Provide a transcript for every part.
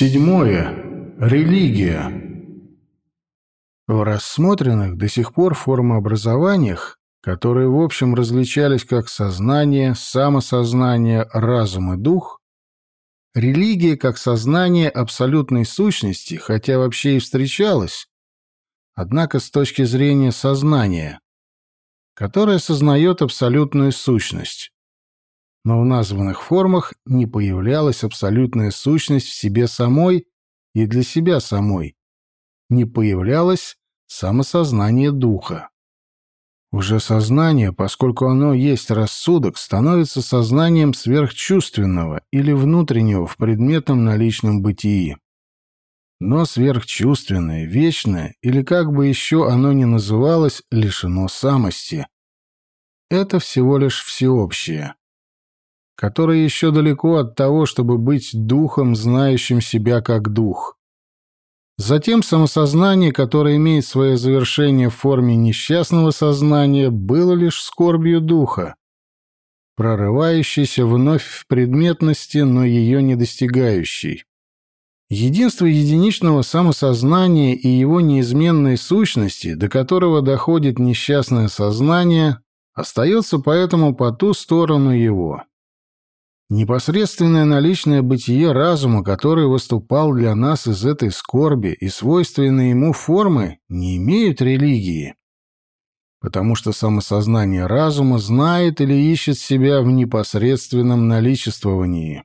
Седьмое. Религия. В рассмотренных до сих пор формообразованиях, которые в общем различались как сознание, самосознание, разум и дух, религия как сознание абсолютной сущности, хотя вообще и встречалась, однако с точки зрения сознания, которое сознает абсолютную сущность, но в названных формах не появлялась абсолютная сущность в себе самой и для себя самой. Не появлялось самосознание духа. Уже сознание, поскольку оно есть рассудок, становится сознанием сверхчувственного или внутреннего в предметном наличном бытии. Но сверхчувственное, вечное, или как бы еще оно ни называлось, лишено самости. Это всего лишь всеобщее которое еще далеко от того, чтобы быть духом, знающим себя как дух. Затем самосознание, которое имеет свое завершение в форме несчастного сознания, было лишь скорбью духа, прорывающейся вновь в предметности, но ее не достигающей. Единство единичного самосознания и его неизменной сущности, до которого доходит несчастное сознание, остается поэтому по ту сторону его. Непосредственное наличное бытие разума, который выступал для нас из этой скорби и свойственные ему формы, не имеют религии, потому что самосознание разума знает или ищет себя в непосредственном наличествовании.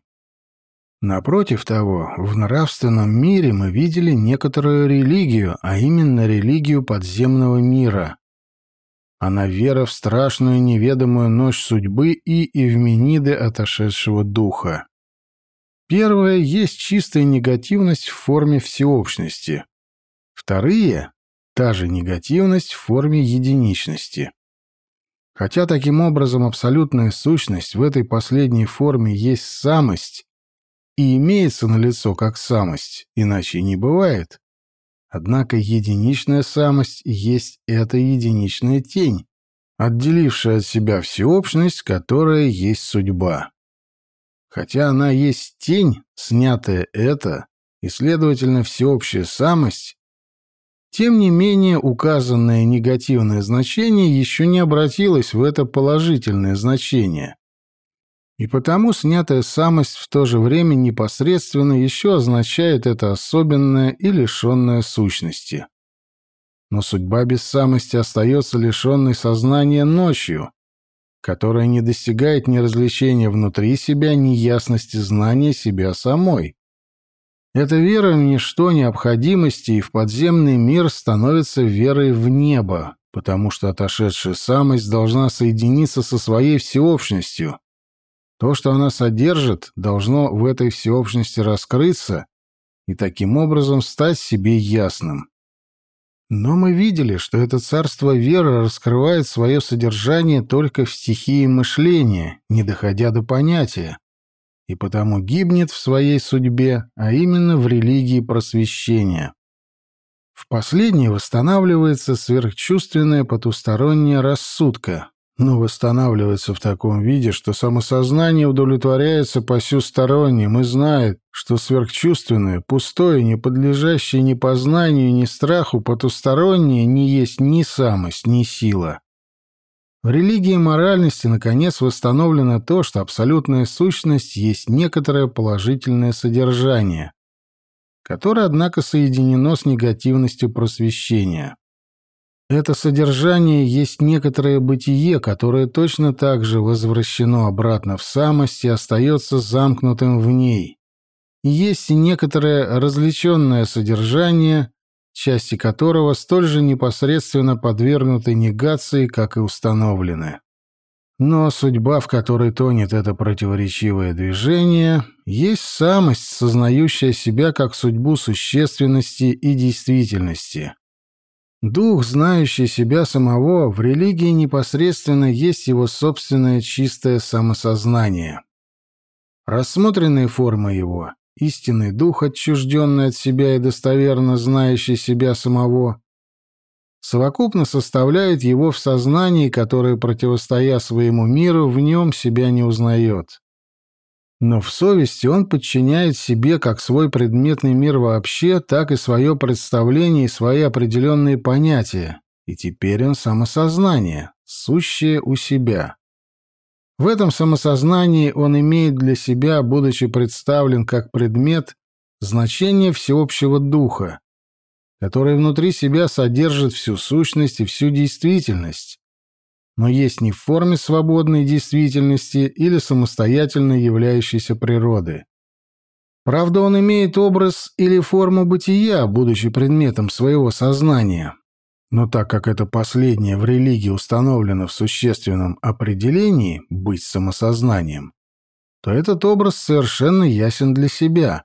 Напротив того, в нравственном мире мы видели некоторую религию, а именно религию подземного мира, она вера в страшную неведомую ночь судьбы и Эвмениды отошедшего духа. Первое есть чистая негативность в форме всеобщности. Вторые — та же негативность в форме единичности. Хотя таким образом абсолютная сущность в этой последней форме есть самость и имеется на лицо как самость, иначе не бывает, Однако единичная самость есть эта единичная тень, отделившая от себя всеобщность, которая есть судьба. Хотя она есть тень, снятая это, и, следовательно, всеобщая самость, тем не менее указанное негативное значение еще не обратилось в это положительное значение. И потому снятая самость в то же время непосредственно еще означает это особенное и лишенное сущности. Но судьба без самости остается лишенной сознания ночью, которая не достигает ни развлечения внутри себя, ни ясности знания себя самой. Эта вера в ничто необходимости и в подземный мир становится верой в небо, потому что отошедшая самость должна соединиться со своей всеобщностью, то, что она содержит, должно в этой всеобщности раскрыться и таким образом стать себе ясным. Но мы видели, что это царство веры раскрывает свое содержание только в стихии мышления, не доходя до понятия, и потому гибнет в своей судьбе, а именно в религии просвещения. В последней восстанавливается сверхчувственное потустороннее рассудка, но восстанавливается в таком виде, что самосознание удовлетворяется посюсторонним и знает, что сверхчувственное, пустое, не подлежащее ни познанию, ни страху, потустороннее не есть ни самость, ни сила. В религии моральности, наконец, восстановлено то, что абсолютная сущность есть некоторое положительное содержание, которое, однако, соединено с негативностью просвещения. Это содержание есть некоторое бытие, которое точно так же возвращено обратно в самость и остается замкнутым в ней. Есть и некоторое развлеченное содержание, части которого столь же непосредственно подвергнуты негации, как и установлены. Но судьба, в которой тонет это противоречивое движение, есть самость, сознающая себя как судьбу существенности и действительности. Дух, знающий себя самого, в религии непосредственно есть его собственное чистое самосознание. Рассмотренные формы его, истинный дух, отчужденный от себя и достоверно знающий себя самого, совокупно составляет его в сознании, которое, противостоя своему миру, в нем себя не узнает. Но в совести он подчиняет себе как свой предметный мир вообще, так и свое представление и свои определенные понятия, и теперь он самосознание, сущее у себя. В этом самосознании он имеет для себя, будучи представлен как предмет, значение всеобщего духа, который внутри себя содержит всю сущность и всю действительность, но есть не в форме свободной действительности или самостоятельно являющейся природы. Правда, он имеет образ или форму бытия, будучи предметом своего сознания. Но так как это последнее в религии установлено в существенном определении «быть самосознанием», то этот образ совершенно ясен для себя.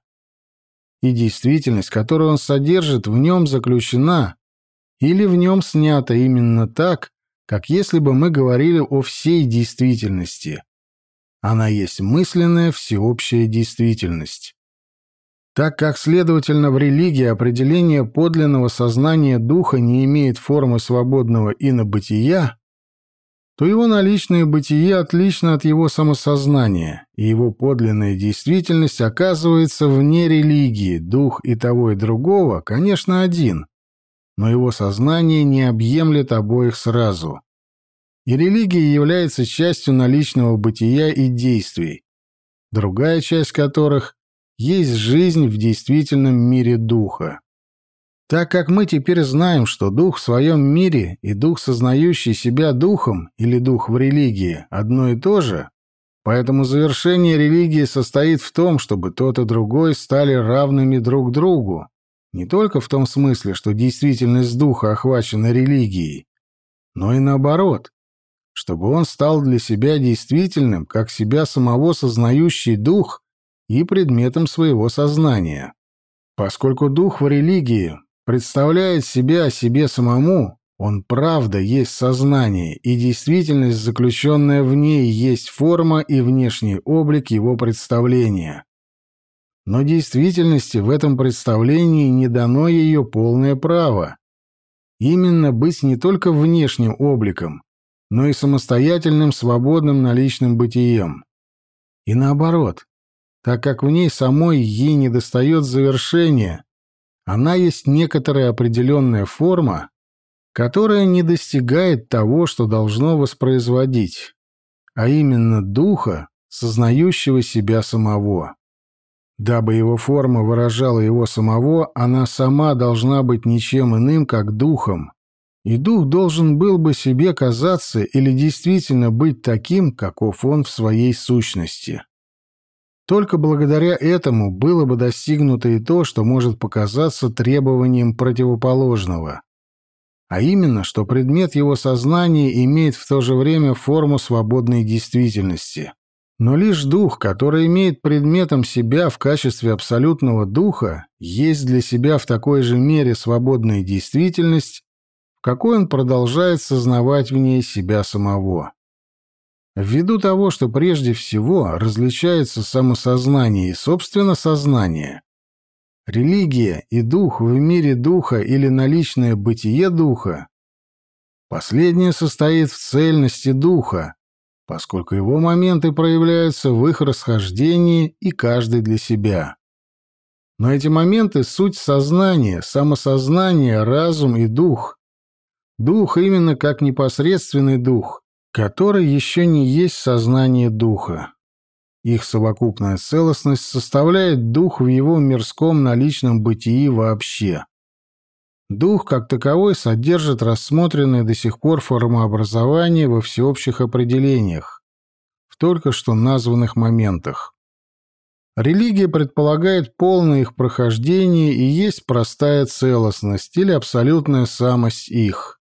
И действительность, которую он содержит, в нем заключена или в нем снята именно так, как если бы мы говорили о всей действительности. Она есть мысленная всеобщая действительность. Так как, следовательно, в религии определение подлинного сознания духа не имеет формы свободного инобытия, то его наличное бытие отлично от его самосознания, и его подлинная действительность оказывается вне религии, дух и того и другого, конечно, один, но его сознание не объемлет обоих сразу. И религия является частью наличного бытия и действий, другая часть которых есть жизнь в действительном мире духа. Так как мы теперь знаем, что дух в своем мире и дух, сознающий себя духом, или дух в религии, одно и то же, поэтому завершение религии состоит в том, чтобы тот и другой стали равными друг другу, не только в том смысле, что действительность духа охвачена религией, но и наоборот, чтобы он стал для себя действительным, как себя самого сознающий дух и предметом своего сознания. Поскольку дух в религии представляет себя себе самому, он правда есть сознание, и действительность, заключенная в ней, есть форма и внешний облик его представления но действительности в этом представлении не дано ее полное право. Именно быть не только внешним обликом, но и самостоятельным свободным наличным бытием. И наоборот, так как в ней самой ей недостает завершения, она есть некоторая определенная форма, которая не достигает того, что должно воспроизводить, а именно духа, сознающего себя самого. Дабы его форма выражала его самого, она сама должна быть ничем иным, как духом. И дух должен был бы себе казаться или действительно быть таким, каков он в своей сущности. Только благодаря этому было бы достигнуто и то, что может показаться требованием противоположного. А именно, что предмет его сознания имеет в то же время форму свободной действительности. Но лишь дух, который имеет предметом себя в качестве абсолютного духа, есть для себя в такой же мере свободная действительность, в какой он продолжает сознавать в ней себя самого. Ввиду того, что прежде всего различается самосознание и собственно сознание, религия и дух в мире духа или наличное бытие духа, последнее состоит в цельности духа, поскольку его моменты проявляются в их расхождении и каждый для себя. Но эти моменты — суть сознания, самосознание, разум и дух. Дух именно как непосредственный дух, который еще не есть сознание духа. Их совокупная целостность составляет дух в его мирском наличном бытии вообще. Дух, как таковой, содержит рассмотренные до сих пор формообразования во всеобщих определениях, в только что названных моментах. Религия предполагает полное их прохождение и есть простая целостность или абсолютная самость их.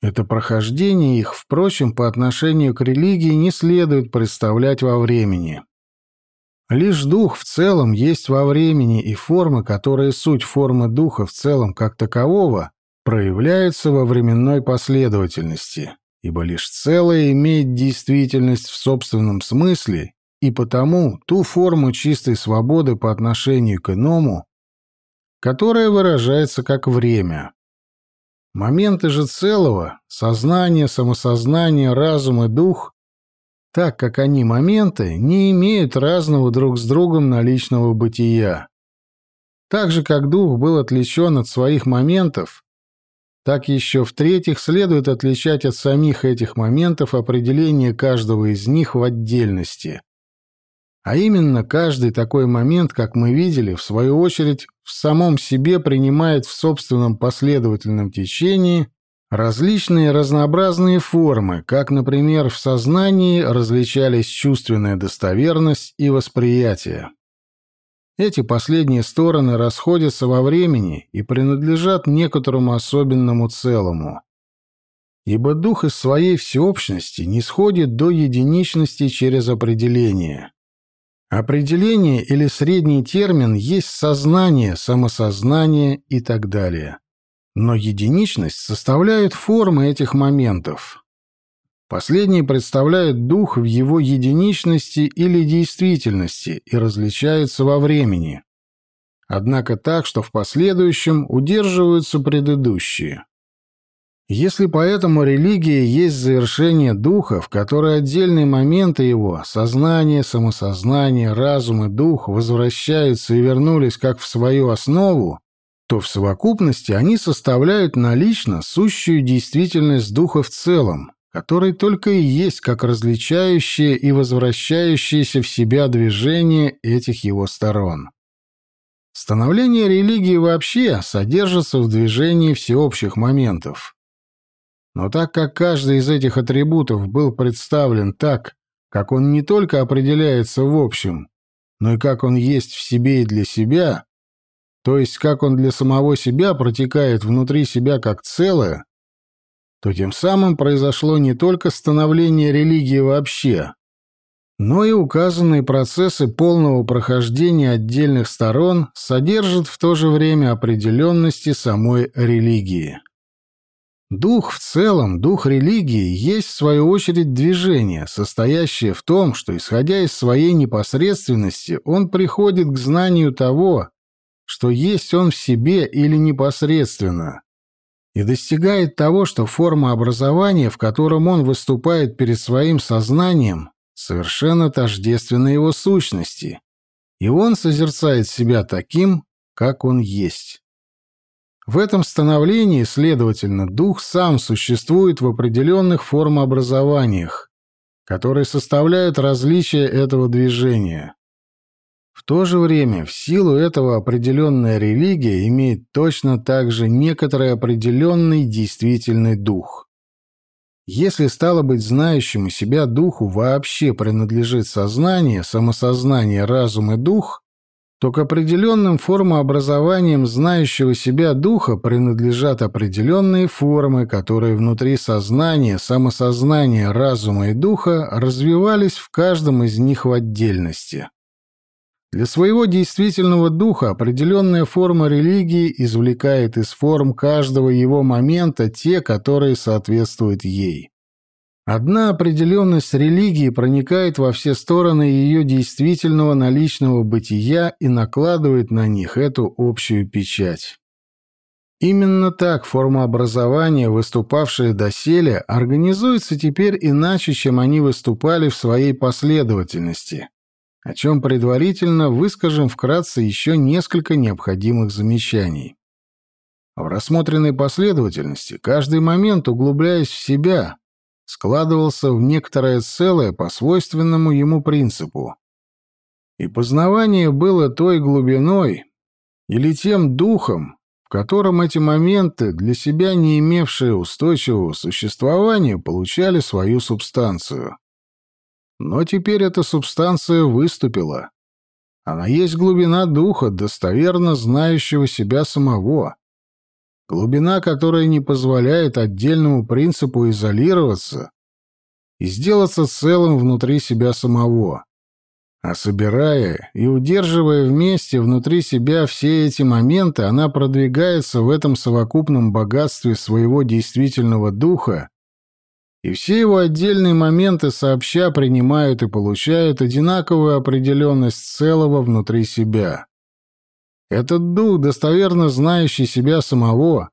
Это прохождение их, впрочем, по отношению к религии не следует представлять во времени. Лишь дух в целом есть во времени, и формы, которые суть формы духа в целом как такового, проявляются во временной последовательности, ибо лишь целое имеет действительность в собственном смысле, и потому ту форму чистой свободы по отношению к иному, которая выражается как время. Моменты же целого, сознание, самосознание, разум и дух так как они моменты не имеют разного друг с другом наличного бытия. Так же, как дух был отличен от своих моментов, так еще в-третьих следует отличать от самих этих моментов определение каждого из них в отдельности. А именно, каждый такой момент, как мы видели, в свою очередь, в самом себе принимает в собственном последовательном течении различные разнообразные формы, как, например, в сознании различались чувственная достоверность и восприятие. Эти последние стороны расходятся во времени и принадлежат некоторому особенному целому. Ибо дух из своей всеобщности не сходит до единичности через определение. Определение или средний термин есть сознание, самосознание и так далее. Но единичность составляют формы этих моментов. Последние представляют дух в его единичности или действительности и различаются во времени. Однако так, что в последующем удерживаются предыдущие. Если поэтому религия есть завершение духа, в которой отдельные моменты его, сознание, самосознание, разум и дух возвращаются и вернулись как в свою основу, то в совокупности они составляют налично сущую действительность духа в целом, который только и есть как различающее и возвращающееся в себя движение этих его сторон. Становление религии вообще содержится в движении всеобщих моментов. Но так как каждый из этих атрибутов был представлен так, как он не только определяется в общем, но и как он есть в себе и для себя, то есть как он для самого себя протекает внутри себя как целое, то тем самым произошло не только становление религии вообще, но и указанные процессы полного прохождения отдельных сторон содержат в то же время определенности самой религии. Дух в целом, дух религии, есть в свою очередь движение, состоящее в том, что, исходя из своей непосредственности, он приходит к знанию того, что есть он в себе или непосредственно, и достигает того, что форма образования, в котором он выступает перед своим сознанием, совершенно тождественна его сущности, и он созерцает себя таким, как он есть. В этом становлении, следовательно, дух сам существует в определенных формообразованиях, которые составляют различия этого движения. В то же время, в силу этого определенная религия имеет точно так же некоторый определенный действительный дух. Если стало быть знающему себя духу вообще принадлежит сознание, самосознание, разум и дух, то к определенным формообразованиям знающего себя духа принадлежат определенные формы, которые внутри сознания, самосознания, разума и духа развивались в каждом из них в отдельности. Для своего действительного духа определенная форма религии извлекает из форм каждого его момента те, которые соответствуют ей. Одна определенность религии проникает во все стороны ее действительного наличного бытия и накладывает на них эту общую печать. Именно так форма образования, выступавшая доселе, организуется теперь иначе, чем они выступали в своей последовательности, о чем предварительно выскажем вкратце еще несколько необходимых замечаний. В рассмотренной последовательности каждый момент, углубляясь в себя, складывался в некоторое целое по свойственному ему принципу. И познавание было той глубиной или тем духом, в котором эти моменты, для себя не имевшие устойчивого существования, получали свою субстанцию. Но теперь эта субстанция выступила. Она есть глубина духа, достоверно знающего себя самого. Глубина, которая не позволяет отдельному принципу изолироваться и сделаться целым внутри себя самого. А собирая и удерживая вместе внутри себя все эти моменты, она продвигается в этом совокупном богатстве своего действительного духа и все его отдельные моменты сообща принимают и получают одинаковую определенность целого внутри себя. Этот дух, достоверно знающий себя самого,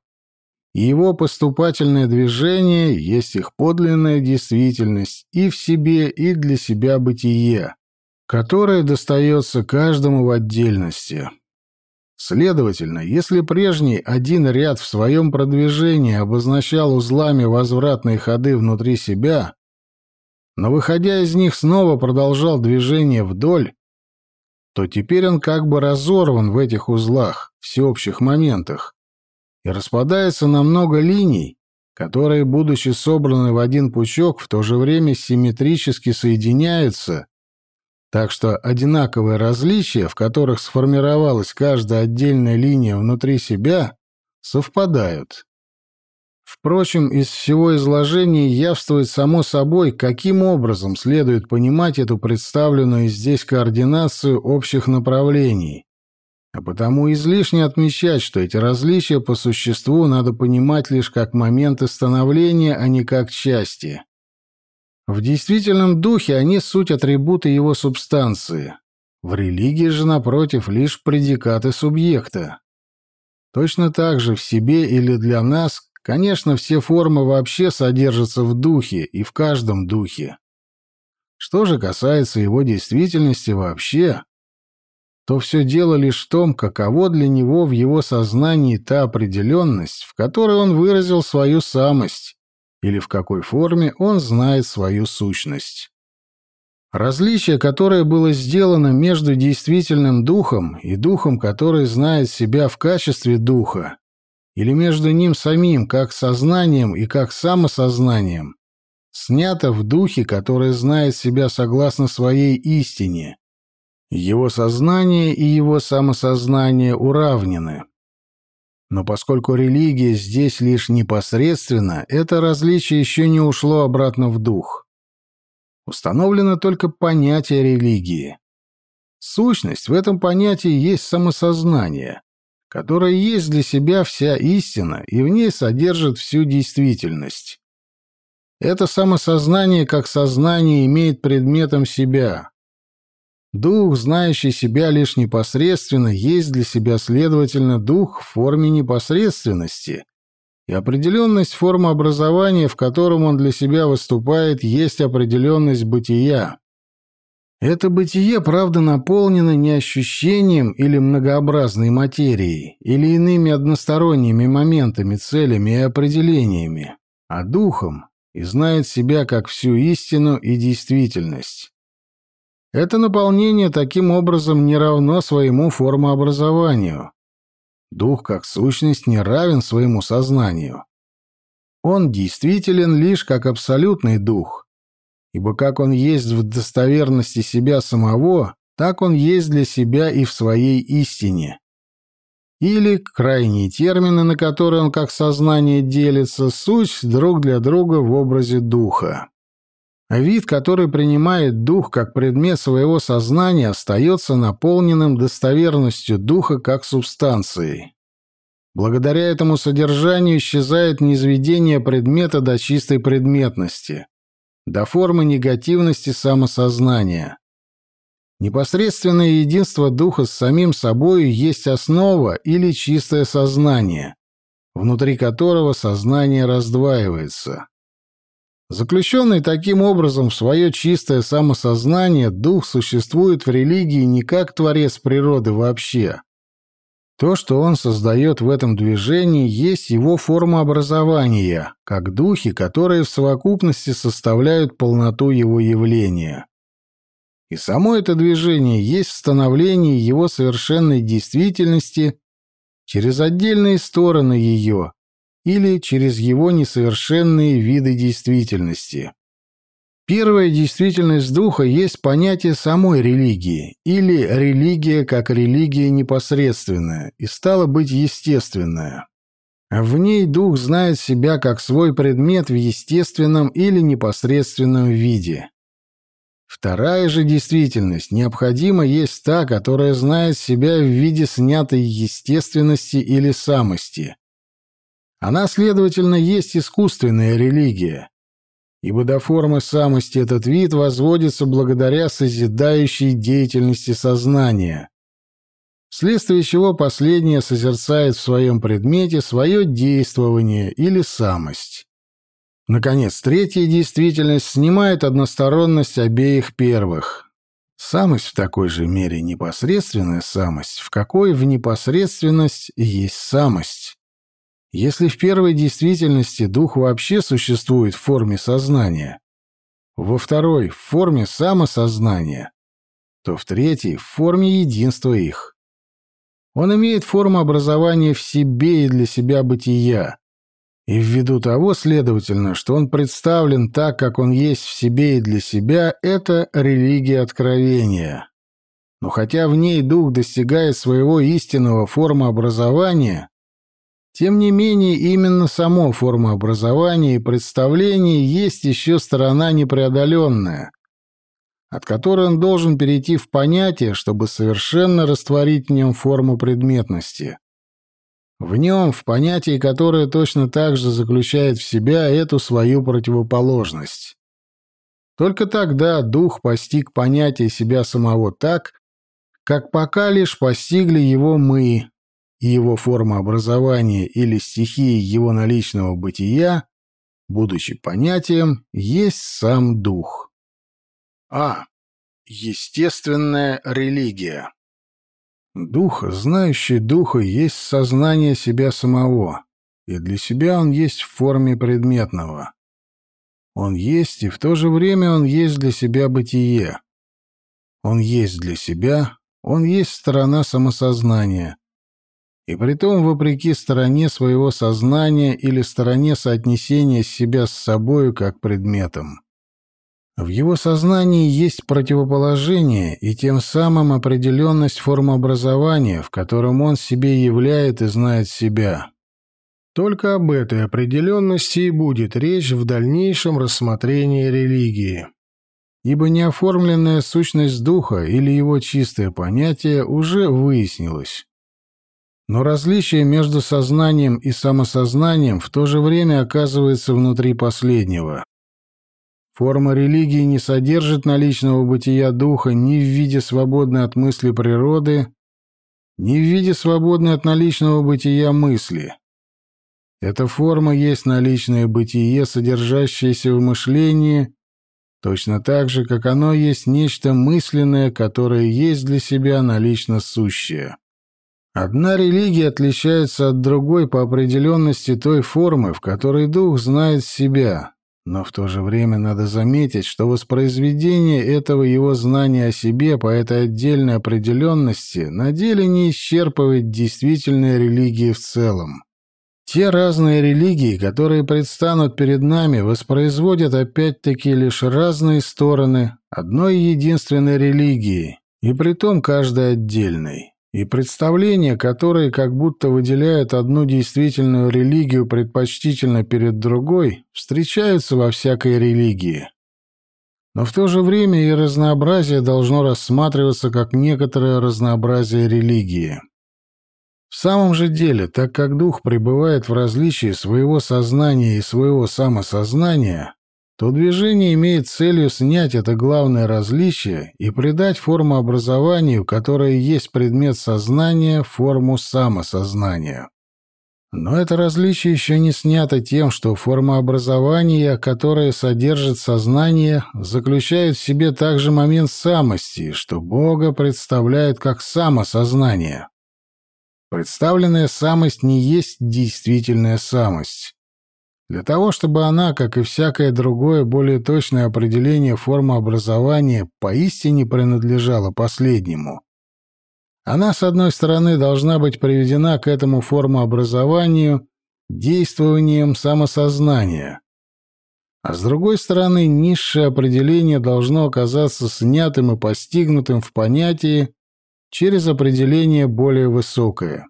и его поступательное движение есть их подлинная действительность и в себе, и для себя бытие, которое достается каждому в отдельности. Следовательно, если прежний один ряд в своем продвижении обозначал узлами возвратные ходы внутри себя, но, выходя из них, снова продолжал движение вдоль, то теперь он как бы разорван в этих узлах, всеобщих моментах, и распадается на много линий, которые, будучи собраны в один пучок, в то же время симметрически соединяются так что одинаковые различия, в которых сформировалась каждая отдельная линия внутри себя, совпадают. Впрочем, из всего изложения явствует само собой, каким образом следует понимать эту представленную здесь координацию общих направлений. А потому излишне отмечать, что эти различия по существу надо понимать лишь как моменты становления, а не как части. В действительном духе они суть атрибуты его субстанции. В религии же, напротив, лишь предикаты субъекта. Точно так же в себе или для нас, конечно, все формы вообще содержатся в духе и в каждом духе. Что же касается его действительности вообще, то все дело лишь в том, каково для него в его сознании та определенность, в которой он выразил свою самость, или в какой форме он знает свою сущность. Различие, которое было сделано между действительным духом и духом, который знает себя в качестве духа, или между ним самим как сознанием и как самосознанием, снято в духе, который знает себя согласно своей истине. Его сознание и его самосознание уравнены. Но поскольку религия здесь лишь непосредственно, это различие еще не ушло обратно в дух. Установлено только понятие религии. Сущность в этом понятии есть самосознание, которое есть для себя вся истина и в ней содержит всю действительность. Это самосознание как сознание имеет предметом себя, Дух, знающий себя лишь непосредственно, есть для себя, следовательно, дух в форме непосредственности, и определенность формы образования, в котором он для себя выступает, есть определенность бытия. Это бытие, правда, наполнено не ощущением или многообразной материей, или иными односторонними моментами, целями и определениями, а духом, и знает себя как всю истину и действительность. Это наполнение таким образом не равно своему формообразованию. Дух как сущность не равен своему сознанию. Он действителен лишь как абсолютный дух, ибо как он есть в достоверности себя самого, так он есть для себя и в своей истине. Или крайние термины, на которые он как сознание делится, суть друг для друга в образе духа. Вид, который принимает дух как предмет своего сознания, остается наполненным достоверностью духа как субстанции. Благодаря этому содержанию исчезает низведение предмета до чистой предметности, до формы негативности самосознания. Непосредственное единство духа с самим собою есть основа или чистое сознание, внутри которого сознание раздваивается. Заключенный таким образом в свое чистое самосознание, дух существует в религии не как творец природы вообще. То, что он создает в этом движении, есть его форма образования, как духи, которые в совокупности составляют полноту его явления. И само это движение есть становление его совершенной действительности через отдельные стороны ее, или через его несовершенные виды действительности. Первая действительность духа есть понятие самой религии, или религия как религия непосредственная, и стала быть естественная. В ней дух знает себя как свой предмет в естественном или непосредственном виде. Вторая же действительность необходимо есть та, которая знает себя в виде снятой естественности или самости, она, следовательно, есть искусственная религия, ибо до формы самости этот вид возводится благодаря созидающей деятельности сознания. вследствие чего последнее созерцает в своем предмете свое действование или самость. Наконец, третья действительность снимает односторонность обеих первых. Самость в такой же мере непосредственная самость, в какой в непосредственность есть самость. Если в первой действительности дух вообще существует в форме сознания, во второй — в форме самосознания, то в третьей — в форме единства их. Он имеет форму образования в себе и для себя бытия. И ввиду того, следовательно, что он представлен так, как он есть в себе и для себя, это религия откровения. Но хотя в ней дух достигает своего истинного формообразования, тем не менее именно само формообразование и представление есть еще сторона непреодоленная, от которой он должен перейти в понятие, чтобы совершенно растворить в нем форму предметности. В нем, в понятии, которое точно так же заключает в себя эту свою противоположность. Только тогда дух постиг понятие себя самого так, как пока лишь постигли его мы, его форма образования или стихии его наличного бытия, будучи понятием, есть сам дух. А. Естественная религия. Дух, знающий духа, есть сознание себя самого, и для себя он есть в форме предметного. Он есть, и в то же время он есть для себя бытие. Он есть для себя, он есть сторона самосознания. И притом вопреки стороне своего сознания или стороне соотнесения себя с собою как предметом. В его сознании есть противоположение и тем самым определенность формообразования, в котором он себе являет и знает себя. Только об этой определенности и будет речь в дальнейшем рассмотрении религии. Ибо неоформленная сущность духа или его чистое понятие уже выяснилось. Но различие между сознанием и самосознанием в то же время оказывается внутри последнего. Форма религии не содержит наличного бытия духа ни в виде свободной от мысли природы, ни в виде свободной от наличного бытия мысли. Эта форма есть наличное бытие, содержащееся в мышлении, точно так же, как оно есть нечто мысленное, которое есть для себя налично сущее. Одна религия отличается от другой по определенности той формы, в которой дух знает себя, но в то же время надо заметить, что воспроизведение этого его знания о себе по этой отдельной определенности на деле не исчерпывает действительной религии в целом. Те разные религии, которые предстанут перед нами, воспроизводят опять-таки лишь разные стороны одной единственной религии, и притом каждой отдельной и представления, которые как будто выделяют одну действительную религию предпочтительно перед другой, встречаются во всякой религии. Но в то же время и разнообразие должно рассматриваться как некоторое разнообразие религии. В самом же деле, так как дух пребывает в различии своего сознания и своего самосознания, то движение имеет целью снять это главное различие и придать формообразованию, которое есть предмет сознания, форму самосознания. Но это различие еще не снято тем, что формообразование, которое содержит сознание, заключает в себе также момент самости, что Бога представляет как самосознание. Представленная самость не есть действительная самость. Для того, чтобы она, как и всякое другое более точное определение формы образования, поистине принадлежала последнему. Она, с одной стороны, должна быть приведена к этому формообразованию действованием самосознания, а с другой стороны, низшее определение должно оказаться снятым и постигнутым в понятии через определение более высокое.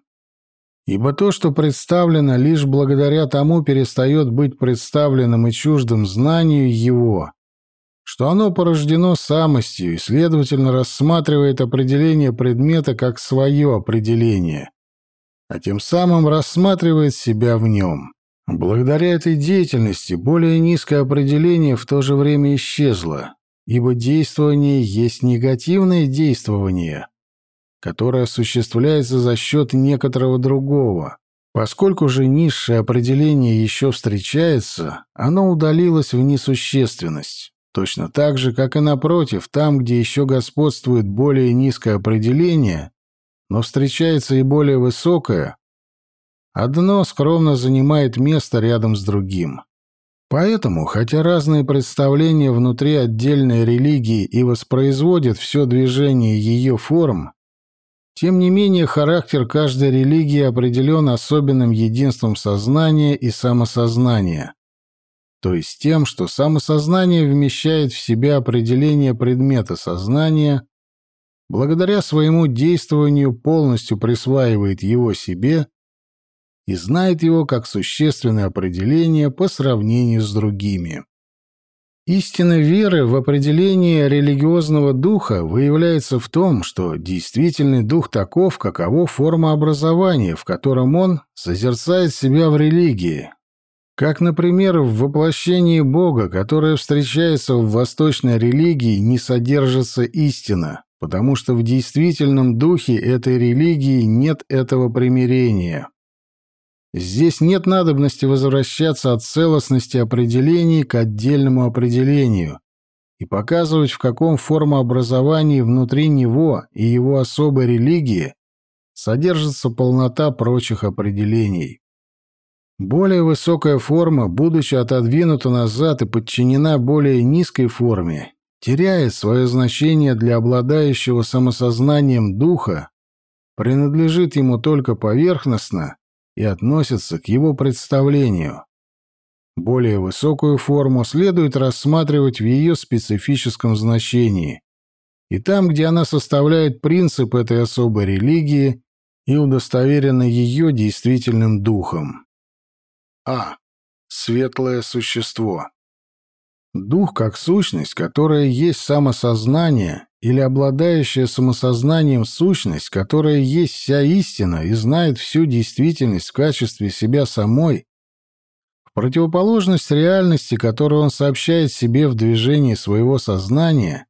Ибо то, что представлено, лишь благодаря тому перестает быть представленным и чуждым знанию его, что оно порождено самостью и, следовательно, рассматривает определение предмета как свое определение, а тем самым рассматривает себя в нем. Благодаря этой деятельности более низкое определение в то же время исчезло, ибо действование есть негативное действование – которое осуществляется за счет некоторого другого. Поскольку же низшее определение еще встречается, оно удалилось в несущественность. Точно так же, как и напротив, там, где еще господствует более низкое определение, но встречается и более высокое, одно скромно занимает место рядом с другим. Поэтому, хотя разные представления внутри отдельной религии и воспроизводят все движение ее форм, тем не менее характер каждой религии определен особенным единством сознания и самосознания, то есть тем, что самосознание вмещает в себя определение предмета сознания, благодаря своему действованию полностью присваивает его себе и знает его как существенное определение по сравнению с другими. Истина веры в определение религиозного духа выявляется в том, что действительный дух таков, каково форма образования, в котором он созерцает себя в религии. Как, например, в воплощении Бога, которое встречается в восточной религии, не содержится истина, потому что в действительном духе этой религии нет этого примирения. Здесь нет надобности возвращаться от целостности определений к отдельному определению и показывать, в каком формообразовании внутри него и его особой религии содержится полнота прочих определений. Более высокая форма, будучи отодвинута назад и подчинена более низкой форме, теряет свое значение для обладающего самосознанием духа, принадлежит ему только поверхностно и относятся к его представлению. Более высокую форму следует рассматривать в ее специфическом значении, и там, где она составляет принцип этой особой религии и удостоверена ее действительным духом. А. Светлое существо. Дух как сущность, которая есть самосознание, или обладающая самосознанием сущность, которая есть вся истина и знает всю действительность в качестве себя самой, в противоположность реальности, которую он сообщает себе в движении своего сознания,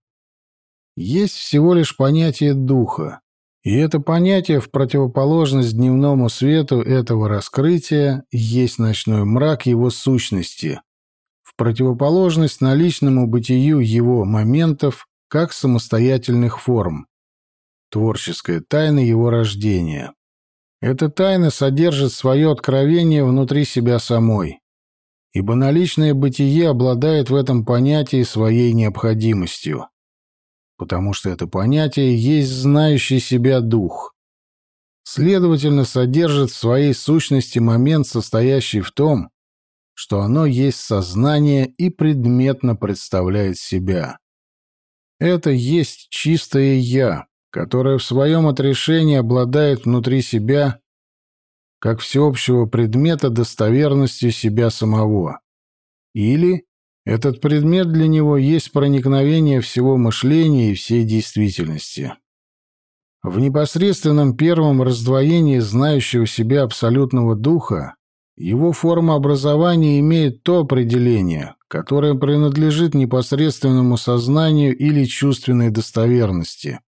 есть всего лишь понятие духа, и это понятие в противоположность дневному свету этого раскрытия есть ночной мрак его сущности, в противоположность наличному бытию его моментов как самостоятельных форм. Творческая тайна его рождения. Эта тайна содержит свое откровение внутри себя самой, ибо наличное бытие обладает в этом понятии своей необходимостью, потому что это понятие есть знающий себя дух. Следовательно, содержит в своей сущности момент, состоящий в том, что оно есть сознание и предметно представляет себя. Это есть чистое «я», которое в своем отрешении обладает внутри себя как всеобщего предмета достоверностью себя самого. Или этот предмет для него есть проникновение всего мышления и всей действительности. В непосредственном первом раздвоении знающего себя абсолютного духа его форма образования имеет то определение, которое принадлежит непосредственному сознанию или чувственной достоверности.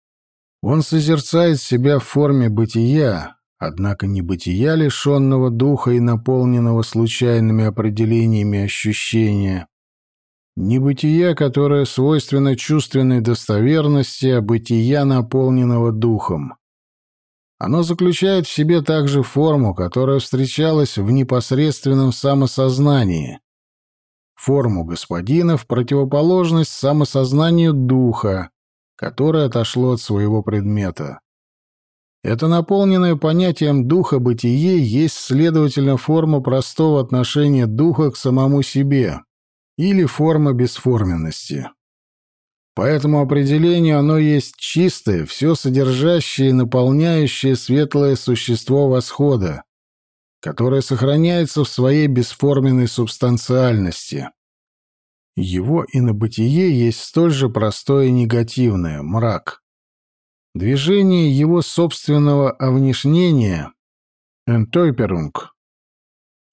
Он созерцает себя в форме бытия, однако не бытия, лишенного духа и наполненного случайными определениями ощущения, не бытия, которое свойственно чувственной достоверности, а бытия, наполненного духом. Оно заключает в себе также форму, которая встречалась в непосредственном самосознании. Форму господина в противоположность самосознанию духа, которое отошло от своего предмета. Это наполненное понятием духа бытие есть, следовательно, форма простого отношения духа к самому себе или форма бесформенности. По этому определению оно есть чистое, все содержащее и наполняющее светлое существо восхода, которое сохраняется в своей бесформенной субстанциальности. Его инобытие есть столь же простое негативное – мрак. Движение его собственного овнешнения – энтойперунг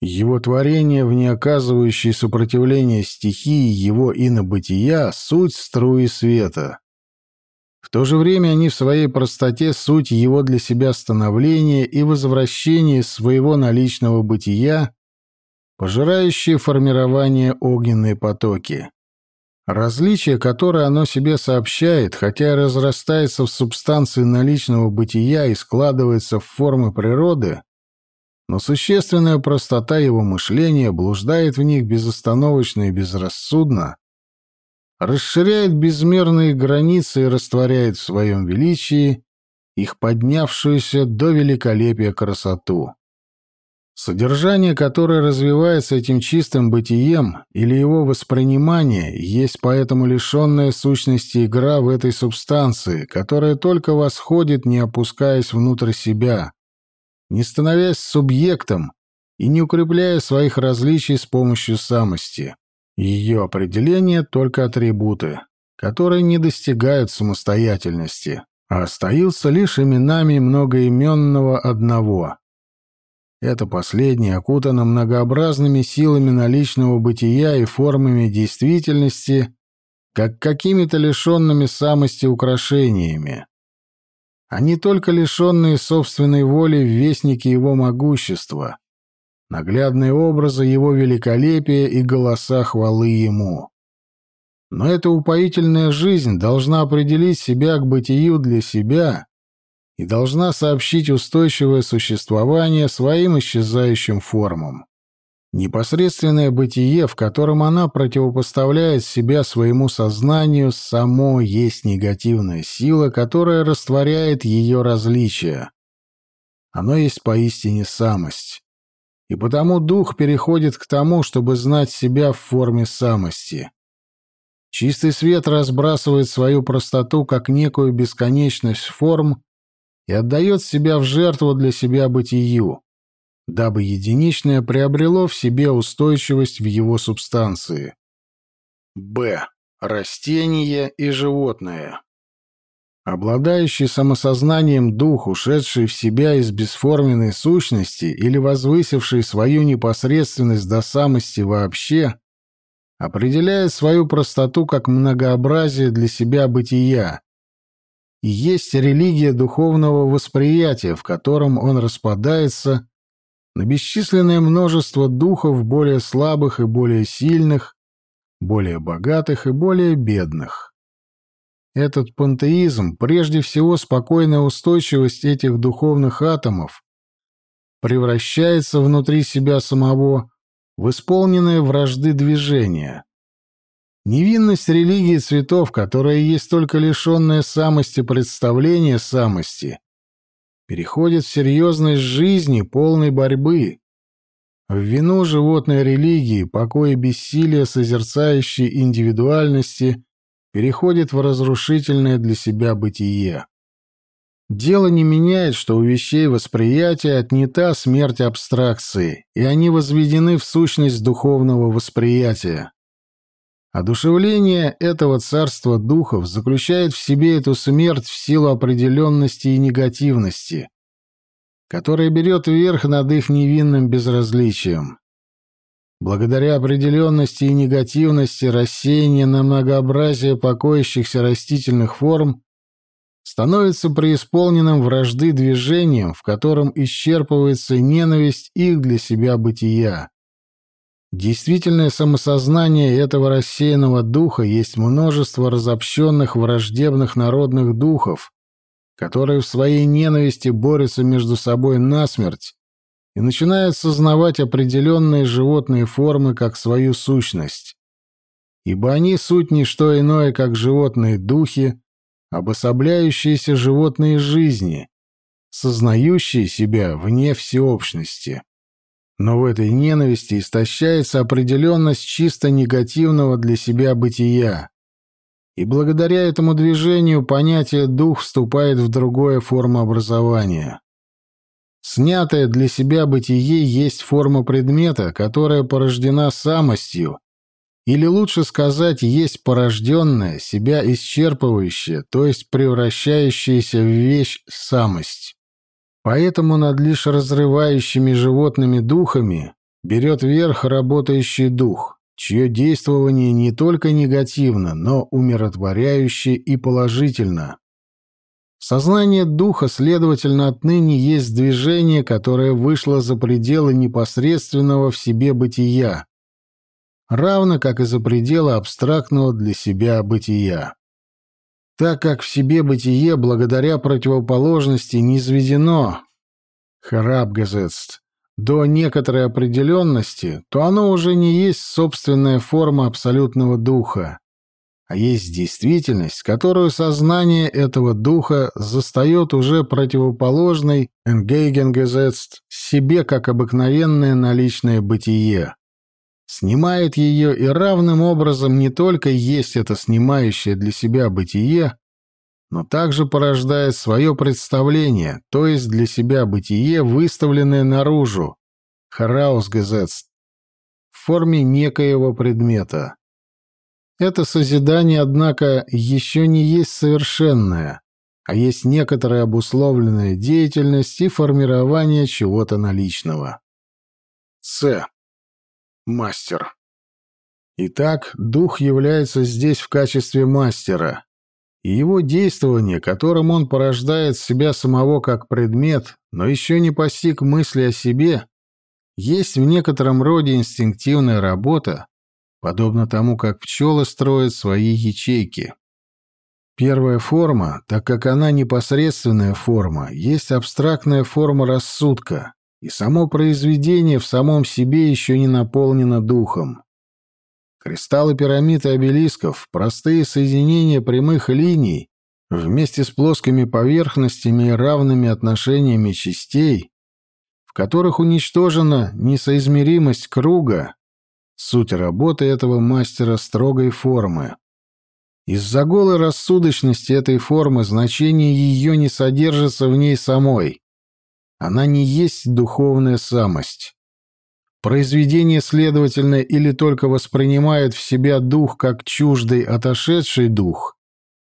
его творение, в не оказывающее сопротивления стихии его инобытия, суть струи света. В то же время они в своей простоте суть его для себя становления и возвращения своего наличного бытия, пожирающие формирование огненные потоки. Различие, которое оно себе сообщает, хотя и разрастается в субстанции наличного бытия и складывается в формы природы, но существенная простота его мышления блуждает в них безостановочно и безрассудно, расширяет безмерные границы и растворяет в своем величии их поднявшуюся до великолепия красоту. Содержание, которое развивается этим чистым бытием или его воспринимание, есть поэтому лишенная сущности игра в этой субстанции, которая только восходит, не опускаясь внутрь себя, не становясь субъектом и не укрепляя своих различий с помощью самости. Ее определение — только атрибуты, которые не достигают самостоятельности, а остаются лишь именами многоименного одного — это последнее окутано многообразными силами наличного бытия и формами действительности, как какими-то лишенными самости украшениями. Они только лишенные собственной воли вестники его могущества, наглядные образы его великолепия и голоса хвалы ему. Но эта упоительная жизнь должна определить себя к бытию для себя и должна сообщить устойчивое существование своим исчезающим формам. Непосредственное бытие, в котором она противопоставляет себя своему сознанию, само есть негативная сила, которая растворяет ее различия. Оно есть поистине самость. И потому дух переходит к тому, чтобы знать себя в форме самости. Чистый свет разбрасывает свою простоту как некую бесконечность форм и отдает себя в жертву для себя бытию, дабы единичное приобрело в себе устойчивость в его субстанции. Б. Растение и животное. Обладающий самосознанием дух, ушедший в себя из бесформенной сущности или возвысивший свою непосредственность до самости вообще, определяет свою простоту как многообразие для себя бытия, и есть религия духовного восприятия, в котором он распадается на бесчисленное множество духов более слабых и более сильных, более богатых и более бедных. Этот пантеизм, прежде всего спокойная устойчивость этих духовных атомов, превращается внутри себя самого в исполненное вражды движения, Невинность религии цветов, которая есть только лишенная самости представления самости, переходит в серьезность жизни, полной борьбы. В вину животной религии, покоя бессилия созерцающей индивидуальности переходит в разрушительное для себя бытие. Дело не меняет, что у вещей восприятия отнята смерть абстракции, и они возведены в сущность духовного восприятия. Одушевление этого царства духов заключает в себе эту смерть в силу определенности и негативности, которая берет верх над их невинным безразличием. Благодаря определенности и негативности рассеяние на многообразие покоящихся растительных форм становится преисполненным вражды движением, в котором исчерпывается ненависть их для себя бытия. Действительное самосознание этого рассеянного духа есть множество разобщенных враждебных народных духов, которые в своей ненависти борются между собой насмерть и начинают сознавать определенные животные формы как свою сущность. Ибо они суть не что иное, как животные духи, обособляющиеся животные жизни, сознающие себя вне всеобщности. Но в этой ненависти истощается определенность чисто негативного для себя бытия. И благодаря этому движению понятие «дух» вступает в другое формообразование. Снятое для себя бытие есть форма предмета, которая порождена самостью, или лучше сказать, есть порожденная, себя исчерпывающая, то есть превращающаяся в вещь самость. Поэтому над лишь разрывающими животными духами берет верх работающий дух, чье действование не только негативно, но умиротворяюще и положительно. Сознание духа, следовательно, отныне есть движение, которое вышло за пределы непосредственного в себе бытия, равно как и за пределы абстрактного для себя бытия. Так как в себе бытие, благодаря противоположности, не изведено харабгазетст до некоторой определенности, то оно уже не есть собственная форма абсолютного духа, а есть действительность, которую сознание этого духа застает уже противоположной «Engagenggesetzt» себе как обыкновенное наличное бытие. Снимает ее и равным образом не только есть это снимающее для себя бытие, но также порождает свое представление, то есть для себя бытие, выставленное наружу, «Herausgesetzt», в форме некоего предмета. Это созидание, однако, еще не есть совершенное, а есть некоторая обусловленная деятельность и формирование чего-то наличного. С. Мастер. Итак, дух является здесь в качестве мастера, и его действование, которым он порождает себя самого как предмет, но еще не постиг мысли о себе, есть в некотором роде инстинктивная работа, подобно тому, как пчелы строят свои ячейки. Первая форма, так как она непосредственная форма, есть абстрактная форма рассудка, и само произведение в самом себе еще не наполнено духом. Кристаллы пирамид и обелисков, простые соединения прямых линий, вместе с плоскими поверхностями и равными отношениями частей, в которых уничтожена несоизмеримость круга, Суть работы этого мастера строгой формы. Из-за голой рассудочности этой формы значение ее не содержится в ней самой. Она не есть духовная самость. Произведение, следовательно, или только воспринимает в себя дух как чуждый, отошедший дух,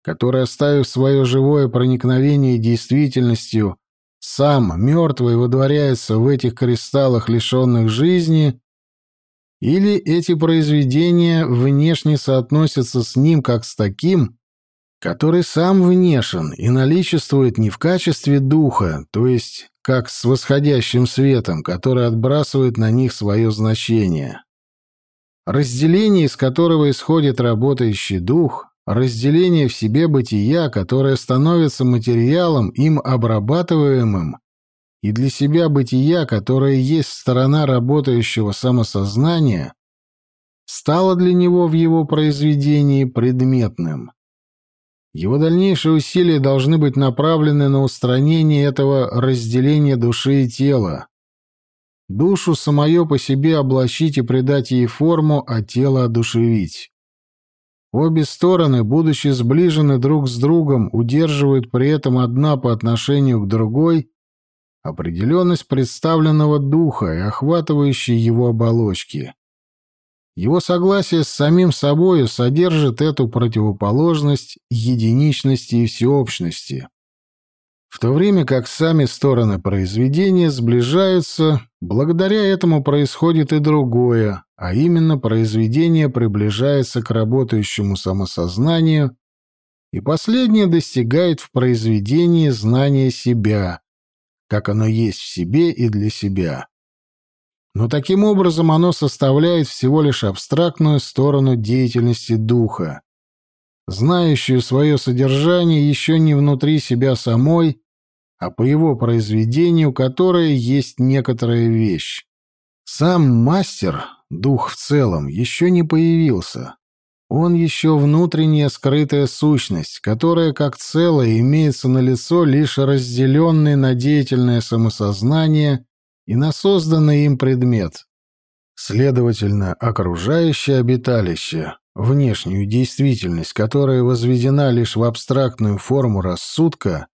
который, оставив свое живое проникновение действительностью, сам, мертвый, водворяется в этих кристаллах, лишенных жизни, или эти произведения внешне соотносятся с ним как с таким, который сам внешен и наличествует не в качестве духа, то есть как с восходящим светом, который отбрасывает на них свое значение. Разделение, из которого исходит работающий дух, разделение в себе бытия, которое становится материалом, им обрабатываемым, и для себя бытия, которое есть сторона работающего самосознания, стало для него в его произведении предметным. Его дальнейшие усилия должны быть направлены на устранение этого разделения души и тела. Душу самое по себе облачить и придать ей форму, а тело одушевить. Обе стороны, будучи сближены друг с другом, удерживают при этом одна по отношению к другой определенность представленного духа и охватывающей его оболочки. Его согласие с самим собою содержит эту противоположность единичности и всеобщности. В то время как сами стороны произведения сближаются, благодаря этому происходит и другое, а именно произведение приближается к работающему самосознанию, и последнее достигает в произведении знания себя, как оно есть в себе и для себя. Но таким образом оно составляет всего лишь абстрактную сторону деятельности духа, знающую свое содержание еще не внутри себя самой, а по его произведению, которое есть некоторая вещь. Сам мастер, дух в целом, еще не появился. Он еще внутренняя скрытая сущность, которая как целое имеется на лицо лишь разделенный на деятельное самосознание и на созданный им предмет. Следовательно, окружающее обиталище, внешнюю действительность, которая возведена лишь в абстрактную форму рассудка,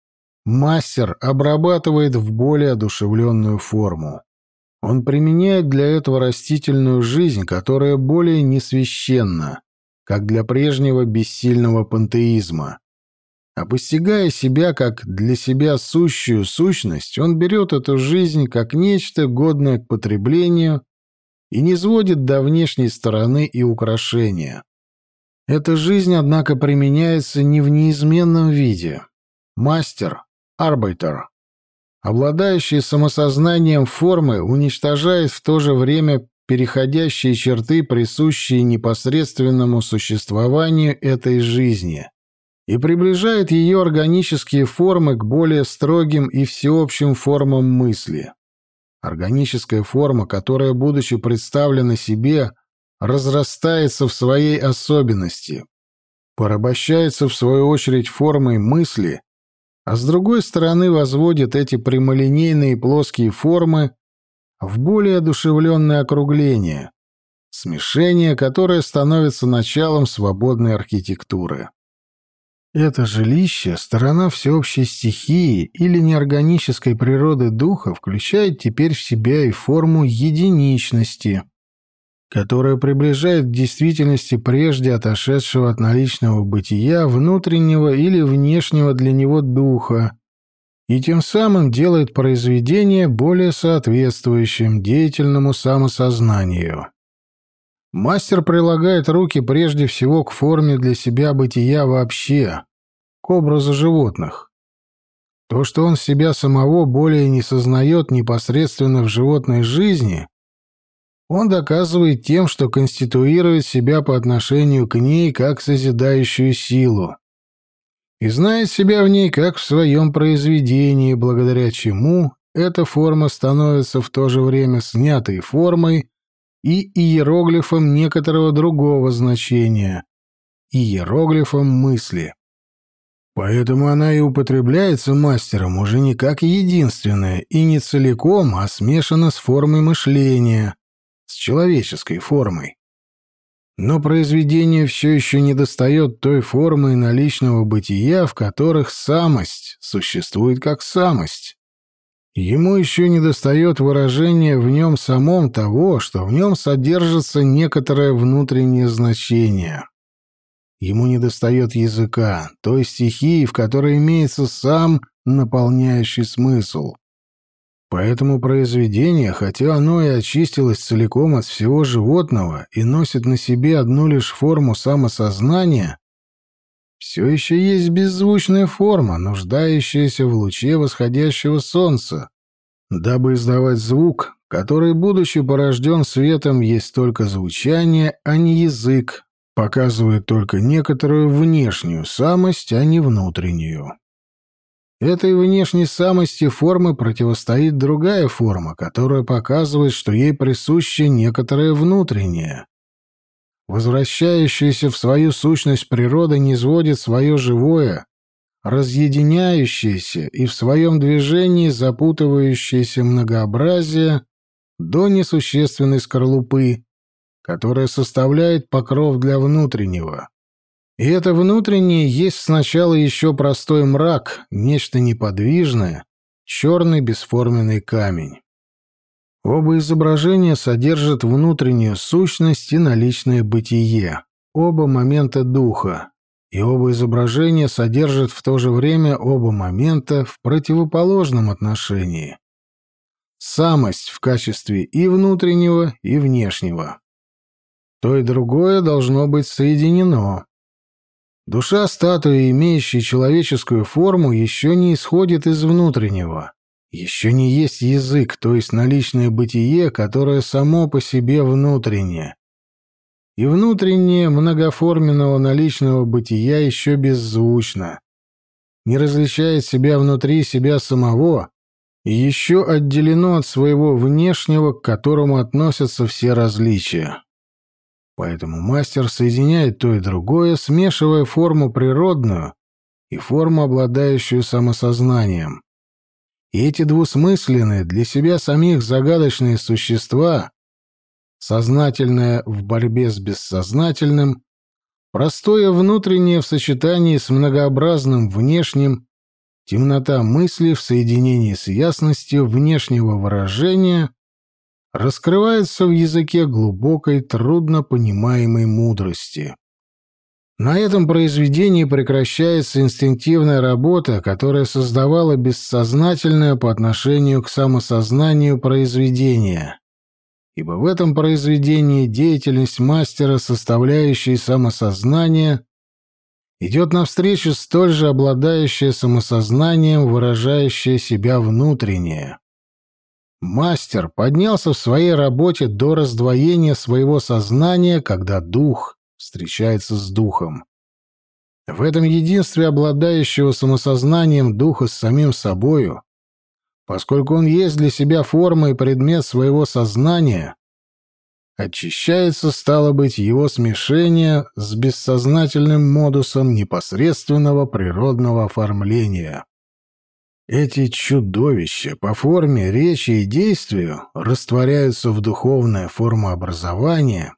мастер обрабатывает в более одушевленную форму. Он применяет для этого растительную жизнь, которая более не священна, как для прежнего бессильного пантеизма. А постигая себя как для себя сущую сущность, он берет эту жизнь как нечто, годное к потреблению, и не сводит до внешней стороны и украшения. Эта жизнь, однако, применяется не в неизменном виде. Мастер, арбайтер, обладающий самосознанием формы, уничтожает в то же время переходящие черты, присущие непосредственному существованию этой жизни, и приближает ее органические формы к более строгим и всеобщим формам мысли. Органическая форма, которая, будучи представлена себе, разрастается в своей особенности, порабощается в свою очередь формой мысли, а с другой стороны возводит эти прямолинейные плоские формы в более одушевленное округление, смешение, которое становится началом свободной архитектуры. Это жилище, сторона всеобщей стихии или неорганической природы духа, включает теперь в себя и форму единичности, которая приближает к действительности прежде отошедшего от наличного бытия внутреннего или внешнего для него духа, и тем самым делает произведение более соответствующим деятельному самосознанию. Мастер прилагает руки прежде всего к форме для себя бытия вообще, к образу животных. То, что он себя самого более не сознает непосредственно в животной жизни, он доказывает тем, что конституирует себя по отношению к ней как созидающую силу, и знает себя в ней как в своем произведении, благодаря чему эта форма становится в то же время снятой формой и иероглифом некоторого другого значения, иероглифом мысли. Поэтому она и употребляется мастером уже не как единственная и не целиком, а смешана с формой мышления, с человеческой формой. Но произведению все еще недостает той формы наличного бытия, в которых самость существует как самость. Ему еще недостает выражения в нем самом того, что в нем содержится некоторое внутреннее значение. Ему недостает языка, той стихии, в которой имеется сам наполняющий смысл. Поэтому произведение, хотя оно и очистилось целиком от всего животного и носит на себе одну лишь форму самосознания, все еще есть беззвучная форма, нуждающаяся в луче восходящего солнца, дабы издавать звук, который, будучи порожден светом, есть только звучание, а не язык, показывает только некоторую внешнюю самость, а не внутреннюю. Этой внешней самости формы противостоит другая форма, которая показывает, что ей присуще некоторое внутреннее. Возвращающаяся в свою сущность природа не сводит свое живое, разъединяющееся и в своем движении запутывающееся многообразие до несущественной скорлупы, которая составляет покров для внутреннего. И это внутреннее есть сначала еще простой мрак, нечто неподвижное, черный бесформенный камень. Оба изображения содержат внутреннюю сущность и наличное бытие, оба момента духа, и оба изображения содержат в то же время оба момента в противоположном отношении. Самость в качестве и внутреннего, и внешнего. То и другое должно быть соединено, Душа статуи, имеющей человеческую форму, еще не исходит из внутреннего. Еще не есть язык, то есть наличное бытие, которое само по себе внутреннее. И внутреннее многоформенного наличного бытия еще беззвучно. Не различает себя внутри себя самого и еще отделено от своего внешнего, к которому относятся все различия. Поэтому мастер соединяет то и другое, смешивая форму природную и форму, обладающую самосознанием. И эти двусмысленные для себя самих загадочные существа, сознательное в борьбе с бессознательным, простое внутреннее в сочетании с многообразным внешним, темнота мысли в соединении с ясностью внешнего выражения — раскрывается в языке глубокой, трудно понимаемой мудрости. На этом произведении прекращается инстинктивная работа, которая создавала бессознательное по отношению к самосознанию произведения. Ибо в этом произведении деятельность мастера, составляющей самосознание, идет навстречу столь же обладающее самосознанием, выражающее себя внутреннее. Мастер поднялся в своей работе до раздвоения своего сознания, когда дух встречается с духом. В этом единстве обладающего самосознанием духа с самим собою, поскольку он есть для себя форма и предмет своего сознания, очищается, стало быть, его смешение с бессознательным модусом непосредственного природного оформления. Эти чудовища по форме, речи и действию растворяются в духовное формообразование,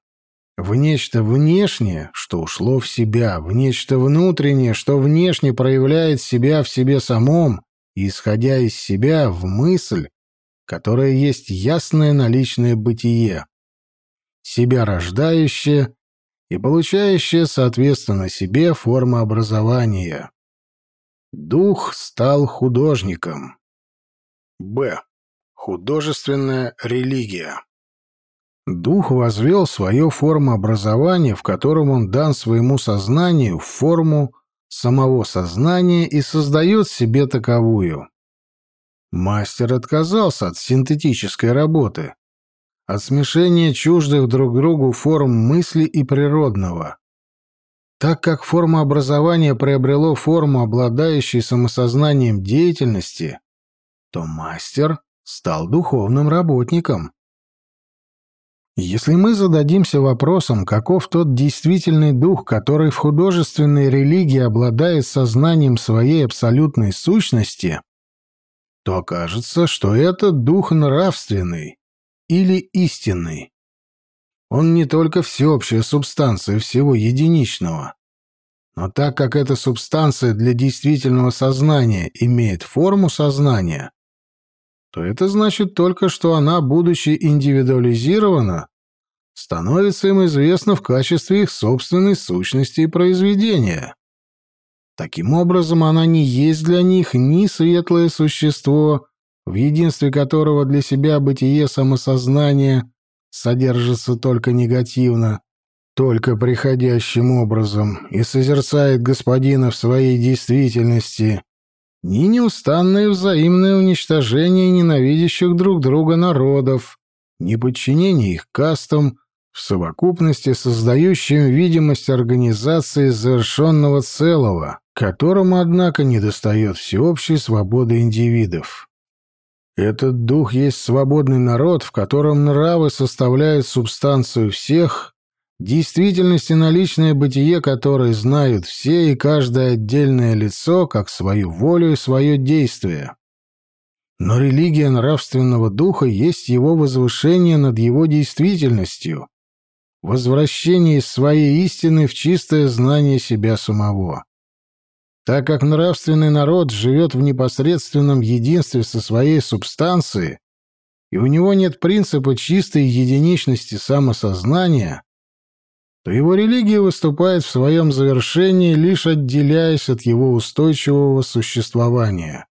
в нечто внешнее, что ушло в себя, в нечто внутреннее, что внешне проявляет себя в себе самом, исходя из себя, в мысль, которая есть ясное наличное бытие, себя рождающее и получающее, соответственно себе, формообразование. Дух стал художником. Б. Художественная религия. Дух возвел свое формообразование, в котором он дан своему сознанию, в форму самого сознания и создает себе таковую. Мастер отказался от синтетической работы, от смешения чуждых друг другу форм мысли и природного. Так как форма образования приобрело форму, обладающей самосознанием деятельности, то мастер стал духовным работником. Если мы зададимся вопросом, каков тот действительный дух, который в художественной религии обладает сознанием своей абсолютной сущности, то окажется, что это дух нравственный или истинный. Он не только всеобщая субстанция всего единичного, но так как эта субстанция для действительного сознания имеет форму сознания, то это значит только, что она, будучи индивидуализирована, становится им известна в качестве их собственной сущности и произведения. Таким образом, она не есть для них ни светлое существо, в единстве которого для себя бытие самосознания содержится только негативно, только приходящим образом и созерцает господина в своей действительности, ни неустанное взаимное уничтожение ненавидящих друг друга народов, ни подчинение их кастам, в совокупности создающим видимость организации завершенного целого, которому, однако, недостает всеобщей свободы индивидов. Этот дух есть свободный народ, в котором нравы составляют субстанцию всех, действительности наличное бытие которой знают все и каждое отдельное лицо как свою волю и свое действие. Но религия нравственного духа есть его возвышение над его действительностью, возвращение из своей истины в чистое знание себя самого. Так как нравственный народ живет в непосредственном единстве со своей субстанцией, и у него нет принципа чистой единичности самосознания, то его религия выступает в своем завершении, лишь отделяясь от его устойчивого существования.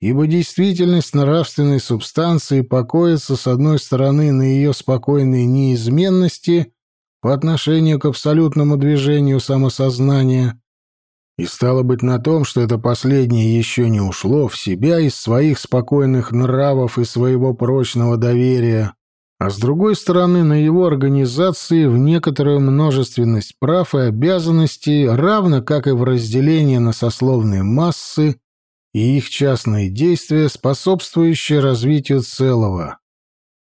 Ибо действительность нравственной субстанции покоится, с одной стороны, на ее спокойной неизменности по отношению к абсолютному движению самосознания, и стало быть на том, что это последнее еще не ушло в себя из своих спокойных нравов и своего прочного доверия, а с другой стороны на его организации в некоторую множественность прав и обязанностей, равно как и в разделении на сословные массы и их частные действия, способствующие развитию целого.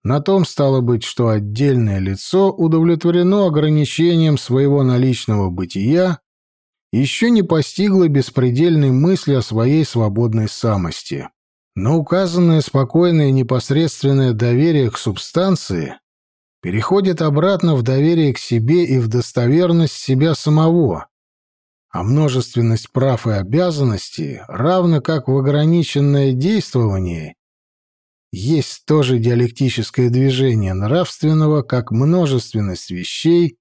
На том стало быть, что отдельное лицо удовлетворено ограничением своего наличного бытия еще не постигла беспредельной мысли о своей свободной самости. Но указанное спокойное непосредственное доверие к субстанции переходит обратно в доверие к себе и в достоверность себя самого, а множественность прав и обязанностей, равно как в ограниченное действование, есть тоже диалектическое движение нравственного, как множественность вещей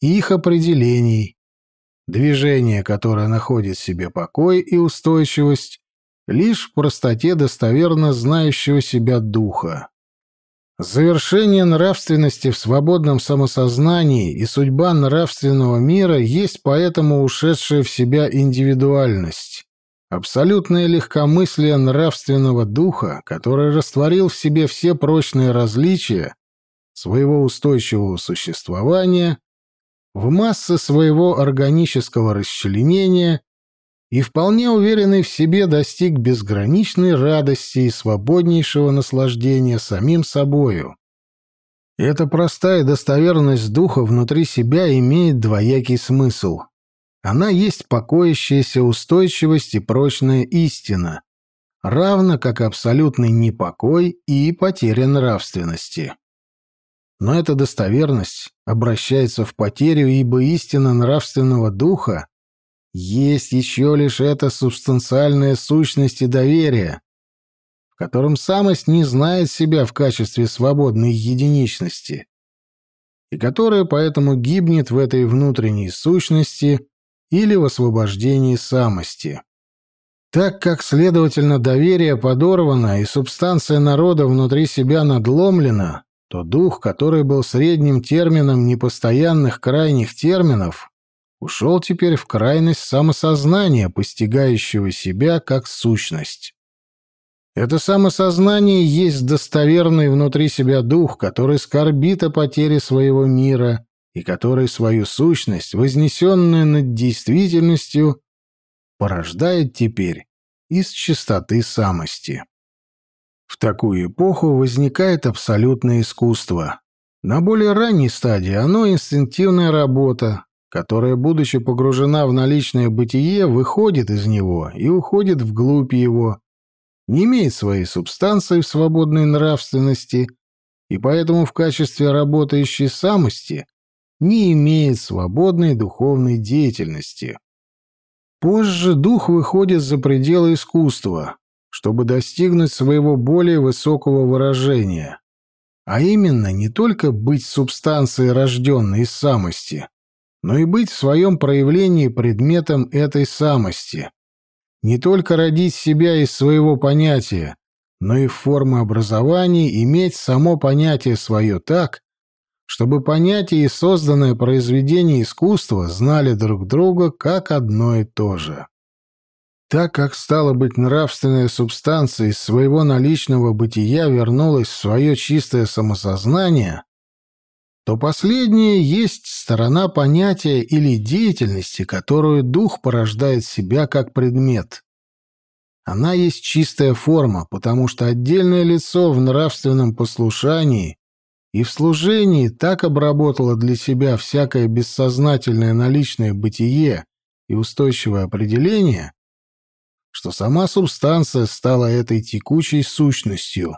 и их определений, Движение, которое находит в себе покой и устойчивость, лишь в простоте достоверно знающего себя духа. Завершение нравственности в свободном самосознании и судьба нравственного мира есть поэтому ушедшая в себя индивидуальность, абсолютное легкомыслие нравственного духа, который растворил в себе все прочные различия своего устойчивого существования в массы своего органического расчленения и вполне уверенный в себе достиг безграничной радости и свободнейшего наслаждения самим собою. Эта простая достоверность духа внутри себя имеет двоякий смысл. Она есть покоящаяся устойчивость и прочная истина, равно как абсолютный непокой и потеря нравственности. Но эта достоверность обращается в потерю, ибо истина нравственного духа есть еще лишь эта субстанциальная сущность и доверие, в котором самость не знает себя в качестве свободной единичности, и которая поэтому гибнет в этой внутренней сущности или в освобождении самости. Так как, следовательно, доверие подорвано и субстанция народа внутри себя надломлена, то дух, который был средним термином непостоянных крайних терминов, ушел теперь в крайность самосознания, постигающего себя как сущность. Это самосознание есть достоверный внутри себя дух, который скорбит о потере своего мира и который свою сущность, вознесенную над действительностью, порождает теперь из чистоты самости. В такую эпоху возникает абсолютное искусство. На более ранней стадии оно инстинктивная работа, которая, будучи погружена в наличное бытие, выходит из него и уходит вглубь его, не имеет своей субстанции в свободной нравственности и поэтому в качестве работающей самости не имеет свободной духовной деятельности. Позже дух выходит за пределы искусства, чтобы достигнуть своего более высокого выражения, а именно не только быть субстанцией, рожденной из самости, но и быть в своем проявлении предметом этой самости. Не только родить себя из своего понятия, но и в форме образования иметь само понятие свое так, чтобы понятие и созданное произведение искусства знали друг друга как одно и то же. Так как, стало быть, нравственная субстанция из своего наличного бытия вернулась в свое чистое самосознание, то последнее есть сторона понятия или деятельности, которую дух порождает себя как предмет. Она есть чистая форма, потому что отдельное лицо в нравственном послушании и в служении так обработало для себя всякое бессознательное наличное бытие и устойчивое определение, что сама субстанция стала этой текучей сущностью,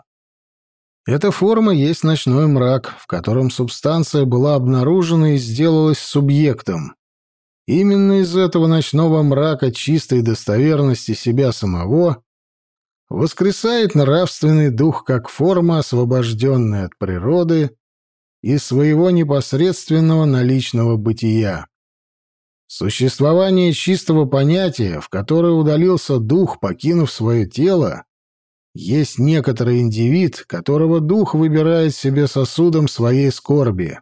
эта форма есть ночной мрак, в котором субстанция была обнаружена и сделалась субъектом. Именно из этого ночного мрака чистой достоверности себя самого воскресает нравственный дух как форма, освобожденная от природы и своего непосредственного наличного бытия. Существование чистого понятия, в которое удалился дух, покинув свое тело, есть некоторый индивид, которого дух выбирает себе сосудом своей скорби.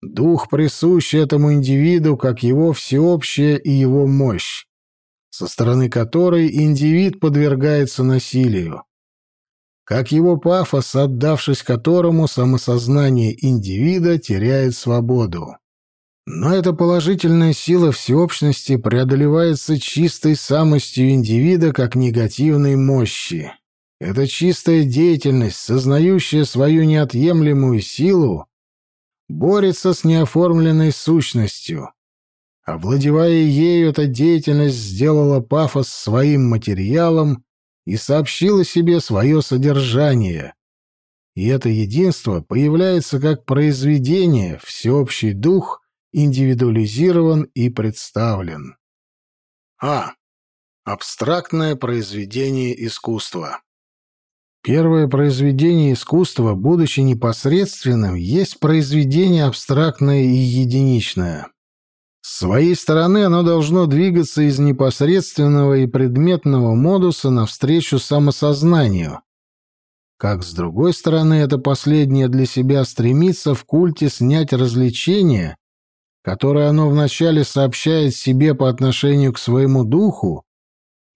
Дух присущ этому индивиду как его всеобщая и его мощь, со стороны которой индивид подвергается насилию. Как его пафос, отдавшись которому самосознание индивида теряет свободу. Но эта положительная сила всеобщности преодолевается чистой самостью индивида как негативной мощи. Эта чистая деятельность, сознающая свою неотъемлемую силу, борется с неоформленной сущностью. Овладевая ею, эта деятельность сделала пафос своим материалом и сообщила себе свое содержание. И это единство появляется как произведение, всеобщий дух индивидуализирован и представлен. А. Абстрактное произведение искусства. Первое произведение искусства, будучи непосредственным, есть произведение абстрактное и единичное. С своей стороны оно должно двигаться из непосредственного и предметного модуса навстречу самосознанию. как, с другой стороны, это последнее для себя стремится в культе снять развлечение, которое оно вначале сообщает себе по отношению к своему духу,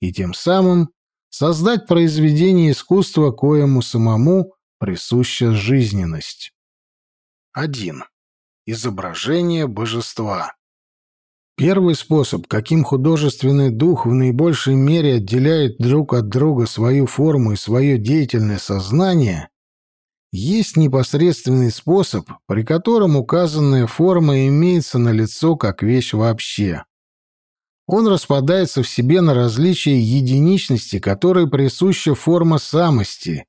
и тем самым создать произведение искусства, коему самому присуща жизненность. 1. Изображение божества. Первый способ, каким художественный дух в наибольшей мере отделяет друг от друга свою форму и свое деятельное сознание, есть непосредственный способ, при котором указанная форма имеется на лицо как вещь вообще. Он распадается в себе на различия единичности, которые присуща форма самости,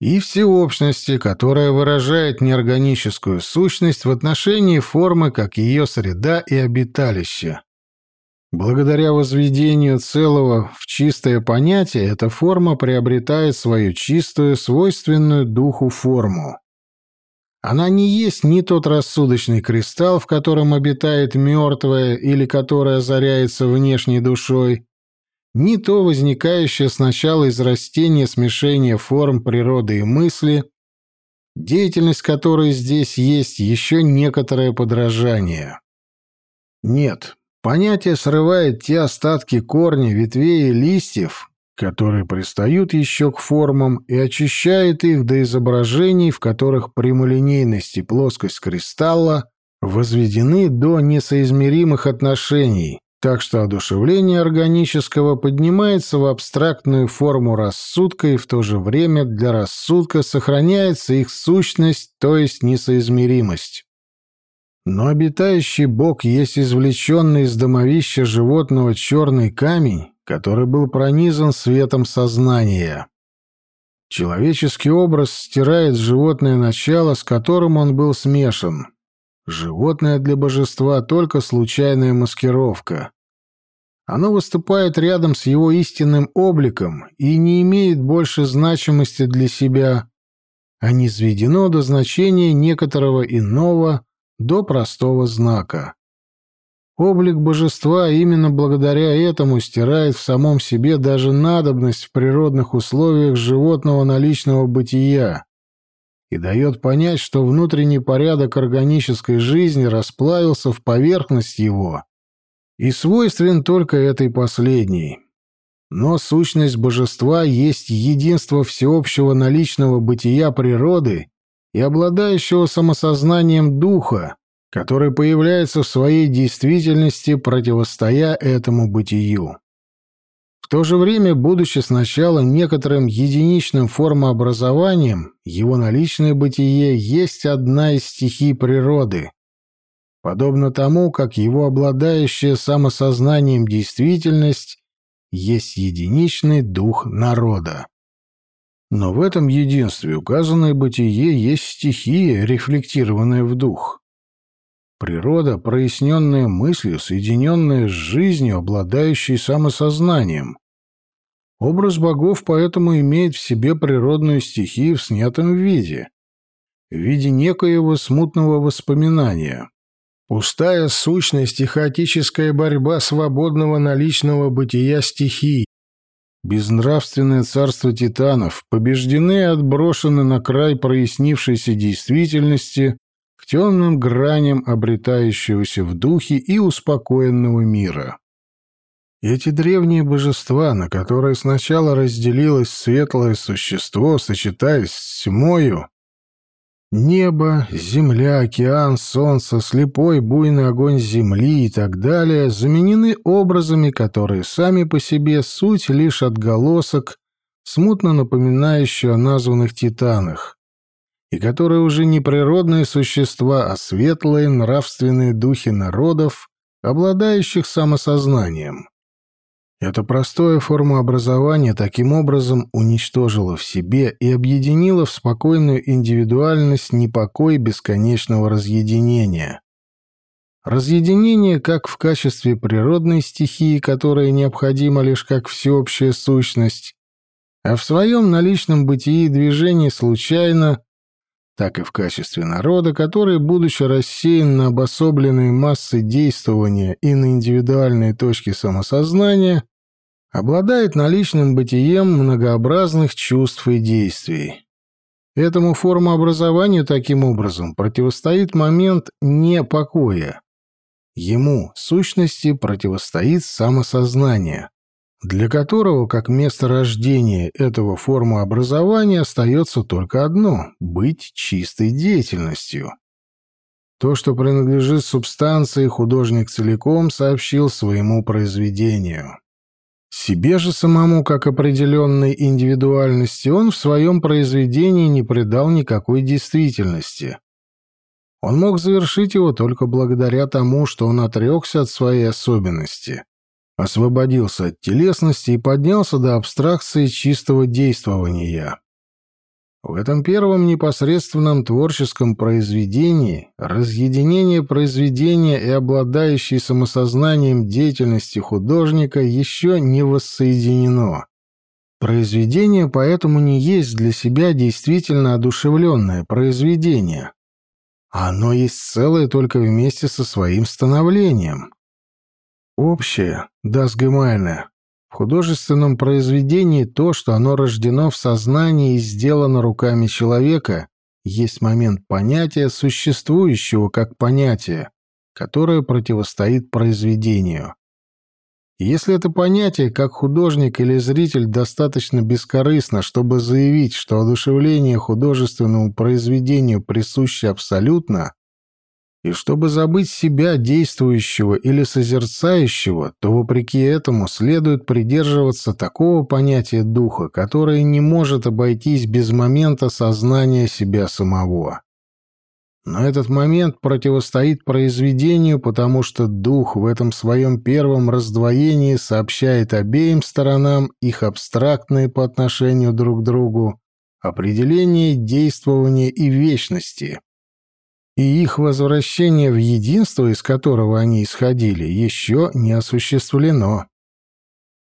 и всеобщности, которая выражает неорганическую сущность в отношении формы как ее среда и обиталище. Благодаря возведению целого в чистое понятие, эта форма приобретает свою чистую, свойственную духу форму. Она не есть ни тот рассудочный кристалл, в котором обитает мертвое или которое озаряется внешней душой, ни то возникающее сначала из растения смешение форм природы и мысли, деятельность которой здесь есть еще некоторое подражание. Нет, понятие срывает те остатки корней, ветвей и листьев, которые пристают еще к формам и очищает их до изображений, в которых прямолинейность и плоскость кристалла возведены до несоизмеримых отношений, так что одушевление органического поднимается в абстрактную форму рассудка, и в то же время для рассудка сохраняется их сущность, то есть несоизмеримость. Но обитающий Бог есть извлеченный из домовища животного черный камень, который был пронизан светом сознания. Человеческий образ стирает животное начало, с которым он был смешан. Животное для божества — только случайная маскировка. Оно выступает рядом с его истинным обликом и не имеет больше значимости для себя, а не сведено до значения некоторого иного, до простого знака. Облик божества именно благодаря этому стирает в самом себе даже надобность в природных условиях животного наличного бытия, и дает понять, что внутренний порядок органической жизни расплавился в поверхность его и свойствен только этой последней. Но сущность божества есть единство всеобщего наличного бытия природы и обладающего самосознанием духа, который появляется в своей действительности, противостоя этому бытию. В то же время, будучи сначала некоторым единичным формообразованием, его наличное бытие есть одна из стихий природы, подобно тому, как его обладающая самосознанием действительность есть единичный дух народа. Но в этом единстве указанное бытие есть стихия, рефлектированная в дух. Природа, проясненная мыслью, соединенная с жизнью, обладающей самосознанием. Образ богов поэтому имеет в себе природную стихию в снятом виде, в виде некоего смутного воспоминания. Пустая сущность и хаотическая борьба свободного наличного бытия стихий, безнравственное царство титанов, побеждены и отброшены на край прояснившейся действительности темным граням обретающегося в духе и успокоенного мира. Эти древние божества, на которые сначала разделилось светлое существо, сочетаясь с тьмою, небо, земля, океан, солнце, слепой буйный огонь земли и так далее, заменены образами, которые сами по себе суть лишь отголосок, смутно напоминающий о названных титанах, и которые уже не природные существа, а светлые нравственные духи народов, обладающих самосознанием. Эта простая форма образования таким образом уничтожила в себе и объединила в спокойную индивидуальность непокой бесконечного разъединения. Разъединение как в качестве природной стихии, которая необходима лишь как всеобщая сущность, а в своем наличном бытии и движении случайно так и в качестве народа, который, будучи рассеян на обособленные массы действования и на индивидуальные точки самосознания, обладает наличным бытием многообразных чувств и действий. Этому формообразованию таким образом противостоит момент непокоя. Ему, сущности, противостоит самосознание, для которого, как место рождения этого формообразования, остается только одно — быть чистой деятельностью. То, что принадлежит субстанции, художник целиком сообщил своему произведению. Себе же самому, как определенной индивидуальности, он в своем произведении не придал никакой действительности. Он мог завершить его только благодаря тому, что он отрекся от своей особенности, освободился от телесности и поднялся до абстракции чистого действования. В этом первом непосредственном творческом произведении разъединение произведения и обладающей самосознанием деятельности художника еще не воссоединено. Произведение поэтому не есть для себя действительно одушевленное произведение, оно есть целое только вместе со своим становлением. Общее, das Gemeine, в художественном произведении то, что оно рождено в сознании и сделано руками человека, есть момент понятия, существующего как понятие, которое противостоит произведению. Если это понятие, как художник или зритель, достаточно бескорыстно, чтобы заявить, что одушевление художественному произведению присуще абсолютно, и чтобы забыть себя, действующего или созерцающего, то вопреки этому следует придерживаться такого понятия духа, которое не может обойтись без момента сознания себя самого. Но этот момент противостоит произведению, потому что дух в этом своем первом раздвоении сообщает обеим сторонам их абстрактные по отношению друг к другу определение действования и вечности. И их возвращение в единство, из которого они исходили, еще не осуществлено.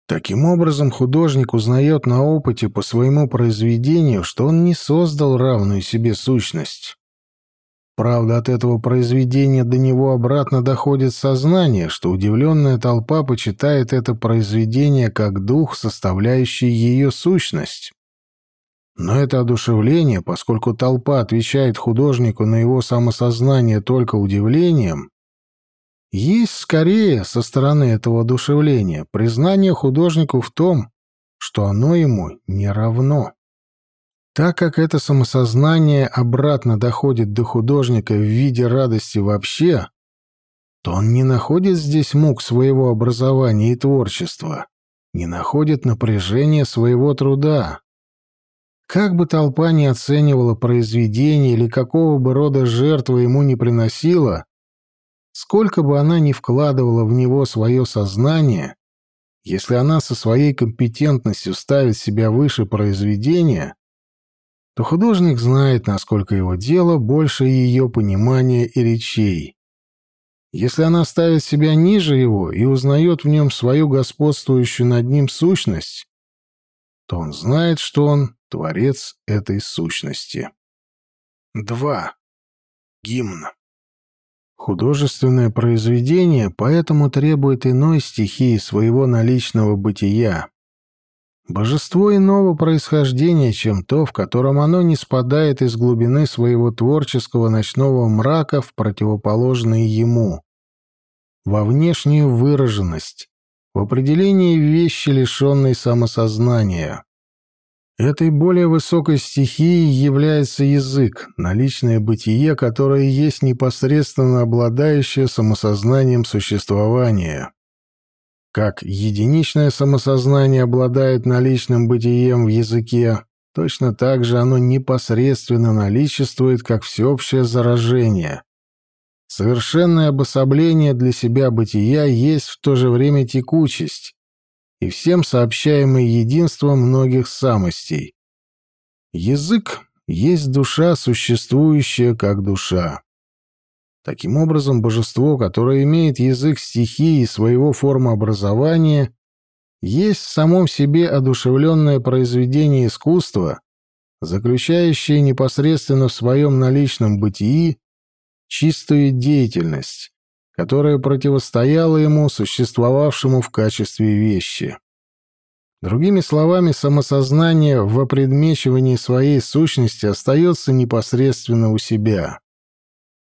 Таким образом, художник узнает на опыте по своему произведению, что он не создал равную себе сущность Правда, от этого произведения до него обратно доходит сознание, что удивленная толпа почитает это произведение как дух, составляющий ее сущность. Но это одушевление, поскольку толпа отвечает художнику на его самосознание только удивлением, есть скорее со стороны этого одушевления признание художнику в том, что оно ему не равно. Так как это самосознание обратно доходит до художника в виде радости вообще, то он не находит здесь мук своего образования и творчества, не находит напряжения своего труда. Как бы толпа ни оценивала произведение или какого бы рода жертвы ему не приносила, сколько бы она ни вкладывала в него свое сознание, если она со своей компетентностью ставит себя выше произведения, то художник знает, насколько его дело больше ее понимания и речей. Если она ставит себя ниже его и узнает в нем свою господствующую над ним сущность, то он знает, что он — творец этой сущности. 2. Гимн. Художественное произведение поэтому требует иной стихии своего наличного бытия, Божество иного происхождения, чем то, в котором оно не спадает из глубины своего творческого ночного мрака в противоположные ему, во внешнюю выраженность, в определении вещи, лишенной самосознания. Этой более высокой стихией является язык, наличное бытие, которое есть непосредственно обладающее самосознанием существования. Как единичное самосознание обладает наличным бытием в языке, точно так же оно непосредственно наличествует как всеобщее заражение. Совершенное обособление для себя бытия есть в то же время текучесть и всем сообщаемое единство многих самостей. Язык есть душа, существующая как душа. Таким образом, божество, которое имеет язык стихии и своего формообразования, есть в самом себе одушевленное произведение искусства, заключающее непосредственно в своем наличном бытии чистую деятельность, которая противостояла ему, существовавшему в качестве вещи. Другими словами, самосознание в опредмечивании своей сущности остается непосредственно у себя.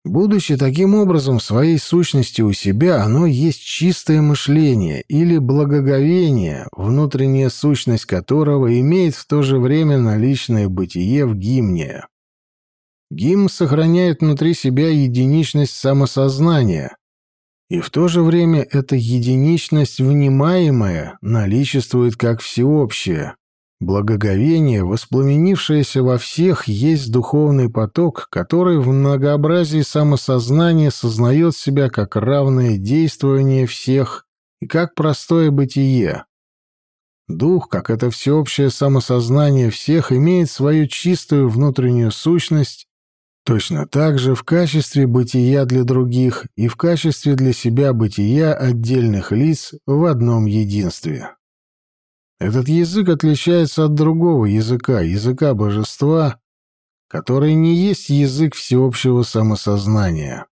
Будучи таким образом своей сущности у себя, оно есть чистое мышление или благоговение, внутренняя сущность которого имеет в то же время наличное бытие в гимне. Гимн сохраняет внутри себя единичность самосознания, и в то же время эта единичность внимаемая наличествует как всеобщее. Благоговение, воспламенившееся во всех, есть духовный поток, который в многообразии самосознания сознает себя как равное действование всех и как простое бытие. Дух, как это всеобщее самосознание всех, имеет свою чистую внутреннюю сущность Точно так же в качестве бытия для других и в качестве для себя бытия отдельных лиц в одном единстве. Этот язык отличается от другого языка, языка божества, который не есть язык всеобщего самосознания.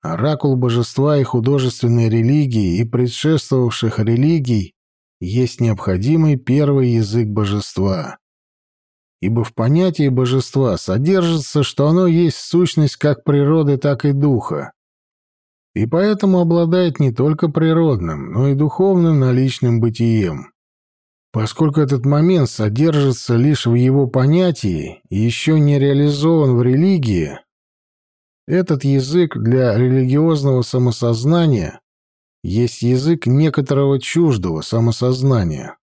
Оракул божества и художественной религии и предшествовавших религий есть необходимый первый язык божества ибо в понятии божества содержится, что оно есть сущность как природы, так и духа, и поэтому обладает не только природным, но и духовным наличным бытием. Поскольку этот момент содержится лишь в его понятии и еще не реализован в религии, этот язык для религиозного самосознания есть язык некоторого чуждого самосознания.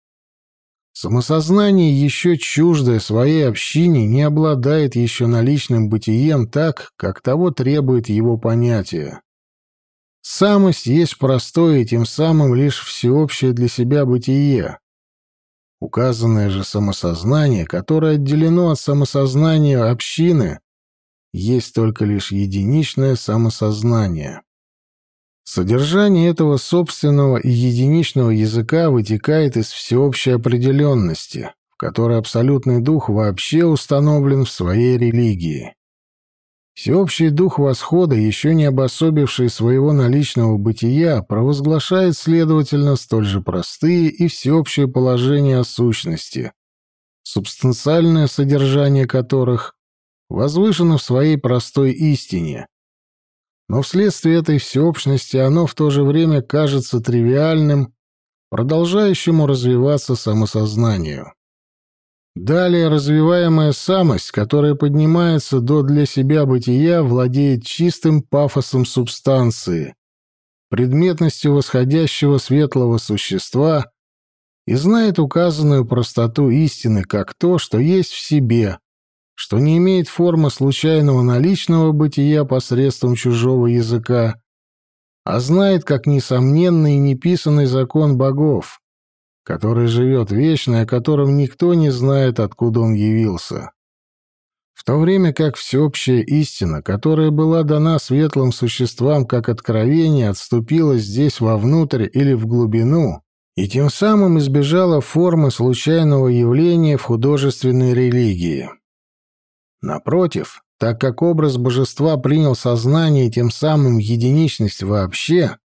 Самосознание, еще чуждое своей общине, не обладает еще наличным бытием так, как того требует его понятие. Самость есть простое и тем самым лишь всеобщее для себя бытие. Указанное же самосознание, которое отделено от самосознания общины, есть только лишь единичное самосознание. Содержание этого собственного и единичного языка вытекает из всеобщей определенности, в которой абсолютный дух вообще установлен в своей религии. Всеобщий дух восхода, еще не обособивший своего наличного бытия, провозглашает, следовательно, столь же простые и всеобщее положение о сущности, субстанциальное содержание которых возвышено в своей простой истине, но вследствие этой всеобщности оно в то же время кажется тривиальным, продолжающему развиваться самосознанию. Далее развиваемая самость, которая поднимается до для себя бытия, владеет чистым пафосом субстанции, предметностью восходящего светлого существа и знает указанную простоту истины как то, что есть в себе, что не имеет формы случайного наличного бытия посредством чужого языка, а знает как несомненный и неписанный закон богов, который живет вечно о котором никто не знает, откуда он явился. В то время как всеобщая истина, которая была дана светлым существам как откровение, отступила здесь вовнутрь или в глубину, и тем самым избежала формы случайного явления в художественной религии. Напротив, так как образ божества принял сознание и тем самым единичность вообще,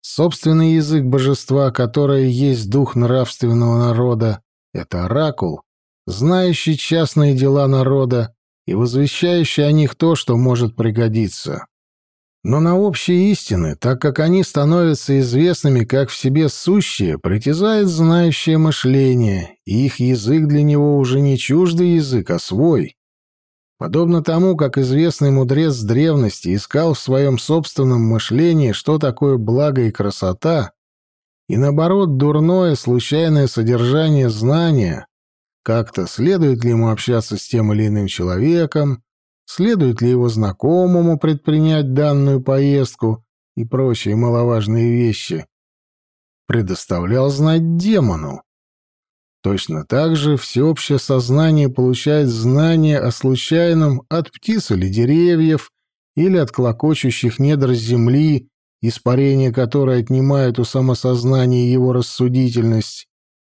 собственный язык божества, которое есть дух нравственного народа, это оракул, знающий частные дела народа и возвещающий о них то, что может пригодиться. Но на общие истины, так как они становятся известными как в себе сущие, притязает знающее мышление, и их язык для него уже не чуждый язык, а свой. Подобно тому, как известный мудрец древности искал в своем собственном мышлении, что такое благо и красота, и наоборот дурное, случайное содержание знания, как-то следует ли ему общаться с тем или иным человеком, следует ли его знакомому предпринять данную поездку и прочие маловажные вещи, предоставлял знать демону, Точно так же всеобщее сознание получает знание о случайном от птиц или деревьев, или от клокочущих недр земли, испарение которой отнимает у самосознания его рассудительность,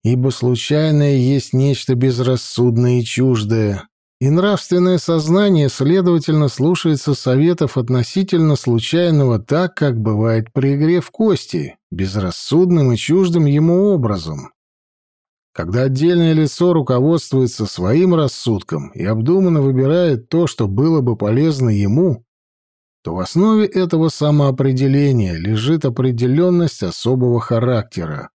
ибо случайное есть нечто безрассудное и чуждое, и нравственное сознание, следовательно, слушается советов относительно случайного так, как бывает при игре в кости, безрассудным и чуждым ему образом. Когда отдельное лицо руководствуется своим рассудком и обдуманно выбирает то, что было бы полезно ему, то в основе этого самоопределения лежит определенность особого характера.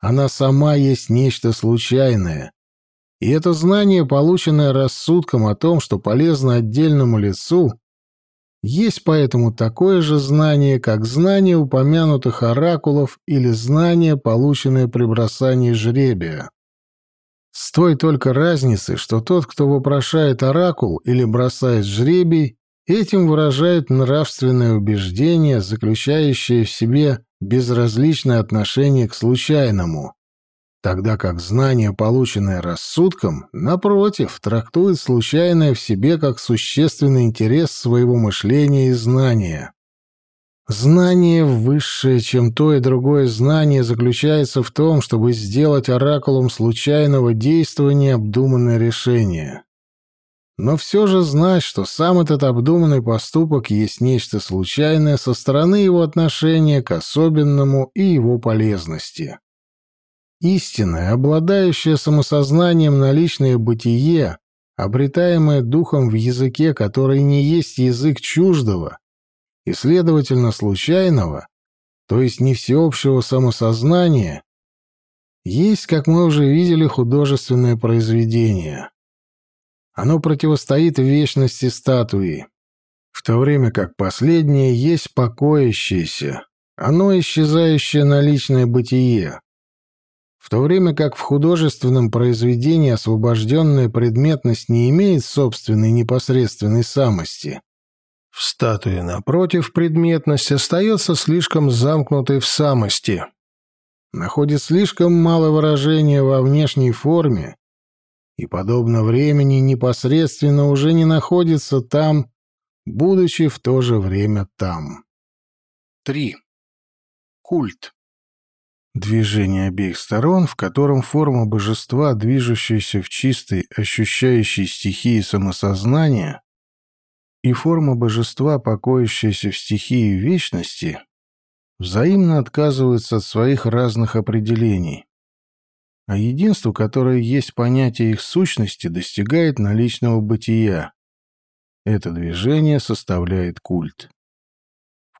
Она сама есть нечто случайное. И это знание, полученное рассудком о том, что полезно отдельному лицу, есть поэтому такое же знание, как знание упомянутых оракулов или знание, полученное при бросании жребия. С той только разницей, что тот, кто вопрошает оракул или бросает жребий, этим выражает нравственное убеждение, заключающее в себе безразличное отношение к случайному, тогда как знание, полученное рассудком, напротив, трактует случайное в себе как существенный интерес своего мышления и знания. Знание высшее, чем то и другое знание, заключается в том, чтобы сделать оракулом случайного действия обдуманное решение. Но все же знать, что сам этот обдуманный поступок есть нечто случайное со стороны его отношения к особенному и его полезности. Истинное, обладающее самосознанием наличное бытие, обретаемое духом в языке, который не есть язык чуждого и, следовательно, случайного, то есть не всеобщего самосознания, есть, как мы уже видели, художественное произведение. Оно противостоит вечности статуи, в то время как последнее есть покоящееся, оно исчезающее наличное бытие в то время как в художественном произведении освобожденная предметность не имеет собственной непосредственной самости. В статуе, напротив, предметность остается слишком замкнутой в самости, находит слишком мало выражения во внешней форме и, подобно времени, непосредственно уже не находится там, будучи в то же время там. 3. Культ. Движение обеих сторон, в котором форма божества, движущаяся в чистой, ощущающей стихии самосознания, и форма божества, покоящаяся в стихии вечности, взаимно отказываются от своих разных определений. А единство, которое есть понятие их сущности, достигает наличного бытия. Это движение составляет культ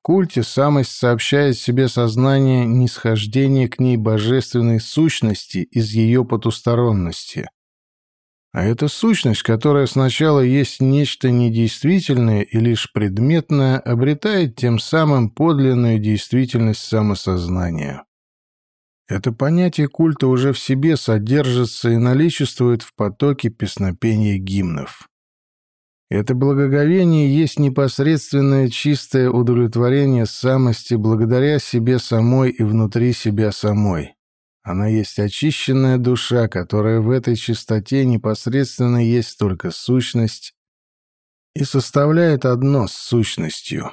культе самость сообщает себе сознание нисхождения к ней божественной сущности из ее потусторонности. А эта сущность, которая сначала есть нечто недействительное и лишь предметное, обретает тем самым подлинную действительность самосознания. Это понятие культа уже в себе содержится и наличествует в потоке песнопения гимнов. Это благоговение есть непосредственное чистое удовлетворение самости благодаря себе самой и внутри себя самой. Она есть очищенная душа, которая в этой чистоте непосредственно есть только сущность и составляет одно с сущностью.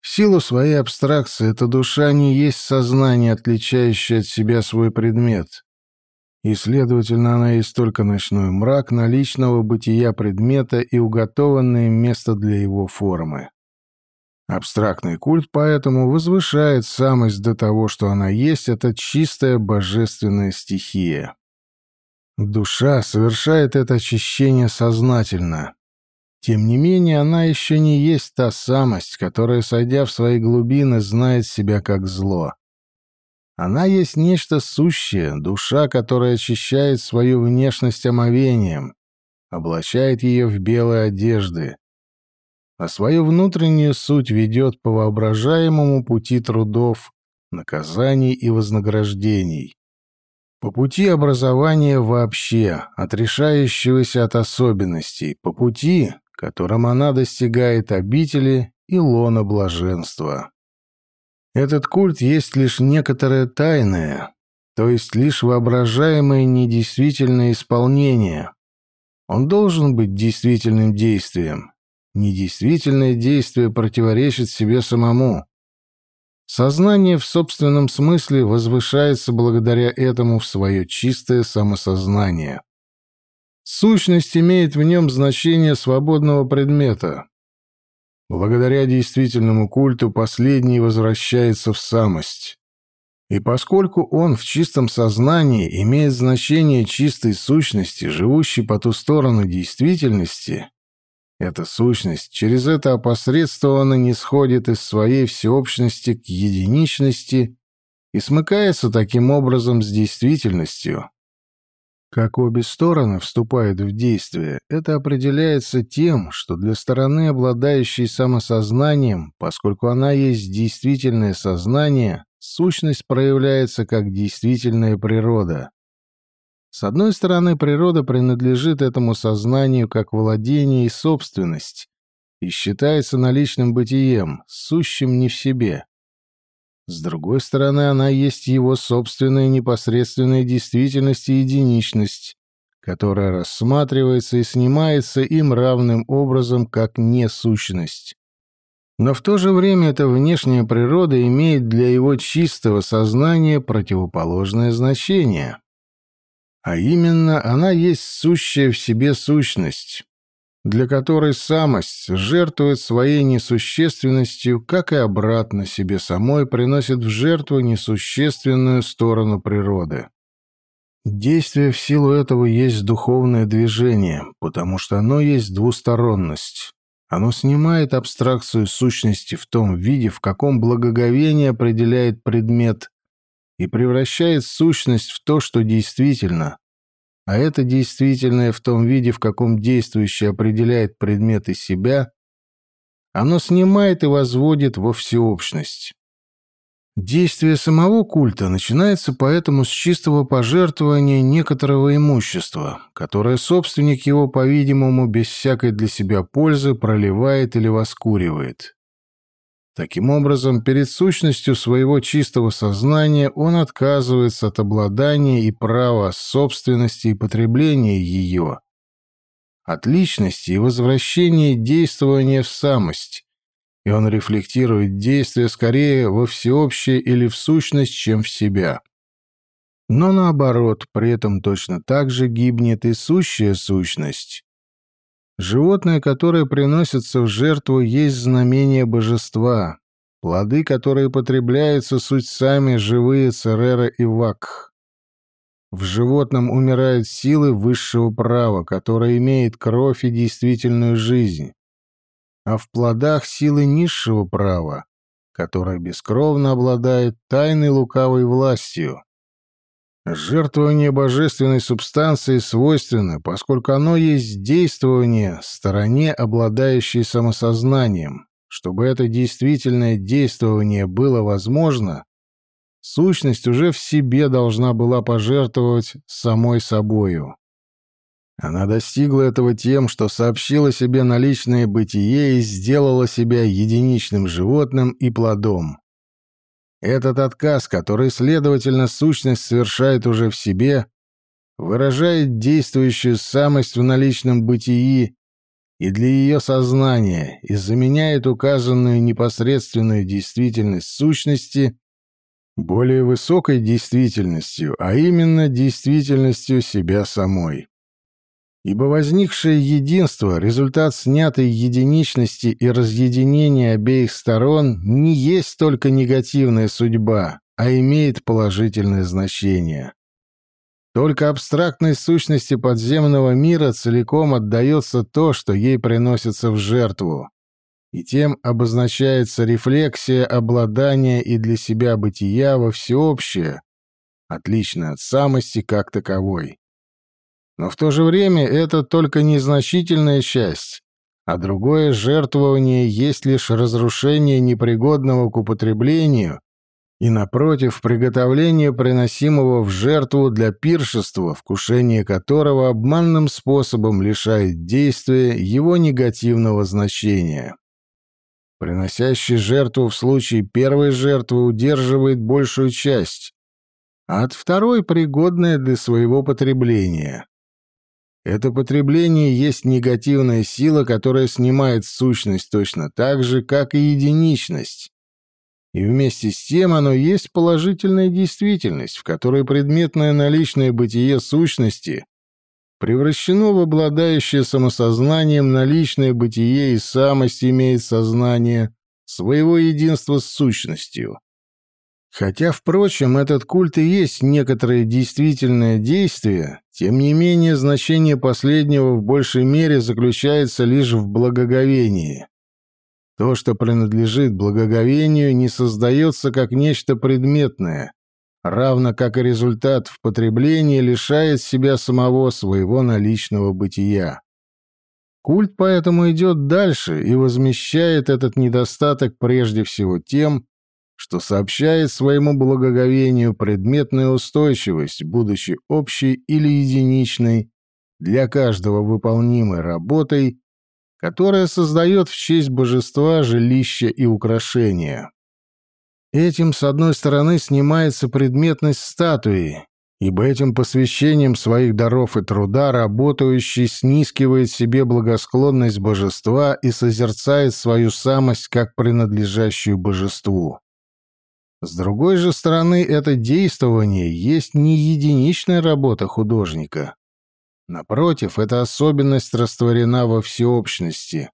В силу своей абстракции эта душа не есть сознание, отличающее от себя свой предмет, и, следовательно, она есть только ночной мрак наличного бытия предмета и уготованное место для его формы. Абстрактный культ поэтому возвышает самость до того, что она есть это чистая божественная стихия. Душа совершает это очищение сознательно. Тем не менее, она еще не есть та самость, которая, сойдя в свои глубины, знает себя как зло. Она есть нечто сущее, душа, которая очищает свою внешность омовением, облачает ее в белые одежды, а свою внутреннюю суть ведет по воображаемому пути трудов, наказаний и вознаграждений. По пути образования вообще, отрешающегося от особенностей, по пути, которым она достигает обители и лона блаженства. Этот культ есть лишь некоторое тайное, то есть лишь воображаемое недействительное исполнение. Он должен быть действительным действием. Недействительное действие противоречит себе самому. Сознание в собственном смысле возвышается благодаря этому в свое чистое самосознание. Сущность имеет в нем значение свободного предмета, Благодаря действительному культу последний возвращается в самость. И поскольку он в чистом сознании имеет значение чистой сущности, живущей по ту сторону действительности, эта сущность через это опосредствованно не сходит из своей всеобщности к единичности и смыкается таким образом с действительностью. Как обе стороны вступают в действие, это определяется тем, что для стороны, обладающей самосознанием, поскольку она есть действительное сознание, сущность проявляется как действительная природа. С одной стороны, природа принадлежит этому сознанию как владение и собственность и считается наличным бытием, сущим не в себе. С другой стороны, она есть его собственная непосредственная действительность и единичность, которая рассматривается и снимается им равным образом как несущность. Но в то же время эта внешняя природа имеет для его чистого сознания противоположное значение. А именно, она есть сущая в себе сущность, для которой самость жертвует своей несущественностью, как и обратно себе самой приносит в жертву несущественную сторону природы. Действие в силу этого есть духовное движение, потому что оно есть двусторонность. Оно снимает абстракцию сущности в том виде, в каком благоговение определяет предмет, и превращает сущность в то, что действительно, а это действительное в том виде, в каком действующий определяет предмет из себя, оно снимает и возводит во всеобщность. Действие самого культа начинается поэтому с чистого пожертвования некоторого имущества, которое собственник его, по-видимому, без всякой для себя пользы проливает или воскуривает. Таким образом, перед сущностью своего чистого сознания он отказывается от обладания и права собственности и потребления ее, от личности и возвращения действования в самость, и он рефлектирует действия скорее во всеобщее или в сущность, чем в себя. Но наоборот, при этом точно так же гибнет и сущая сущность, Животное, которое приносится в жертву, есть знамение божества. Плоды, которые потребляются, суть сами живые Церера и Вакх. В животном умирают силы высшего права, которое имеет кровь и действительную жизнь. А в плодах силы низшего права, которое бескровно обладает тайной лукавой властью. Жертвование божественной субстанции свойственно, поскольку оно есть действование стороне, обладающей самосознанием. Чтобы это действительное действование было возможно, сущность уже в себе должна была пожертвовать самой собою. Она достигла этого тем, что сообщила себе наличное бытие и сделала себя единичным животным и плодом. Этот отказ, который, следовательно, сущность совершает уже в себе, выражает действующую самость в наличном бытии и для ее сознания и заменяет указанную непосредственную действительность сущности более высокой действительностью, а именно действительностью себя самой ибо возникшее единство, результат снятой единичности и разъединения обеих сторон, не есть только негативная судьба, а имеет положительное значение. Только абстрактной сущности подземного мира целиком отдается то, что ей приносится в жертву, и тем обозначается рефлексия обладания и для себя бытия во всеобщее, отличное от самости как таковой. Но в то же время это только незначительная часть, а другое жертвование есть лишь разрушение непригодного к употреблению и, напротив, приготовление приносимого в жертву для пиршества, вкушение которого обманным способом лишает действия его негативного значения. Приносящий жертву в случае первой жертвы удерживает большую часть, а от второй пригодное для своего потребления. Это потребление есть негативная сила, которая снимает сущность точно так же, как и единичность. И вместе с тем оно есть положительная действительность, в которой предметное наличное бытие сущности превращено в обладающее самосознанием наличное бытие и самость имеет сознание своего единства с сущностью. Хотя, впрочем, этот культ и есть некоторое действительное действие, тем не менее значение последнего в большей мере заключается лишь в благоговении. То, что принадлежит благоговению, не создается как нечто предметное, равно как и результат в потреблении лишает себя самого своего наличного бытия. Культ поэтому идет дальше и возмещает этот недостаток прежде всего тем, что сообщает своему благоговению предметную устойчивость, будучи общей или единичной, для каждого выполнимой работой, которая создает в честь божества жилище и украшения. Этим, с одной стороны, снимается предметность статуи, ибо этим посвящением своих даров и труда работающий снискивает себе благосклонность божества и созерцает свою самость как принадлежащую божеству. С другой же стороны, это действование есть не единичная работа художника. Напротив, эта особенность растворена во всеобщности.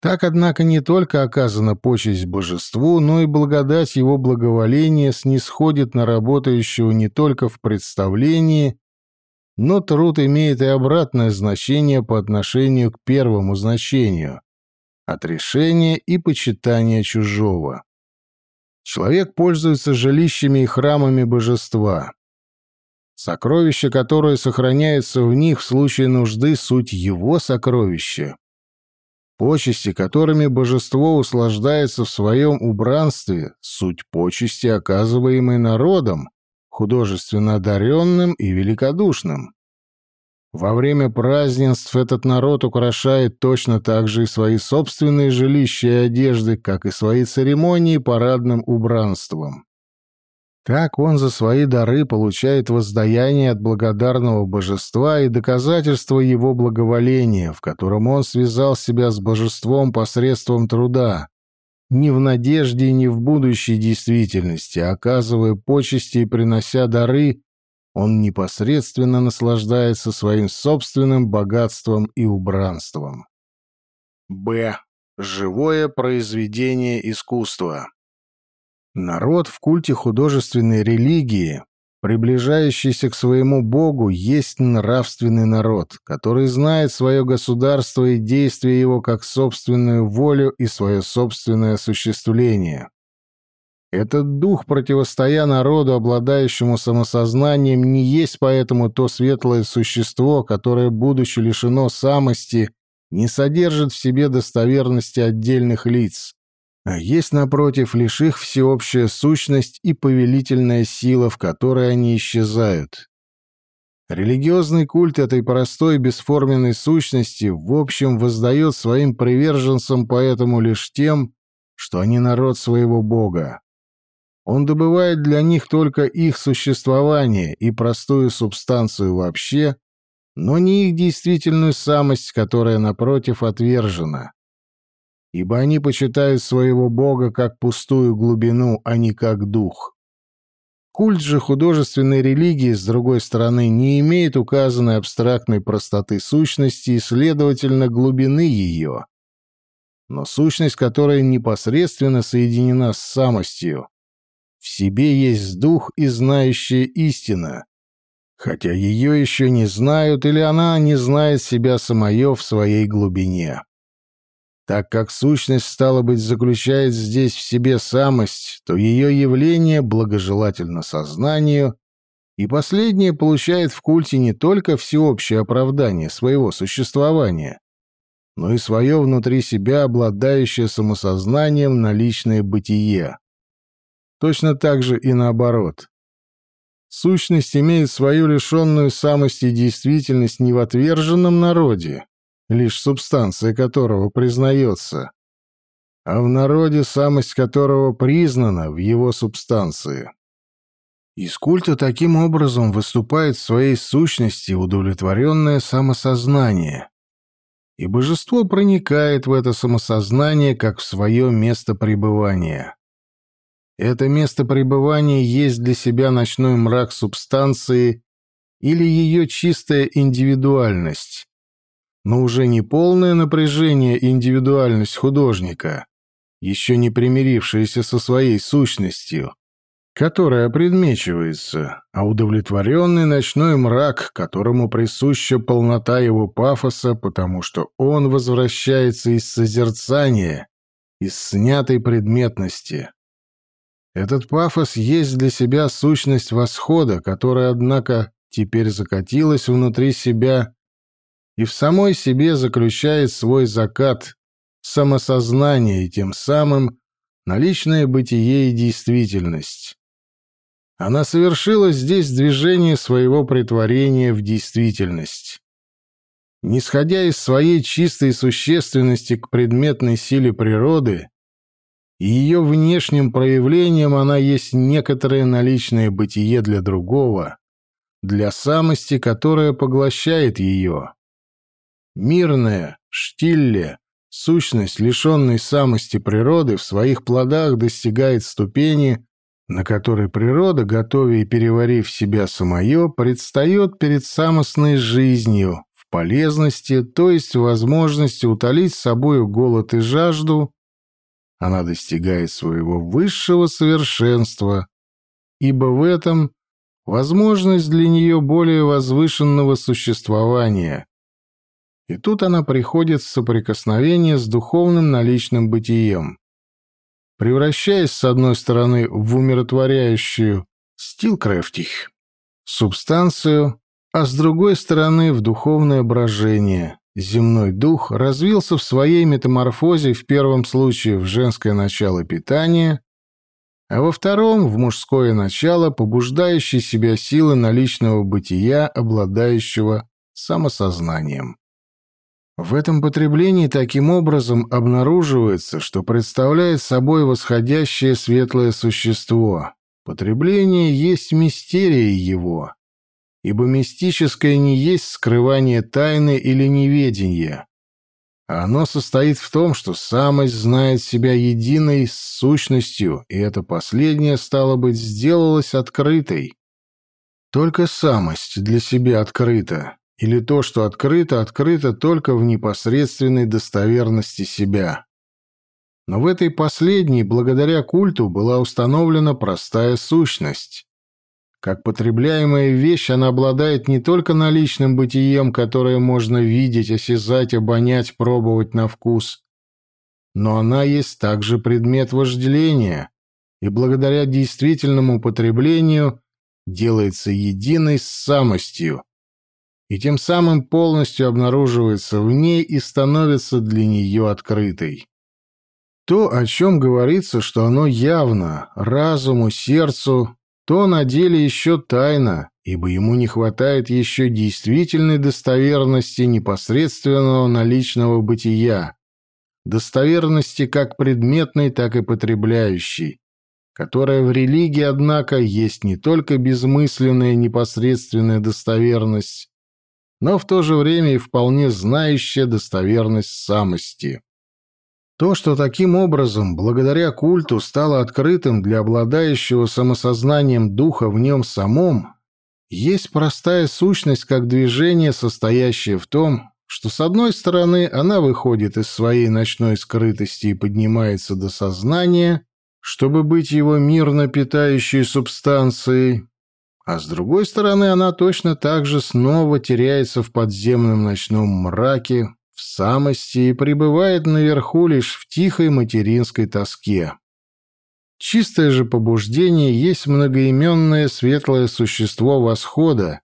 Так, однако, не только оказана почесть божеству, но и благодать его благоволения снисходит на работающего не только в представлении, но труд имеет и обратное значение по отношению к первому значению – отрешение и почитание чужого. Человек пользуется жилищами и храмами божества. Сокровища, которые сохраняются в них в случае нужды, суть его сокровища. Почести, которыми божество услаждается в своем убранстве, суть почести, оказываемые народом, художественно одаренным и великодушным. Во время празднеств этот народ украшает точно так же и свои собственные жилища и одежды, как и свои церемонии парадным убранством. Так он за свои дары получает воздаяние от благодарного божества и доказательство его благоволения, в котором он связал себя с божеством посредством труда, не в надежде и не в будущей действительности, оказывая почести и принося дары он непосредственно наслаждается своим собственным богатством и убранством. Б. Живое произведение искусства. Народ в культе художественной религии, приближающийся к своему Богу, есть нравственный народ, который знает свое государство и действие его как собственную волю и свое собственное осуществление. Этот дух, противостоя народу, обладающему самосознанием, не есть поэтому то светлое существо, которое, будучи лишено самости, не содержит в себе достоверности отдельных лиц, а есть, напротив, лишь их всеобщая сущность и повелительная сила, в которой они исчезают. Религиозный культ этой простой бесформенной сущности в общем воздает своим приверженцам поэтому лишь тем, что они народ своего Бога. Он добывает для них только их существование и простую субстанцию вообще, но не их действительную самость, которая, напротив, отвержена. Ибо они почитают своего бога как пустую глубину, а не как дух. Культ же художественной религии, с другой стороны, не имеет указанной абстрактной простоты сущности и, следовательно, глубины ее. Но сущность, которая непосредственно соединена с самостью, в себе есть дух и знающая истина, хотя ее еще не знают или она не знает себя самое в своей глубине. Так как сущность, стало быть, заключает здесь в себе самость, то ее явление благожелательно сознанию, и последнее получает в культе не только всеобщее оправдание своего существования, но и свое внутри себя обладающее самосознанием наличное бытие. Точно так же и наоборот. Сущность имеет свою лишенную самости действительность не в отверженном народе, лишь субстанция которого признается, а в народе самость которого признана в его субстанции. Из культа таким образом выступает в своей сущности удовлетворенное самосознание, и божество проникает в это самосознание как в свое место пребывания. Это место пребывания есть для себя ночной мрак субстанции или ее чистая индивидуальность, но уже не полное напряжение индивидуальность художника, еще не примирившаяся со своей сущностью, которая предмечивается, а удовлетворенный ночной мрак, которому присуща полнота его пафоса, потому что он возвращается из созерцания, из снятой предметности. Этот пафос есть для себя сущность восхода, которая, однако, теперь закатилась внутри себя и в самой себе заключает свой закат, самосознание и тем самым наличное бытие и действительность. Она совершила здесь движение своего притворения в действительность. Нисходя из своей чистой существенности к предметной силе природы, и ее внешним проявлением она есть некоторое наличное бытие для другого, для самости, которая поглощает ее. Мирная, штилле, сущность, лишенной самости природы, в своих плодах достигает ступени, на которой природа, готовя и переварив себя самое, предстает перед самостной жизнью, в полезности, то есть возможности утолить собою голод и жажду, она достигает своего высшего совершенства, ибо в этом возможность для нее более возвышенного существования. И тут она приходит в соприкосновение с духовным наличным бытием превращаясь с одной стороны в умиротворяющую стилкрафтих субстанцию, а с другой стороны в духовное брожение. Земной дух развился в своей метаморфозе в первом случае в женское начало питания, а во втором — в мужское начало, побуждающей себя силы наличного бытия, обладающего самосознанием. В этом потреблении таким образом обнаруживается, что представляет собой восходящее светлое существо. Потребление есть мистерия его, ибо мистическое не есть скрывание тайны или неведения. А оно состоит в том, что самость знает себя единой с сущностью, и это последнее, стало быть, сделалось открытой. Только самость для себя открыта, или то, что открыто, открыто только в непосредственной достоверности себя. Но в этой последней, благодаря культу, была установлена простая сущность. Как потребляемая вещь, она обладает не только наличным бытием, которое можно видеть, осязать, обонять, пробовать на вкус, но она есть также предмет вожделения, и благодаря действительному потреблению делается единой с самостью, и тем самым полностью обнаруживается в ней и становится для нее открытой. То, о чем говорится, что оно явно, разуму, сердцу, то на деле еще тайна, ибо ему не хватает еще действительной достоверности непосредственного наличного бытия, достоверности как предметной, так и потребляющей, которая в религии, однако, есть не только безмысленная непосредственная достоверность, но в то же время и вполне знающая достоверность самости. То, что таким образом, благодаря культу, стало открытым для обладающего самосознанием духа в нем самом, есть простая сущность как движение, состоящее в том, что с одной стороны она выходит из своей ночной скрытости и поднимается до сознания, чтобы быть его мирно питающей субстанцией, а с другой стороны она точно так же снова теряется в подземном ночном мраке, в самости и пребывает наверху лишь в тихой материнской тоске. Чистое же побуждение есть многоименное светлое существо восхода,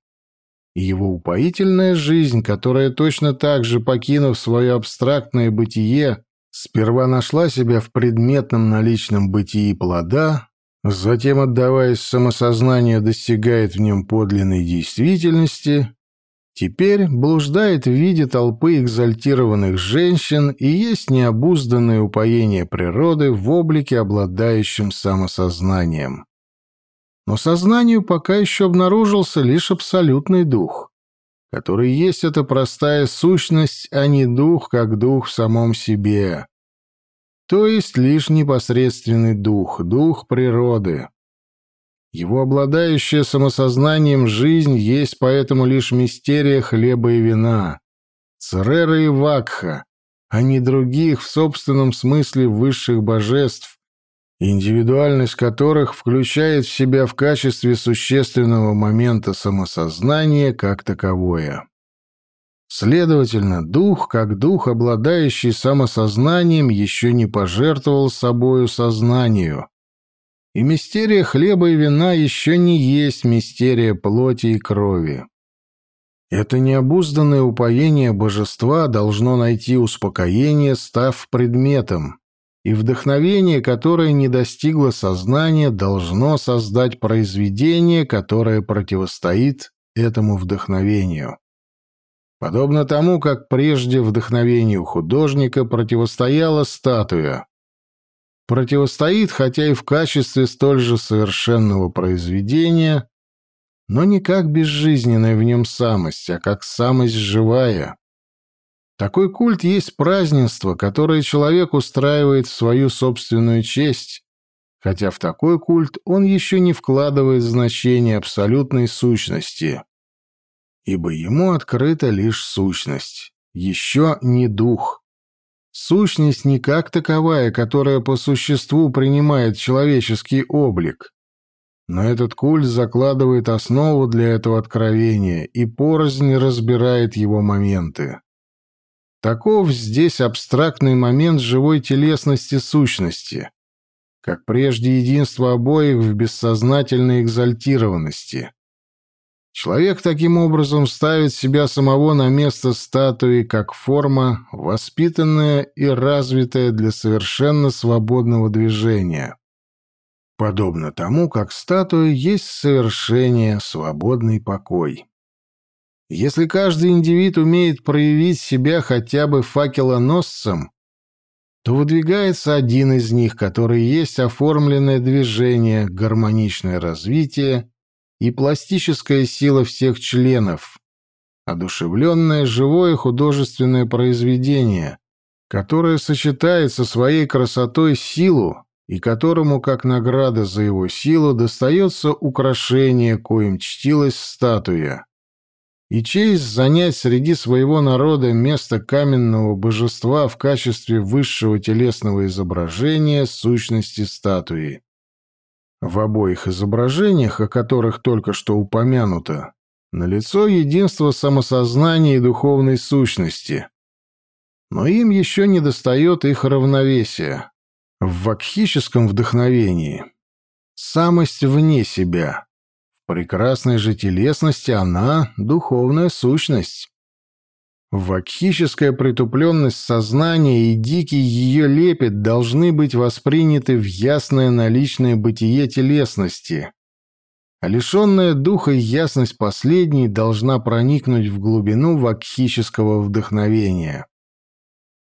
и его упоительная жизнь, которая точно так же, покинув свое абстрактное бытие, сперва нашла себя в предметном наличном бытии плода, Затем, отдаваясь самосознанию, достигает в нем подлинной действительности, теперь блуждает в виде толпы экзальтированных женщин и есть необузданное упоение природы в облике, обладающем самосознанием. Но сознанию пока еще обнаружился лишь абсолютный дух, который есть эта простая сущность, а не дух, как дух в самом себе то есть лишь непосредственный дух, дух природы. Его обладающая самосознанием жизнь есть поэтому лишь мистерия хлеба и вина, церера и вакха, а не других в собственном смысле высших божеств, индивидуальность которых включает в себя в качестве существенного момента самосознание как таковое. Следовательно, дух, как дух, обладающий самосознанием, еще не пожертвовал собою сознанию. И мистерия хлеба и вина еще не есть мистерия плоти и крови. Это необузданное упоение божества должно найти успокоение, став предметом, и вдохновение, которое не достигло сознания, должно создать произведение, которое противостоит этому вдохновению. Подобно тому, как прежде вдохновению художника противостояла статуя. Противостоит, хотя и в качестве столь же совершенного произведения, но не как безжизненная в нем самость, а как самость живая. Такой культ есть празднество, которое человек устраивает в свою собственную честь, хотя в такой культ он еще не вкладывает значение абсолютной сущности, ибо ему открыта лишь сущность, еще не дух. Сущность не как таковая, которая по существу принимает человеческий облик, но этот культ закладывает основу для этого откровения и порознь разбирает его моменты. Таков здесь абстрактный момент живой телесности сущности, как прежде единство обоих в бессознательной экзальтированности. Человек таким образом ставит себя самого на место статуи как форма, воспитанная и развитая для совершенно свободного движения подобно тому, как статуя есть совершение, свободный покой. Если каждый индивид умеет проявить себя хотя бы факелоносцем, то выдвигается один из них, который есть оформленное движение, гармоничное развитие и пластическая сила всех членов, одушевленное живое художественное произведение, которое сочетает со своей красотой силу, и которому, как награда за его силу, достается украшение, коим чтилась статуя. И честь занять среди своего народа место каменного божества в качестве высшего телесного изображения сущности статуи. В обоих изображениях, о которых только что упомянуто, налицо единство самосознания и духовной сущности. Но им еще не достает их равновесия в вакхическом вдохновении. Самость вне себя. В прекрасной же телесности она — духовная сущность. Вакхическая притупленность сознания и дикий ее лепет должны быть восприняты в ясное наличное бытие телесности, а лишенная духа ясность последней должна проникнуть в глубину вакхического вдохновения.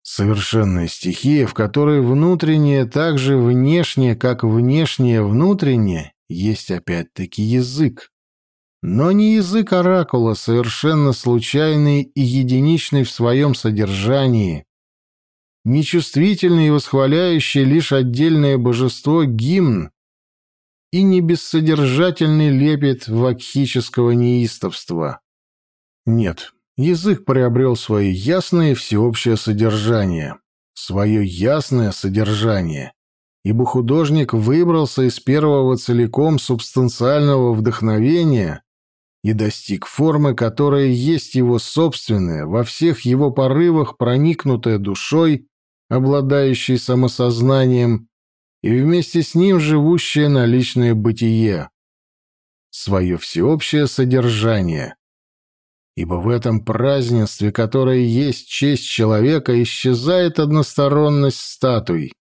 Совершенная стихия, в которой внутреннее так же внешнее, как внешнее внутреннее, есть опять-таки язык. Но не язык оракула, совершенно случайный и единичный в своем содержании, нечувствительный и восхваляющий лишь отдельное божество гимн, и не бессодержательный лепет вакхического неистовства. Нет, язык приобрел свое ясное всеобщее содержание. Свое ясное содержание. Ибо художник выбрался из первого целиком субстанциального вдохновения и достиг формы, которая есть его собственная, во всех его порывах проникнутая душой, обладающей самосознанием, и вместе с ним живущее на личное бытие. Свое всеобщее содержание – ибо в этом празднестве, которое есть честь человека, исчезает односторонность статуй,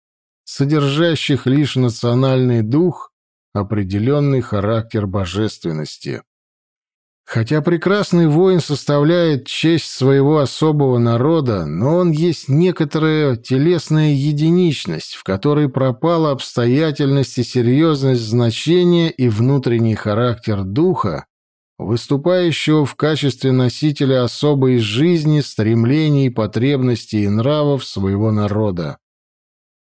содержащих лишь национальный дух, определенный характер божественности. Хотя прекрасный воин составляет честь своего особого народа, но он есть некоторая телесная единичность, в которой пропала обстоятельность и серьезность значения и внутренний характер духа, выступающего в качестве носителя особой жизни, стремлений, потребностей и нравов своего народа.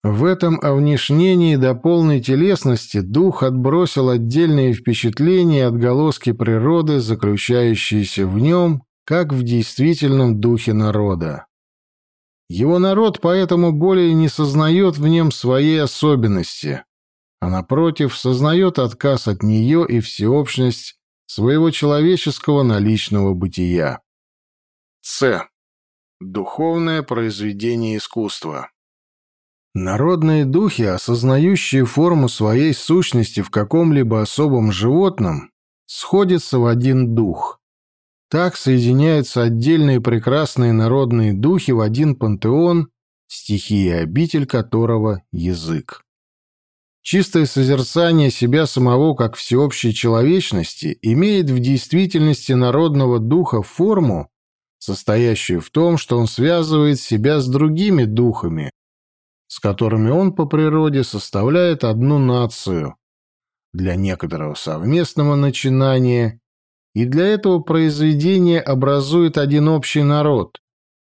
В этом овнешнении до полной телесности дух отбросил отдельные впечатления и отголоски природы, заключающиеся в нем, как в действительном духе народа. Его народ поэтому более не сознает в нем своей особенности, а напротив сознает отказ от нее и всеобщность своего человеческого наличного бытия. С. Духовное произведение искусства. Народные духи, осознающие форму своей сущности в каком-либо особом животном, сходятся в один дух. Так соединяются отдельные прекрасные народные духи в один пантеон, стихия обитель которого – язык. Чистое созерцание себя самого как всеобщей человечности имеет в действительности народного духа форму, состоящую в том, что он связывает себя с другими духами, с которыми он по природе составляет одну нацию для некоторого совместного начинания и для этого произведения образует один общий народ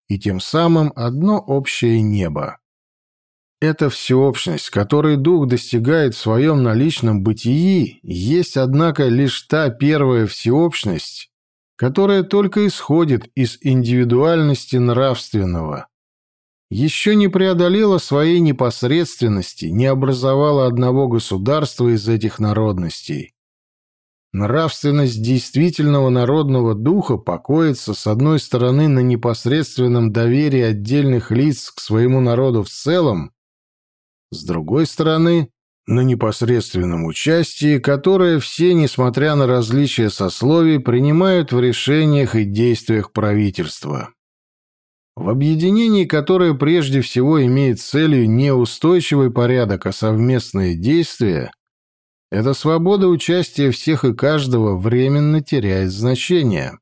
и тем самым одно общее небо. Эта всеобщность, которой дух достигает в своем наличном бытии, есть, однако, лишь та первая всеобщность, которая только исходит из индивидуальности нравственного, еще не преодолела своей непосредственности, не образовала одного государства из этих народностей. Нравственность действительного народного духа покоится, с одной стороны, на непосредственном доверии отдельных лиц к своему народу в целом, с другой стороны, на непосредственном участии, которое все, несмотря на различия сословий, принимают в решениях и действиях правительства в объединении, которое прежде всего имеет целью не устойчивый порядок, а совместные действия, эта свобода участия всех и каждого временно теряет значение.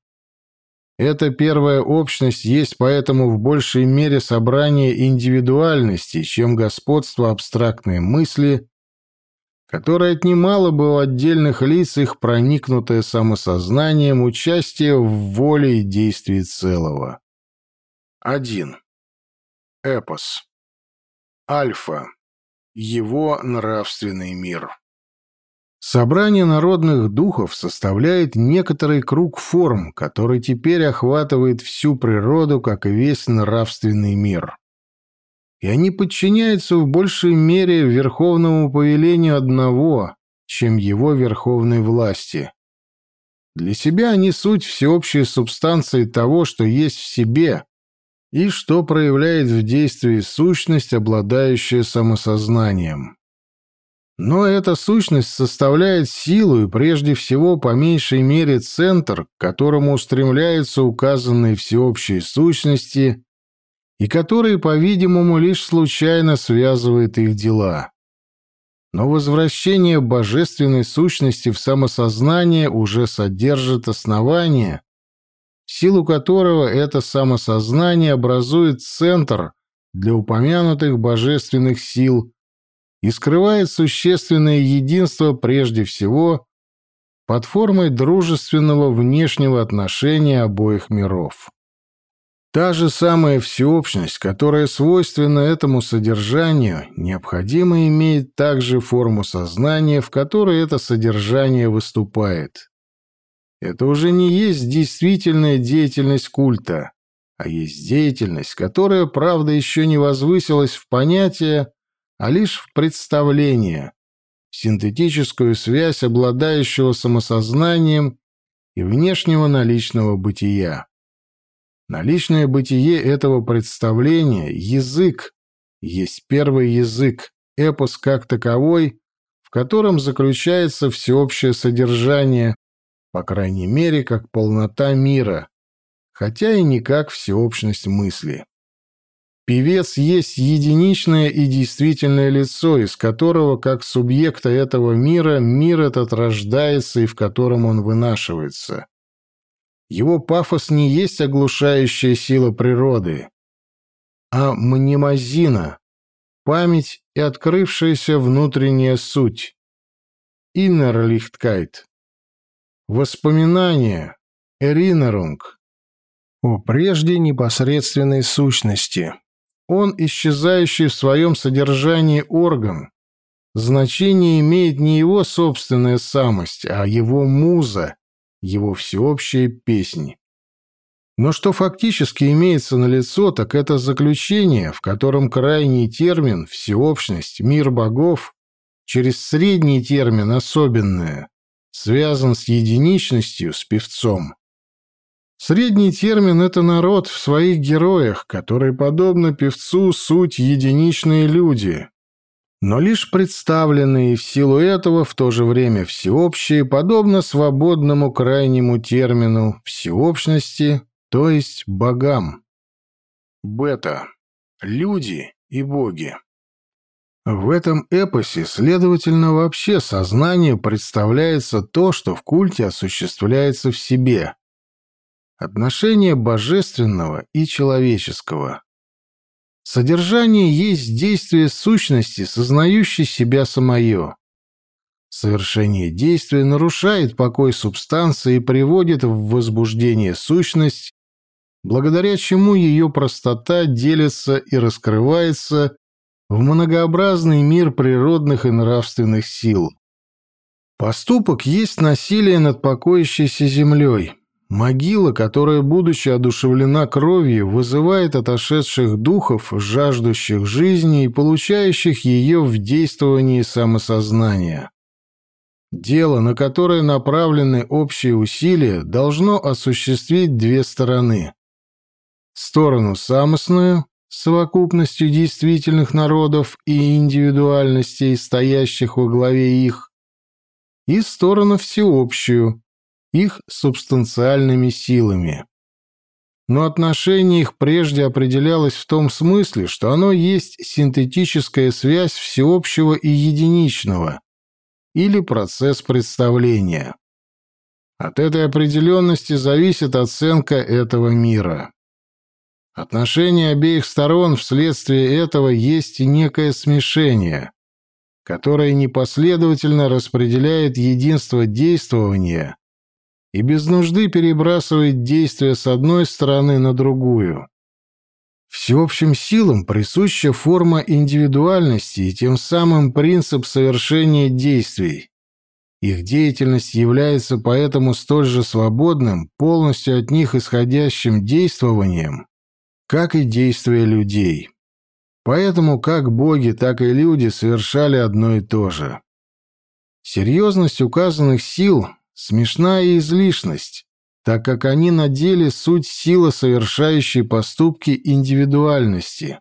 Эта первая общность есть поэтому в большей мере собрание индивидуальностей, чем господство абстрактной мысли, которое отнимало бы у отдельных лиц их проникнутое самосознанием участие в воле и действии целого. 1. Эпос. Альфа. Его нравственный мир. Собрание народных духов составляет некоторый круг форм, который теперь охватывает всю природу, как и весь нравственный мир. И они подчиняются в большей мере верховному повелению одного, чем его верховной власти. Для себя они суть всеобщей субстанции того, что есть в себе, и что проявляет в действии сущность, обладающая самосознанием. Но эта сущность составляет силу и прежде всего по меньшей мере центр, к которому устремляются указанные всеобщие сущности и который, по-видимому, лишь случайно связывает их дела. Но возвращение божественной сущности в самосознание уже содержит силу которого это самосознание образует центр для упомянутых божественных сил и скрывает существенное единство прежде всего под формой дружественного внешнего отношения обоих миров. Та же самая всеобщность, которая свойственна этому содержанию, необходимо имеет также форму сознания, в которой это содержание выступает. Это уже не есть действительная деятельность культа, а есть деятельность, которая, правда, еще не возвысилась в понятие, а лишь в представление, синтетическую связь обладающего самосознанием и внешнего наличного бытия. Наличное бытие этого представления, язык, есть первый язык, эпос как таковой, в котором заключается всеобщее содержание, по крайней мере, как полнота мира, хотя и не как всеобщность мысли. Певец есть единичное и действительное лицо, из которого, как субъекта этого мира, мир этот рождается и в котором он вынашивается. Его пафос не есть оглушающая сила природы, а мнемозина, память и открывшаяся внутренняя суть. Иннерлихткайт. Воспоминания, Эринерунг, о прежде непосредственной сущности. Он исчезающий в своем содержании орган. Значение имеет не его собственная самость, а его муза, его всеобщая песнь. Но что фактически имеется на лицо, так это заключение, в котором крайний термин «всеобщность», «мир богов» через средний термин «особенное» связан с единичностью, с певцом. Средний термин — это народ в своих героях, которые, подобно певцу, суть единичные люди, но лишь представленные в силу этого в то же время всеобщие, подобно свободному крайнему термину всеобщности, то есть богам. Бета. Люди и боги. В этом эпосе, следовательно, вообще сознанию представляется то, что в культе осуществляется в себе. Отношение божественного и человеческого. Содержание есть действие сущности, сознающей себя самое. Совершение действия нарушает покой субстанции и приводит в возбуждение сущность, благодаря чему ее простота делится и раскрывается в многообразный мир природных и нравственных сил. Поступок есть насилие над покоящейся землей, Могила, которая, будучи одушевлена кровью, вызывает отошедших духов, жаждущих жизни и получающих ее в действовании самосознания. Дело, на которое направлены общие усилия, должно осуществить две стороны. Сторону самостную, совокупностью действительных народов и индивидуальностей, стоящих во главе их, и сторону всеобщую, их субстанциальными силами. Но отношение их прежде определялось в том смысле, что оно есть синтетическая связь всеобщего и единичного, или процесс представления. От этой определенности зависит оценка этого мира. Отношение обеих сторон вследствие этого есть некое смешение, которое непоследовательно распределяет единство действования и без нужды перебрасывает действия с одной стороны на другую. Всеобщим силам присуща форма индивидуальности и тем самым принцип совершения действий. Их деятельность является поэтому столь же свободным, полностью от них исходящим действованием, как и действия людей. Поэтому как боги, так и люди совершали одно и то же. Серьезность указанных сил смешная излишность, так как они на деле суть силы, совершающей поступки индивидуальности.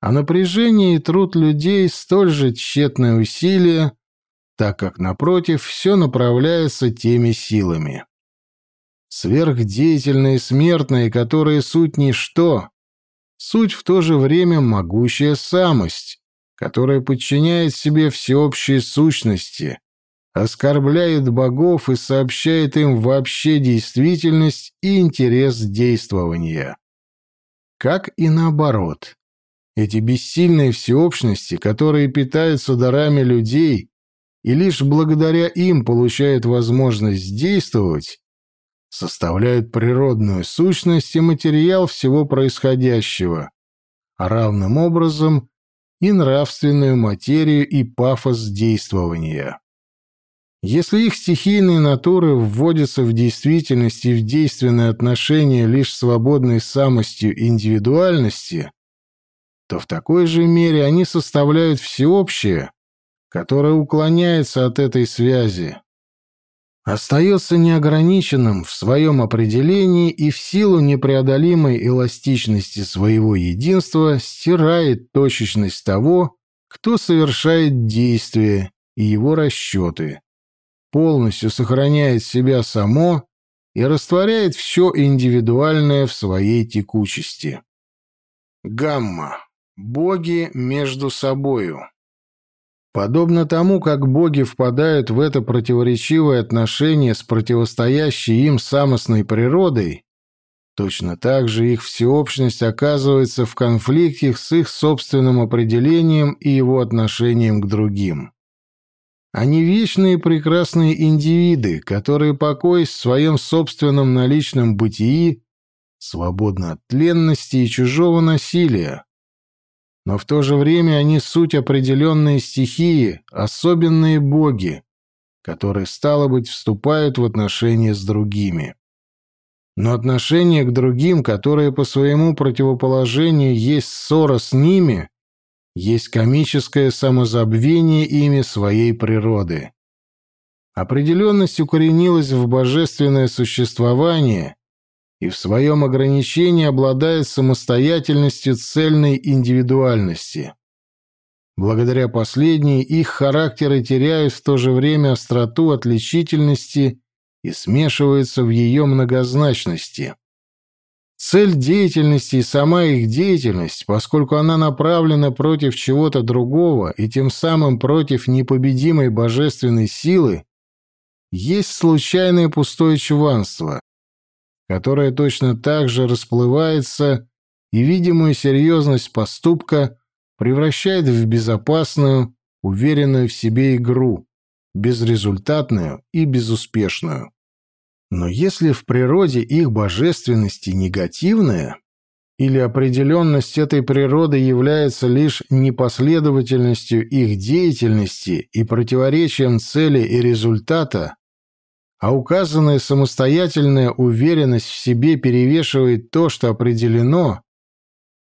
А напряжение и труд людей столь же тщетное усилие, так как, напротив, все направляется теми силами. Сверхдеятельные смертные, которые суть ничто, суть в то же время могущая самость, которая подчиняет себе всеобщие сущности, оскорбляет богов и сообщает им вообще действительность и интерес действования. Как и наоборот. Эти бессильные всеобщности, которые питаются дарами людей и лишь благодаря им получают возможность действовать, составляют природную сущность и материал всего происходящего, а равным образом и нравственную материю и пафос действования. Если их стихийные натуры вводятся в действительность и в действенное отношение лишь свободной самостью индивидуальности, то в такой же мере они составляют всеобщее, которое уклоняется от этой связи, остается неограниченным в своем определении и в силу непреодолимой эластичности своего единства стирает точечность того, кто совершает действие и его расчеты полностью сохраняет себя само и растворяет все индивидуальное в своей текучести. Гамма. Боги между собою. Подобно тому, как боги впадают в это противоречивое отношение с противостоящей им самостной природой, точно так же их всеобщность оказывается в конфликте с их собственным определением и его отношением к другим. Они вечные прекрасные индивиды, которые, покоясь в своем собственном наличном бытии, свободны от тленности и чужого насилия. Но в то же время они суть определенные стихии, особенные боги, которые, стало быть, вступают в отношения с другими. Но отношение к другим, которые по своему противоположению есть ссора с ними, есть комическое самозабвение ими своей природы. Определенность укоренилась в божественное существование и в своем ограничении обладает самостоятельностью цельной индивидуальности. Благодаря последней их характеры теряют в то же время остроту отличительности и смешиваются в ее многозначности. Цель деятельности и сама их деятельность, поскольку она направлена против чего-то другого и тем самым против непобедимой божественной силы, есть случайное пустое чуванство, которое точно так же расплывается и видимую серьезность поступка превращает в безопасную, уверенную в себе игру, безрезультатную и безуспешную. Но если в природе их божественности негативная, или определенность этой природы является лишь непоследовательностью их деятельности и противоречием цели и результата, а указанная самостоятельная уверенность в себе перевешивает то, что определено,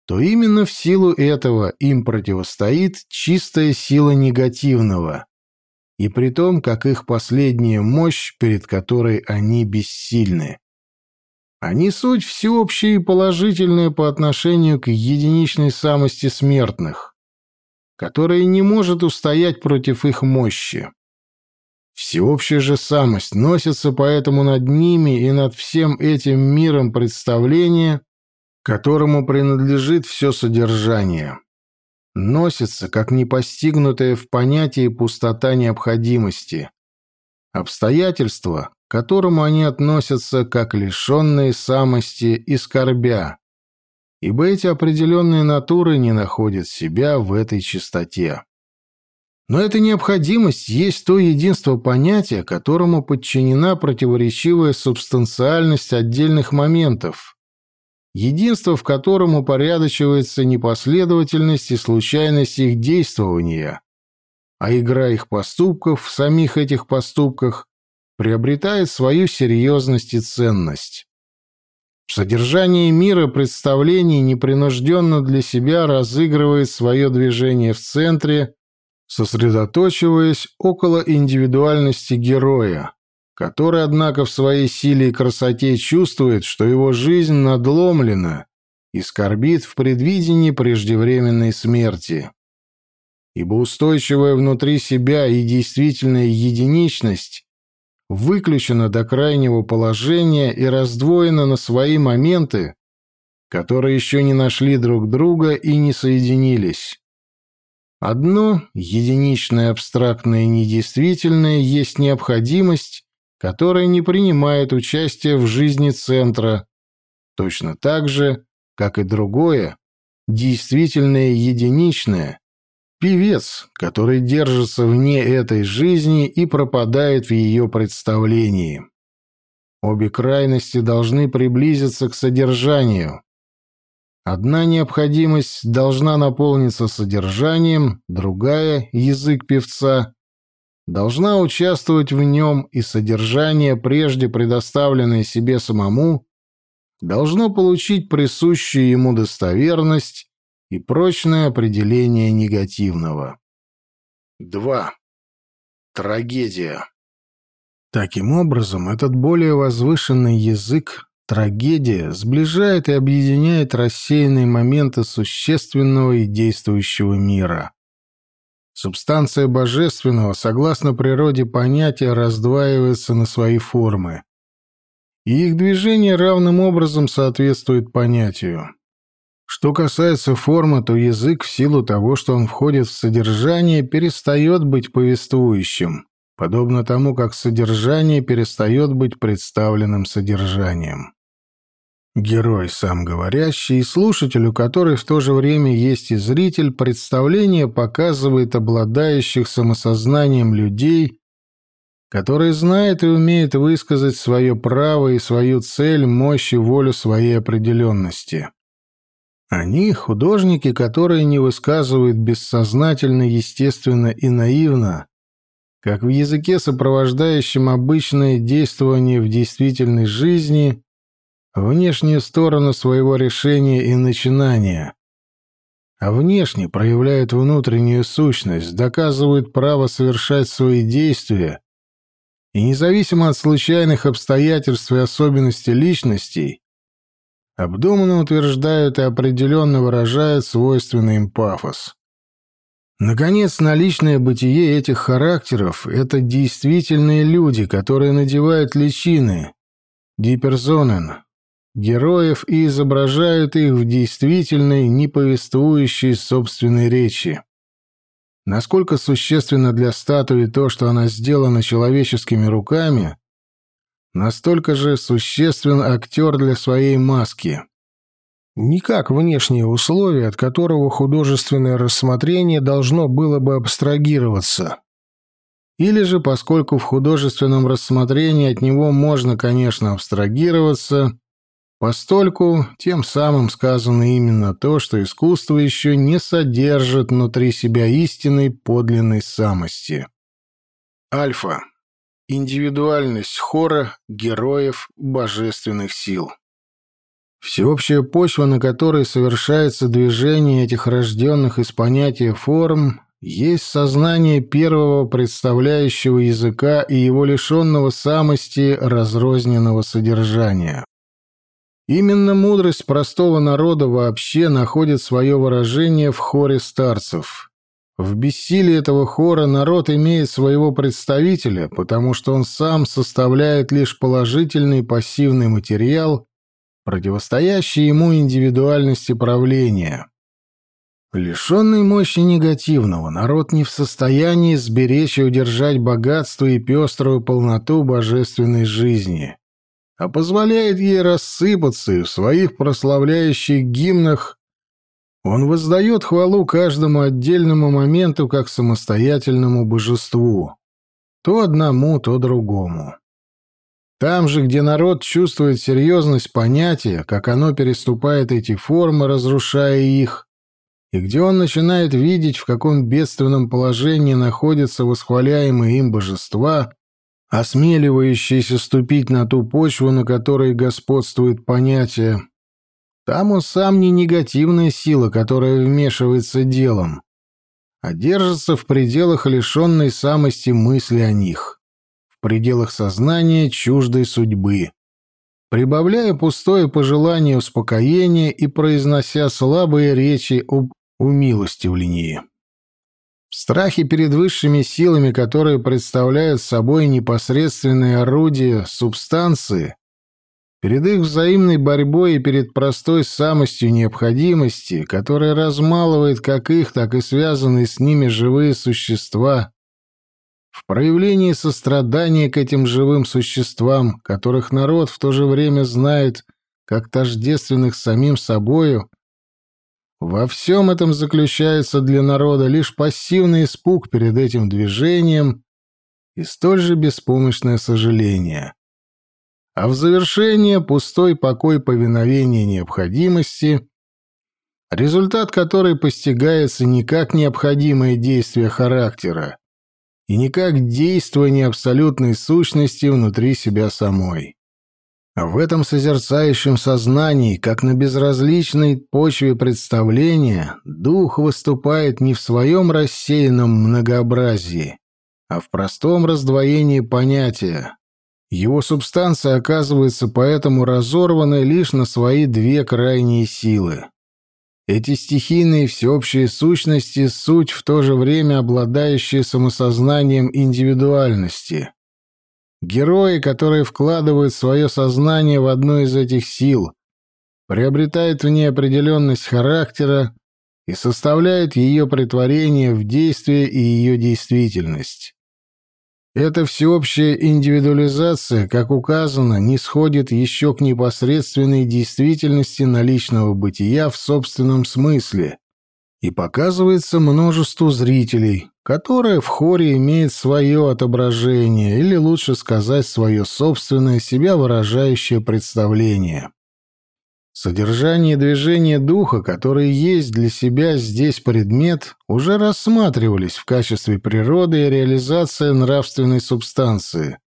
то именно в силу этого им противостоит чистая сила негативного, и при том, как их последняя мощь, перед которой они бессильны. Они суть всеобщее и положительное по отношению к единичной самости смертных, которая не может устоять против их мощи. Всеобщая же самость носится поэтому над ними и над всем этим миром представления, которому принадлежит все содержание. Носится, как непостигнутая в понятии пустота необходимости, обстоятельства, к которому они относятся как лишенные самости и скорбя, ибо эти определенные натуры не находят себя в этой чистоте. Но эта необходимость есть то единство понятия, которому подчинена противоречивая субстанциальность отдельных моментов, единство в котором упорядочивается непоследовательность и случайность их действования, а игра их поступков в самих этих поступках приобретает свою серьезность и ценность. В содержании мира представлений непринужденно для себя разыгрывает свое движение в центре, сосредоточиваясь около индивидуальности героя, который, однако, в своей силе и красоте чувствует, что его жизнь надломлена и скорбит в предвидении преждевременной смерти. Ибо устойчивая внутри себя и действительная единичность выключена до крайнего положения и раздвоена на свои моменты, которые еще не нашли друг друга и не соединились. Одно, единичное, абстрактное недействительное, есть необходимость которая не принимает участия в жизни центра, точно так же, как и другое, действительное единичное, певец, который держится вне этой жизни и пропадает в ее представлении. Обе крайности должны приблизиться к содержанию. Одна необходимость должна наполниться содержанием, другая — язык певца должна участвовать в нем, и содержание, прежде предоставленное себе самому, должно получить присущую ему достоверность и прочное определение негативного. 2. Трагедия. Таким образом, этот более возвышенный язык, трагедия, сближает и объединяет рассеянные моменты существенного и действующего мира. Субстанция божественного, согласно природе понятия, раздваивается на свои формы. И их движение равным образом соответствует понятию. Что касается формы, то язык, в силу того, что он входит в содержание, перестает быть повествующим, подобно тому, как содержание перестает быть представленным содержанием. Герой, сам говорящий, слушателю, который в то же время есть и зритель, представление показывает обладающих самосознанием людей, которые знают и умеют высказать свое право и свою цель, мощь и волю своей определенности. Они — художники, которые не высказывают бессознательно, естественно и наивно, как в языке, сопровождающем обычное действование в действительной жизни, внешнюю сторону своего решения и начинания. а внешне проявляют внутреннюю сущность, доказывают право совершать свои действия и независимо от случайных обстоятельств и особенностей личностей, обдуманно утверждают и определенно выражают свойственный им пафос. Наконец, наличное бытие этих характеров — это действительные люди, которые надевают личины, диперзонен, героев и изображают их в действительной, не повествующей собственной речи. Насколько существенно для статуи то, что она сделана человеческими руками, настолько же существен актер для своей маски. Не как внешние условия, от которого художественное рассмотрение должно было бы абстрагироваться. Или же, поскольку в художественном рассмотрении от него можно, конечно, абстрагироваться, Постольку тем самым сказано именно то, что искусство еще не содержит внутри себя истинной подлинной самости. Альфа. Индивидуальность хора, героев, божественных сил. Всеобщая почва, на которой совершается движение этих рожденных из понятия форм, есть сознание первого представляющего языка и его лишенного самости разрозненного содержания. Именно мудрость простого народа вообще находит свое выражение в хоре старцев. В бессилии этого хора народ имеет своего представителя, потому что он сам составляет лишь положительный пассивный материал, противостоящий ему индивидуальности правления. Лишенный мощи негативного, народ не в состоянии сберечь и удержать богатство и пеструю полноту божественной жизни а позволяет ей рассыпаться, в своих прославляющих гимнах он воздает хвалу каждому отдельному моменту как самостоятельному божеству, то одному, то другому. Там же, где народ чувствует серьезность понятия, как оно переступает эти формы, разрушая их, и где он начинает видеть, в каком бедственном положении находятся восхваляемые им божества, осмеливающийся ступить на ту почву, на которой господствует понятие. Там он сам не негативная сила, которая вмешивается делом, а держится в пределах лишенной самости мысли о них, в пределах сознания чуждой судьбы, прибавляя пустое пожелание успокоения и произнося слабые речи об умилостивлении. В страхе перед высшими силами, которые представляют собой непосредственные орудия субстанции, перед их взаимной борьбой и перед простой самостью необходимости, которая размалывает как их, так и связанные с ними живые существа, в проявлении сострадания к этим живым существам, которых народ в то же время знает как тождественных самим собою, во всем этом заключается для народа лишь пассивный испуг перед этим движением и столь же беспомощное сожаление. А в завершение пустой покой повиновения необходимости, результат которой постигается не как необходимое действие характера и не как действование абсолютной сущности внутри себя самой. В этом созерцающем сознании, как на безразличной почве представления, дух выступает не в своем рассеянном многообразии, а в простом раздвоении понятия. Его субстанция оказывается поэтому разорванной лишь на свои две крайние силы. Эти стихийные всеобщие сущности — суть в то же время обладающие самосознанием индивидуальности — Герои, которые вкладывают свое сознание в одну из этих сил, приобретают в ней определенность характера и составляют ее притворение в действие и ее действительность. Эта всеобщая индивидуализация, как указано, не сходит еще к непосредственной действительности наличного бытия в собственном смысле и показывается множеству зрителей, которое в хоре имеет свое отображение, или лучше сказать, свое собственное себя выражающее представление. Содержание движения духа, которые есть для себя здесь предмет, уже рассматривались в качестве природы и реализации нравственной субстанции.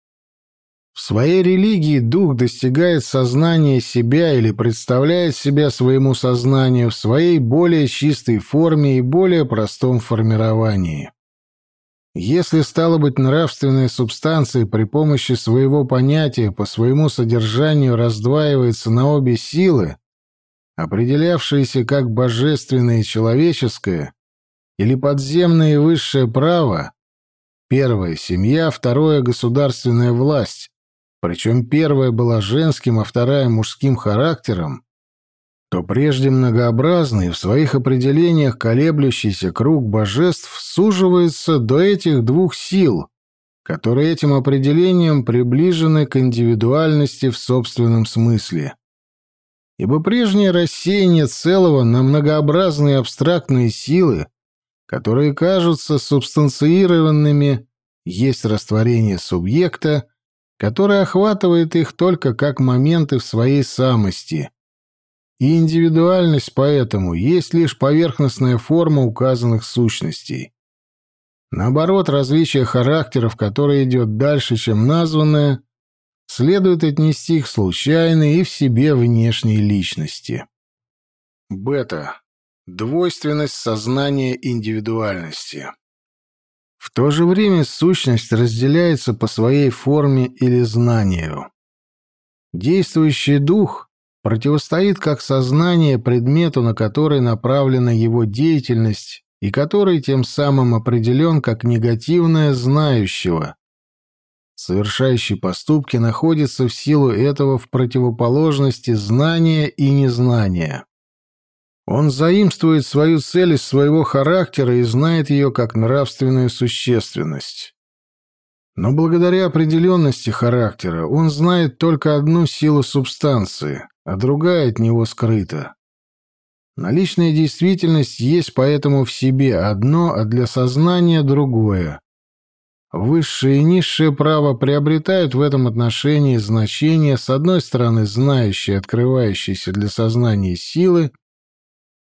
В своей религии дух достигает сознания себя или представляет себя своему сознанию в своей более чистой форме и более простом формировании. Если, стало быть, нравственная субстанция при помощи своего понятия по своему содержанию раздваивается на обе силы, определявшиеся как божественное и человеческое, или подземное и высшее право, первое — семья, второе — государственная власть, причем первая была женским, а вторая — мужским характером, то прежде многообразный в своих определениях колеблющийся круг божеств суживается до этих двух сил, которые этим определением приближены к индивидуальности в собственном смысле. Ибо прежнее рассеяние целого на многообразные абстрактные силы, которые кажутся субстанциированными, есть растворение субъекта, которое охватывает их только как моменты в своей самости. И индивидуальность поэтому есть лишь поверхностная форма указанных сущностей. Наоборот, различие характеров, которое идет дальше, чем названное, следует отнести к случайной и в себе внешней личности. Бета. Двойственность сознания индивидуальности. В то же время сущность разделяется по своей форме или знанию. Действующий дух противостоит как сознание предмету, на который направлена его деятельность и который тем самым определен как негативное знающего. Совершающий поступки находится в силу этого в противоположности знания и незнания. Он заимствует свою цель из своего характера и знает ее как нравственную существенность. Но благодаря определенности характера он знает только одну силу субстанции, а другая от него скрыта. Наличная действительность есть поэтому в себе одно, а для сознания другое. Высшее и низшее право приобретают в этом отношении значение, с одной стороны, знающей, открывающейся для сознания силы,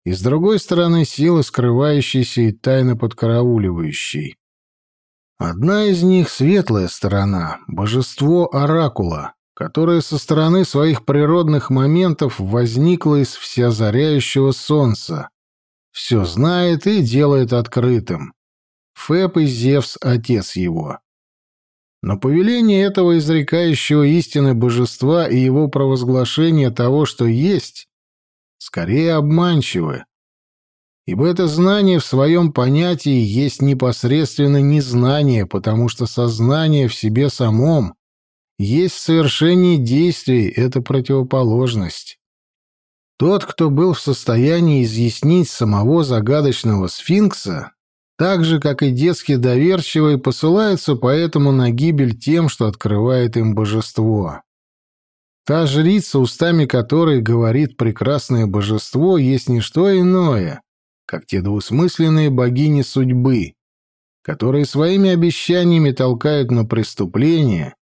и с другой стороны силы, скрывающейся и тайно подкарауливающей. Одна из них — светлая сторона, божество Оракула, которое со стороны своих природных моментов возникло из всеозаряющего солнца, все знает и делает открытым. Феб и Зевс — отец его. Но повеление этого изрекающего истины божества и его провозглашение того, что есть, скорее обманчивы, ибо это знание в своем понятии есть непосредственно незнание, потому что сознание в себе самом есть совершение действий, это противоположность. Тот, кто был в состоянии изъяснить самого загадочного сфинкса, так же, как и детски доверчивый, посылается поэтому на гибель тем, что открывает им божество. Та жрица, устами которой говорит прекрасное божество, есть не что иное, как те двусмысленные богини судьбы, которые своими обещаниями толкают на преступление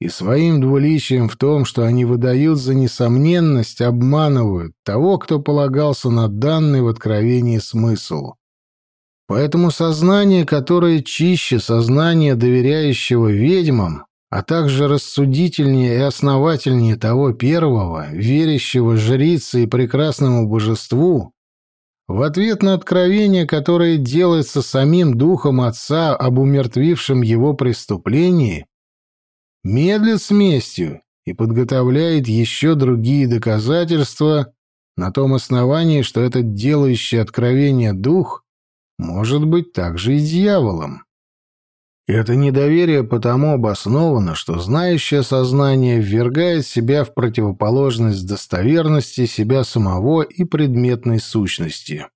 и своим двуличием в том, что они выдают за несомненность, обманывают того, кто полагался на данный в откровении смысл. Поэтому сознание, которое чище сознания, доверяющего ведьмам, а также рассудительнее и основательнее того первого, верящего жрице и прекрасному божеству, в ответ на откровение, которое делается самим духом отца об умертвившем его преступлении, медлит с местью и подготовляет еще другие доказательства на том основании, что этот делающий откровение дух может быть также и дьяволом. Это недоверие потому обосновано, что знающее сознание ввергает себя в противоположность достоверности себя самого и предметной сущности.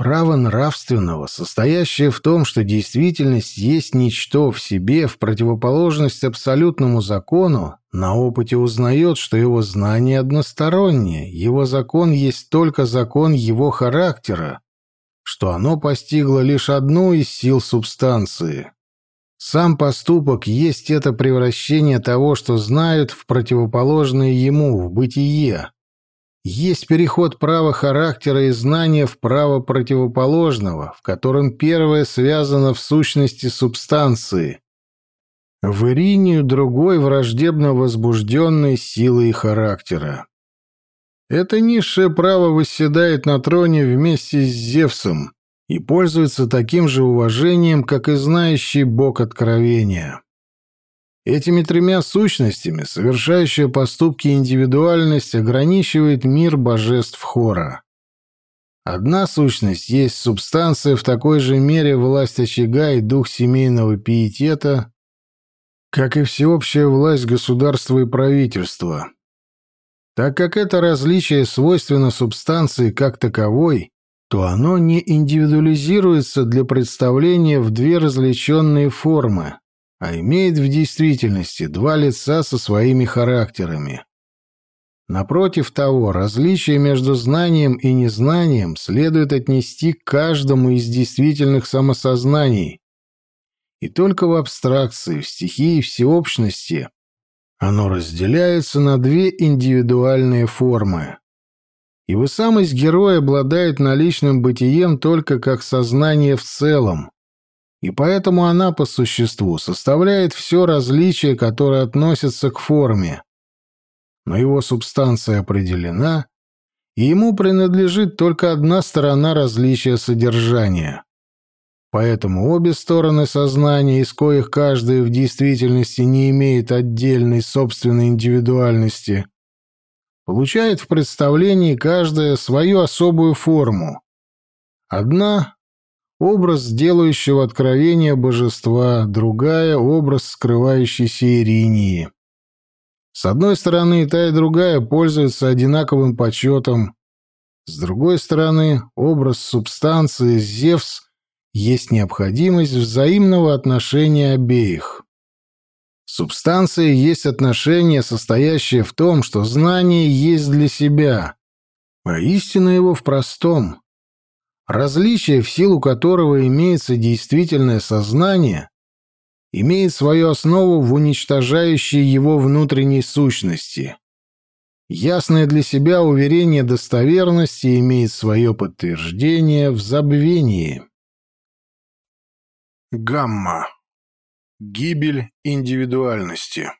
Право нравственного, состоящее в том, что действительность есть ничто в себе в противоположность абсолютному закону, на опыте узнает, что его знание одностороннее, его закон есть только закон его характера, что оно постигло лишь одну из сил субстанции. Сам поступок есть это превращение того, что знают, в противоположное ему, в бытие. Есть переход права характера и знания в право противоположного, в котором первое связано в сущности субстанции. в Иринию другой враждебно возбужденной силой характера. Это низшее право восседает на троне вместе с Зевсом и пользуется таким же уважением, как и знающий Бог откровения. Этими тремя сущностями совершающая поступки индивидуальность ограничивает мир божеств хора. Одна сущность есть субстанция в такой же мере власть очага и дух семейного пиетета, как и всеобщая власть государства и правительства, так как это различие свойственно субстанции как таковой, то оно не индивидуализируется для представления в две различенные формы, а имеет в действительности два лица со своими характерами. Напротив того, различие между знанием и незнанием следует отнести к каждому из действительных самосознаний, и только в абстракции, в стихии всеобщности оно разделяется на две индивидуальные формы. Его самость героя обладает наличным бытием только как сознание в целом, и поэтому она по существу составляет все различие, которое относится к форме. Но его субстанция определена, и ему принадлежит только одна сторона различия содержания. Поэтому обе стороны сознания, из коих каждая в действительности не имеет отдельной собственной индивидуальности, получает в представлении каждая свою особую форму. Одна — образ делающего откровения божества, другая — образ скрывающейся Иринии. С одной стороны, и та, и другая пользуются одинаковым почетом, с другой стороны, образ субстанции Зевс — есть необходимость взаимного отношения обеих. Субстанция есть отношение, состоящее в том, что знание есть для себя, а истина его в простом. Различие, в силу которого имеется действительное сознание, имеет свою основу в уничтожающей его внутренней сущности. Ясное для себя уверение достоверности имеет свое подтверждение в забвении. Гамма. Гибель индивидуальности.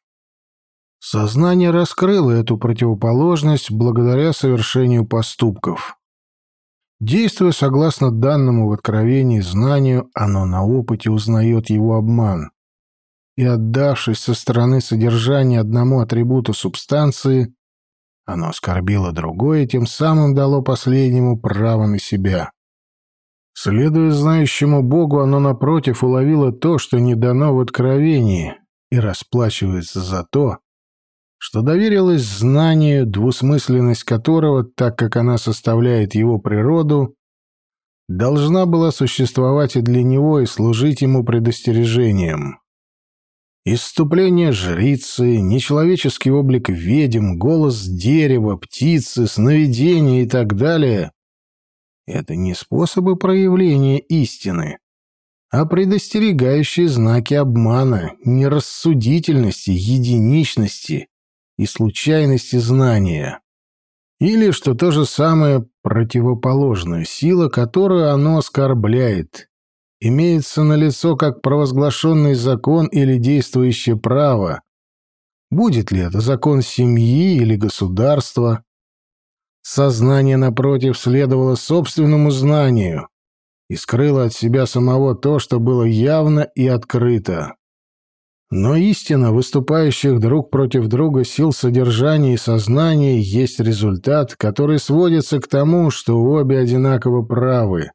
Сознание раскрыло эту противоположность благодаря совершению поступков. Действуя согласно данному в откровении знанию, оно на опыте узнает его обман. И отдавшись со стороны содержания одному атрибуту субстанции, оно оскорбило другое, тем самым дало последнему право на себя. Следуя знающему Богу, оно, напротив, уловило то, что не дано в откровении, и расплачивается за то, что доверилось знанию, двусмысленность которого, так как она составляет его природу, должна была существовать и для него и служить ему предостережением. Иступление жрицы, нечеловеческий облик ведьм, голос дерева, птицы, сновидения и так далее это не способы проявления истины, а предостерегающие знаки обмана, нерассудительности, единичности и случайности знания. Или, что то же самое, противоположная сила, которую оно оскорбляет, имеется на лицо как провозглашенный закон или действующее право, будет ли это закон семьи или государства, Сознание, напротив, следовало собственному знанию и скрыло от себя самого то, что было явно и открыто. Но истина выступающих друг против друга сил содержания и сознания есть результат, который сводится к тому, что обе одинаково правы,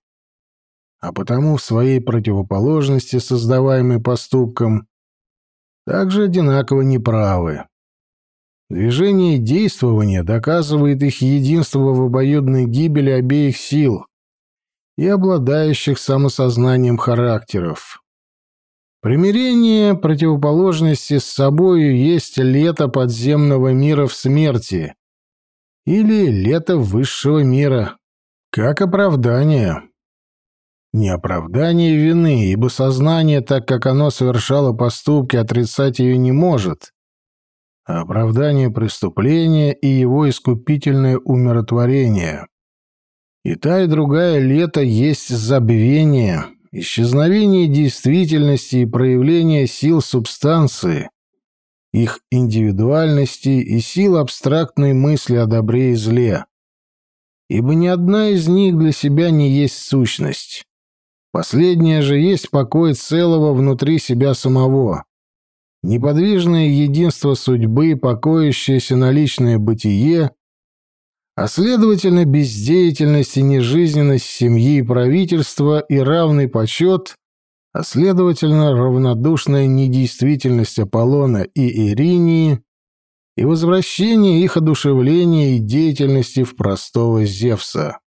а потому в своей противоположности, создаваемой поступком, также одинаково неправы. Движение и действование доказывает их единство в обоюдной гибели обеих сил и обладающих самосознанием характеров. Примирение противоположности с собою есть лето подземного мира в смерти или лето высшего мира, как оправдание. Не оправдание вины, ибо сознание, так как оно совершало поступки, отрицать ее не может, оправдание преступления и его искупительное умиротворение. И та, и другая лето есть забвение, исчезновение действительности и проявление сил субстанции, их индивидуальности и сил абстрактной мысли о добре и зле. Ибо ни одна из них для себя не есть сущность. Последняя же есть покой целого внутри себя самого. Неподвижное единство судьбы, покоящееся на личное бытие, а следовательно бездеятельность и нежизненность семьи и правительства и равный почет а следовательно равнодушная недействительность Аполлона и Иринии и возвращение их одушевления и деятельности в простого Зевса.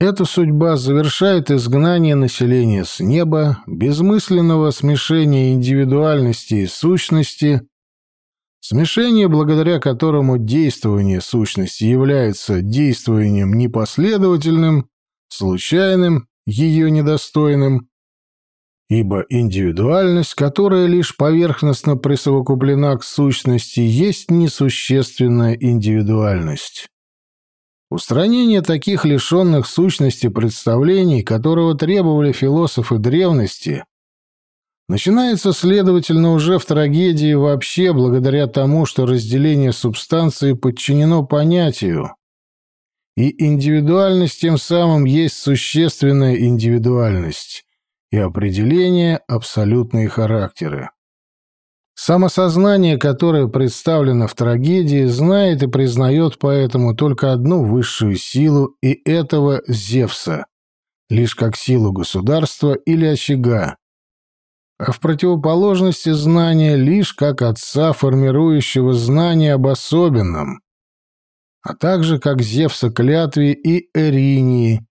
Эта судьба завершает изгнание населения с неба, безмысленного смешения индивидуальности и сущности, смешение, благодаря которому действование сущности является действованием непоследовательным, случайным, ее недостойным, ибо индивидуальность, которая лишь поверхностно присовокуплена к сущности, есть несущественная индивидуальность. Устранение таких лишенных сущности представлений, которого требовали философы древности, начинается, следовательно, уже в трагедии вообще благодаря тому, что разделение субстанции подчинено понятию, и индивидуальность тем самым есть существенная индивидуальность, и определение абсолютные характеры. Самосознание, которое представлено в трагедии, знает и признает поэтому только одну высшую силу, и этого Зевса, лишь как силу государства или очага, а в противоположности знания лишь как отца, формирующего знание об особенном, а также как Зевса клятве и Эринии,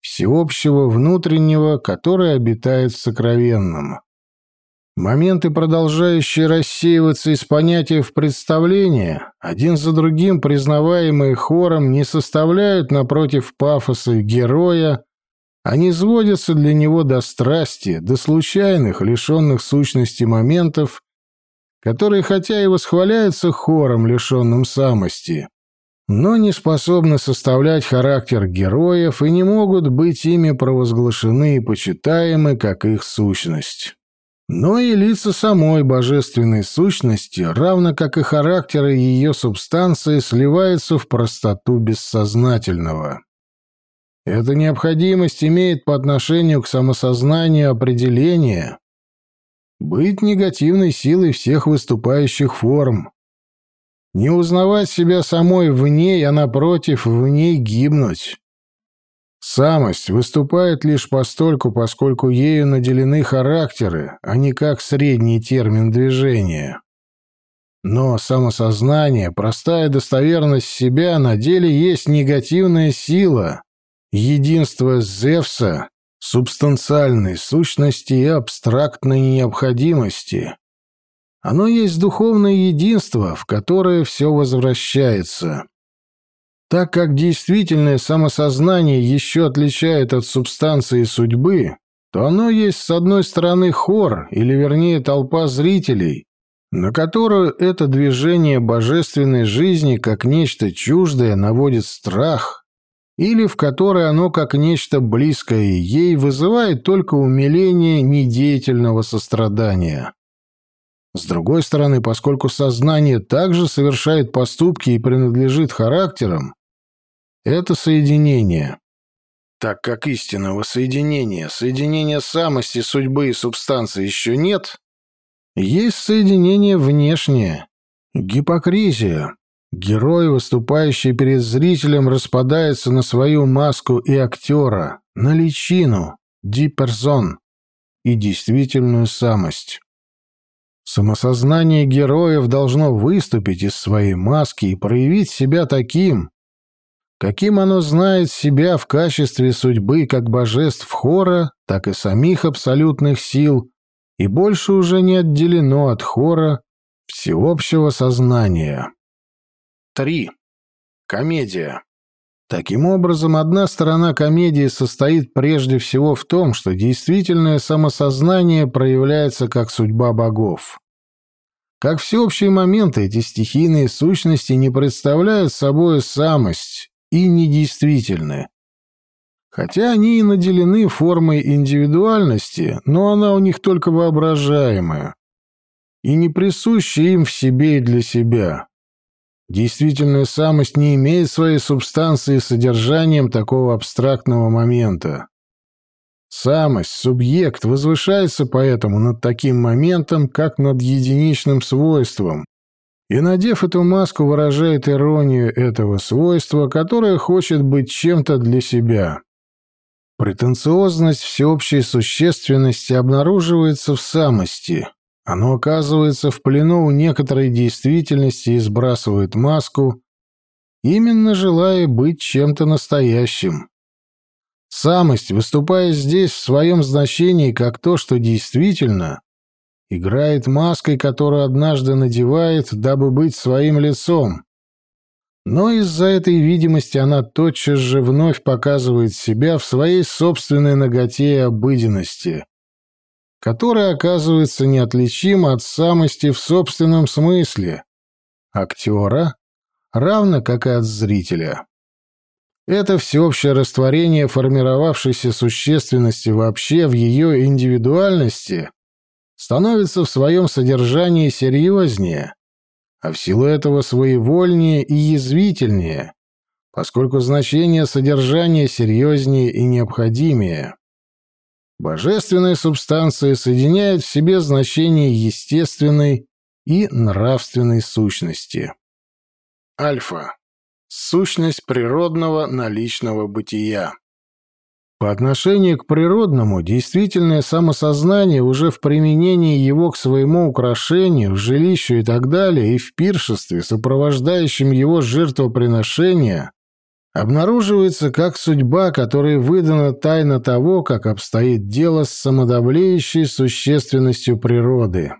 всеобщего внутреннего, который обитает в сокровенном. Моменты, продолжающие рассеиваться из понятия в представление, один за другим признаваемые хором, не составляют напротив пафоса героя, они сводятся для него до страсти, до случайных, лишенных сущности моментов, которые, хотя и восхваляются хором, лишенным самости, но не способны составлять характер героев и не могут быть ими провозглашены и почитаемы, как их сущность. Но и лица самой божественной сущности, равно как и характеры ее субстанции, сливаются в простоту бессознательного. Эта необходимость имеет по отношению к самосознанию определение быть негативной силой всех выступающих форм, не узнавать себя самой в ней, а напротив, в ней гибнуть. Самость выступает лишь постольку, поскольку ею наделены характеры, а не как средний термин движения. Но самосознание, простая достоверность себя на деле есть негативная сила, единство Зевса, субстанциальной сущности и абстрактной необходимости. Оно есть духовное единство, в которое все возвращается. Так как действительное самосознание еще отличает от субстанции судьбы, то оно есть, с одной стороны, хор, или вернее толпа зрителей, на которую это движение божественной жизни как нечто чуждое наводит страх, или в которой оно как нечто близкое ей вызывает только умиление недеятельного сострадания. С другой стороны, поскольку сознание также совершает поступки и принадлежит характерам, это соединение. Так как истинного соединения, соединения самости, судьбы и субстанции еще нет, есть соединение внешнее, гипокризия. Герой, выступающий перед зрителем, распадается на свою маску и актера, на личину, диперсон и действительную самость. Самосознание героев должно выступить из своей маски и проявить себя таким, каким оно знает себя в качестве судьбы как божеств хора, так и самих абсолютных сил, и больше уже не отделено от хора всеобщего сознания. 3. Комедия. Таким образом, одна сторона комедии состоит прежде всего в том, что действительное самосознание проявляется как судьба богов. Как всеобщие моменты, эти стихийные сущности не представляют собой самость и недействительны. Хотя они и наделены формой индивидуальности, но она у них только воображаемая и не присуща им в себе и для себя. Действительная самость не имеет своей субстанции содержанием такого абстрактного момента. Самость, субъект, возвышается поэтому над таким моментом, как над единичным свойством, и, надев эту маску, выражает иронию этого свойства, которое хочет быть чем-то для себя. Претенциозность всеобщей существенности обнаруживается в самости. Оно оказывается в плену у некоторой действительности и сбрасывает маску, именно желая быть чем-то настоящим. Самость, выступая здесь в своем значении как то, что действительно, играет маской, которую однажды надевает, дабы быть своим лицом. Но из-за этой видимости она тотчас же вновь показывает себя в своей собственной наготе и обыденности, которая оказывается неотличима от самости в собственном смысле, актера, равно как и от зрителя. Это всеобщее растворение формировавшейся существенности вообще в ее индивидуальности становится в своем содержании серьезнее, а в силу этого своевольнее и язвительнее, поскольку значение содержания серьезнее и необходимее. Божественная субстанция соединяет в себе значение естественной и нравственной сущности. Альфа. Сущность природного наличного бытия. По отношению к природному, действительное самосознание уже в применении его к своему украшению, жилищу и так далее, и в пиршестве, сопровождающем его жертвоприношение, обнаруживается как судьба, которой выдана тайна того, как обстоит дело с самодавлеющей существенностью природы.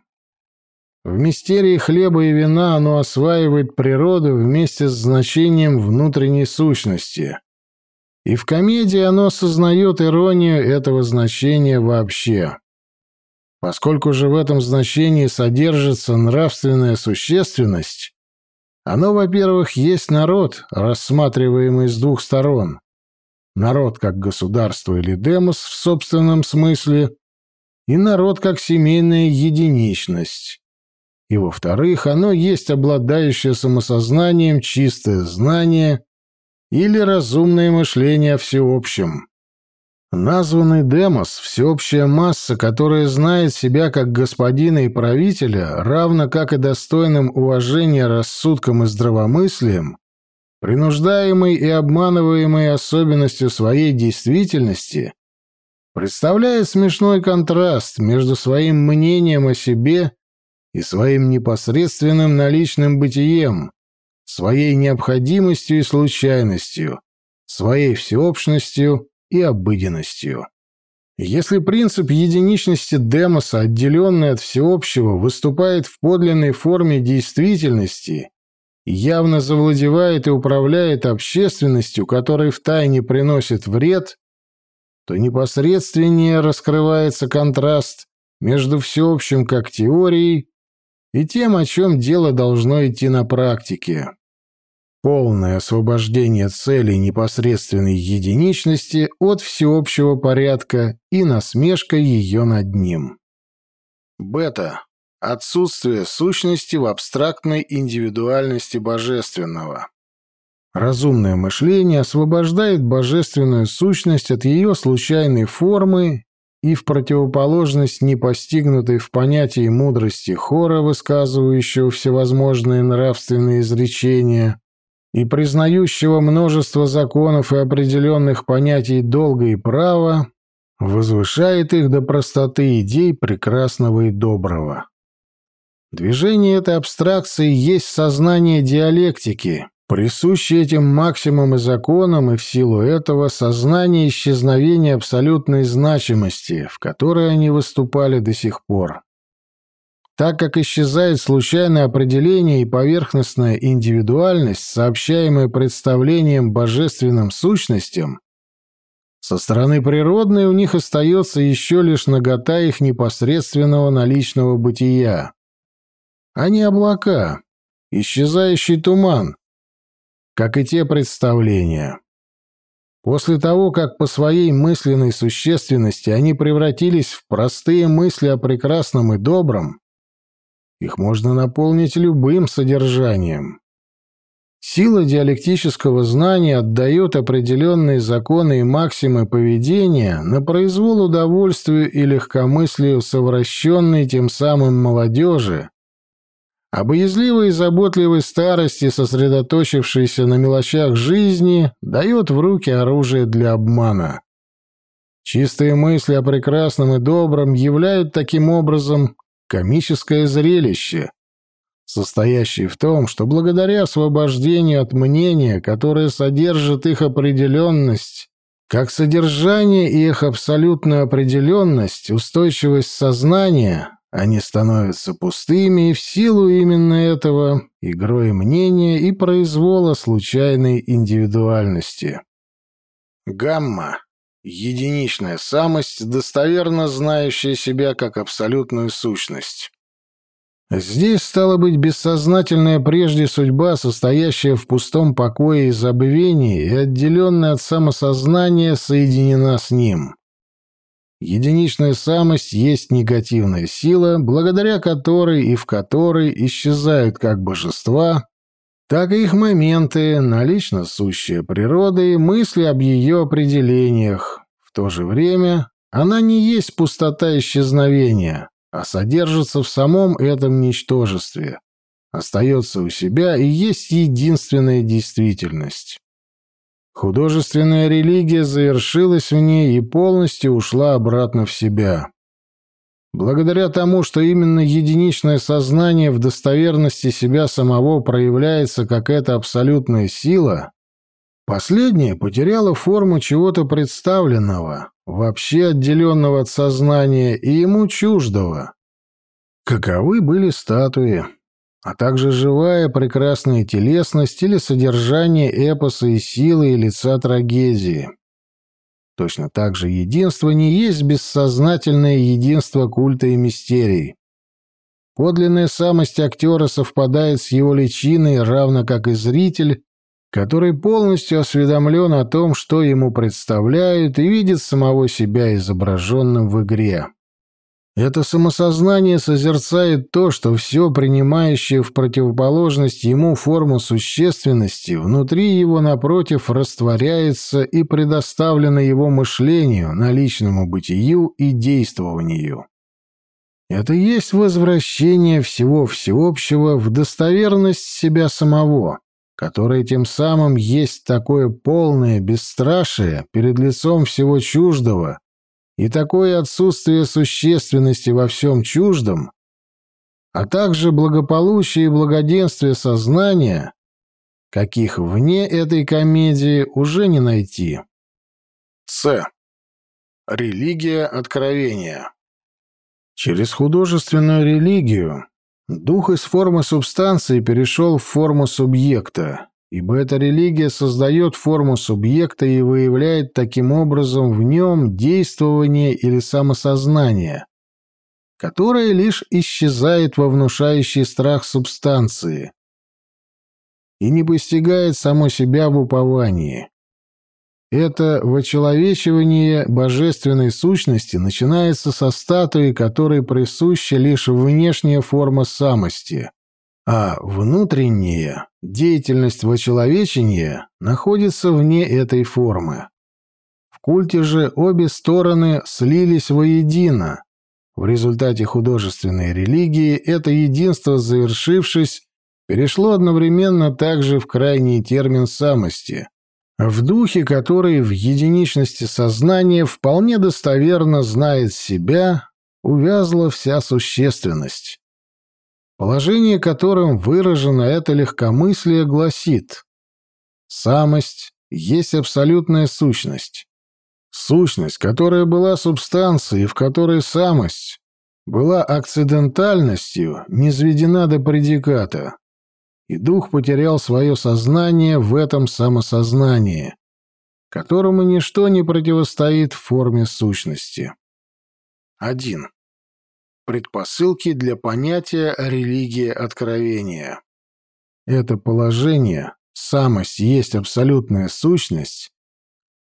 В мистерии хлеба и вина оно осваивает природу вместе с значением внутренней сущности – и в комедии оно сознает иронию этого значения вообще. Поскольку же в этом значении содержится нравственная существенность, оно, во-первых, есть народ, рассматриваемый с двух сторон. Народ как государство или демос в собственном смысле, и народ как семейная единичность. И, во-вторых, оно есть обладающее самосознанием чистое знание или разумное мышление о всеобщем. Названный демос, всеобщая масса, которая знает себя как господина и правителя, равно как и достойным уважения рассудком и здравомыслием, принуждаемый и обманываемый особенностью своей действительности, представляет смешной контраст между своим мнением о себе и своим непосредственным наличным бытием, своей необходимостью и случайностью, своей всеобщностью и обыденностью. Если принцип единичности демоса, отделенный от всеобщего, выступает в подлинной форме действительности, явно завладевает и управляет общественностью, которой втайне приносит вред, то непосредственнее раскрывается контраст между всеобщим как теорией и тем, о чем дело должно идти на практике. Полное освобождение целей непосредственной единичности от всеобщего порядка и насмешка ее над ним. Бета. Отсутствие сущности в абстрактной индивидуальности божественного. Разумное мышление освобождает божественную сущность от ее случайной формы и в противоположность непостигнутой в понятии мудрости хора, высказывающего всевозможные нравственные изречения, и признающего множество законов и определенных понятий долга и права, возвышает их до простоты идей прекрасного и доброго. Движение этой абстракции есть сознание диалектики, Присущие этим максимум и законам, и в силу этого сознание исчезновения абсолютной значимости, в которой они выступали до сих пор. Так как исчезает случайное определение и поверхностная индивидуальность, сообщаемая представлением божественным сущностям, со стороны природной у них остается еще лишь нагота их непосредственного наличного бытия. Они облака, исчезающий туман, как и те представления. После того, как по своей мысленной существенности они превратились в простые мысли о прекрасном и добром, их можно наполнить любым содержанием. Сила диалектического знания отдает определенные законы и максимы поведения на произвол удовольствию и легкомыслию совращенной тем самым молодежи, а боязливой и заботливой старости, сосредоточившейся на мелочах жизни, дает в руки оружие для обмана. Чистые мысли о прекрасном и добром являют таким образом комическое зрелище, состоящее в том, что благодаря освобождению от мнения, которое содержит их определенность, как содержание и их абсолютную определенность, устойчивость сознания, они становятся пустыми, и в силу именно этого игрой мнения и произвола случайной индивидуальности. Гамма — единичная самость, достоверно знающая себя как абсолютную сущность. Здесь стала быть бессознательная прежде судьба, состоящая в пустом покое и забвении, и отделенная от самосознания, соединена с ним. Единичная самость есть негативная сила, благодаря которой и в которой исчезают как божества, так и их моменты, налично сущая природы и мысли об ее определениях. В то же время она не есть пустота исчезновения, а содержится в самом этом ничтожестве, остается у себя и есть единственная действительность. Художественная религия завершилась в ней и полностью ушла обратно в себя. Благодаря тому, что именно единичное сознание в достоверности себя самого проявляется как эта абсолютная сила, последнее потеряло форму чего-то представленного, вообще отделенного от сознания и ему чуждого. Каковы были статуи, а также живая прекрасная телесность или содержание эпоса и силы и лица трагедии. Точно так же единство не есть бессознательное единство культа и мистерий. Подлинная самость актера совпадает с его личиной, равно как и зритель, который полностью осведомлен о том, что ему представляют, и видит самого себя изображенным в игре. Это самосознание созерцает то, что все принимающее в противоположность ему форму существенности внутри его, напротив, растворяется и предоставлено его мышлению, наличному бытию и действованию. Это есть возвращение всего всеобщего в достоверность себя самого, которое тем самым есть такое полное бесстрашие перед лицом всего чуждого, и такое отсутствие существенности во всем чуждом, а также благополучие и благоденствие сознания, каких вне этой комедии уже не найти. С. Религия откровения. Через художественную религию дух из формы субстанции перешел в форму субъекта, ибо эта религия создает форму субъекта и выявляет таким образом в нем действование или самосознание, которое лишь исчезает во внушающей страх субстанции и не постигает само себя в уповании. Это вочеловечивание божественной сущности начинается со статуи, которой присуща лишь внешняя форма самости — а внутренняя деятельность вочеловечения находится вне этой формы. В культе же обе стороны слились воедино. В результате художественной религии это единство, завершившись, перешло одновременно также в крайний термин самости, в духе который в единичности сознания вполне достоверно знает себя, увязла вся существенность. Положение, которым выражено это легкомыслие, гласит «Самость есть абсолютная сущность». Сущность, которая была субстанцией, в которой самость была акцидентальностью, низведена до предиката, и дух потерял свое сознание в этом самосознании, которому ничто не противостоит в форме сущности. 1. Предпосылки для понятия религии откровения. Это положение, самость есть абсолютная сущность,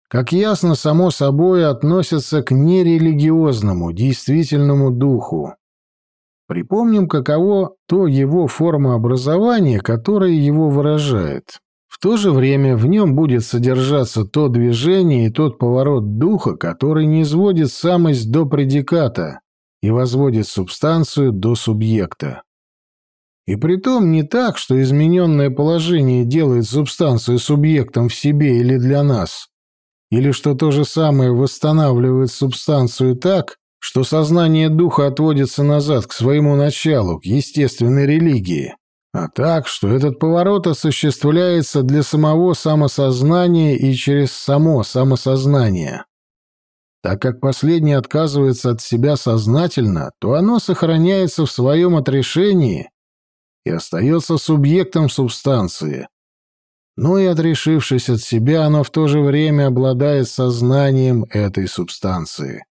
как ясно само собой относятся к нерелигиозному, действительному духу. Припомним, каково то его форма образования, которая его выражает. В то же время в нем будет содержаться то движение и тот поворот духа, который не сводит самость до предиката и возводит субстанцию до субъекта. И притом не так, что измененное положение делает субстанцию субъектом в себе или для нас, или что то же самое восстанавливает субстанцию так, что сознание духа отводится назад к своему началу, к естественной религии, а так, что этот поворот осуществляется для самого самосознания и через само самосознание. Так как последнее отказывается от себя сознательно, то оно сохраняется в своем отрешении и остается субъектом субстанции, но и отрешившись от себя, оно в то же время обладает сознанием этой субстанции.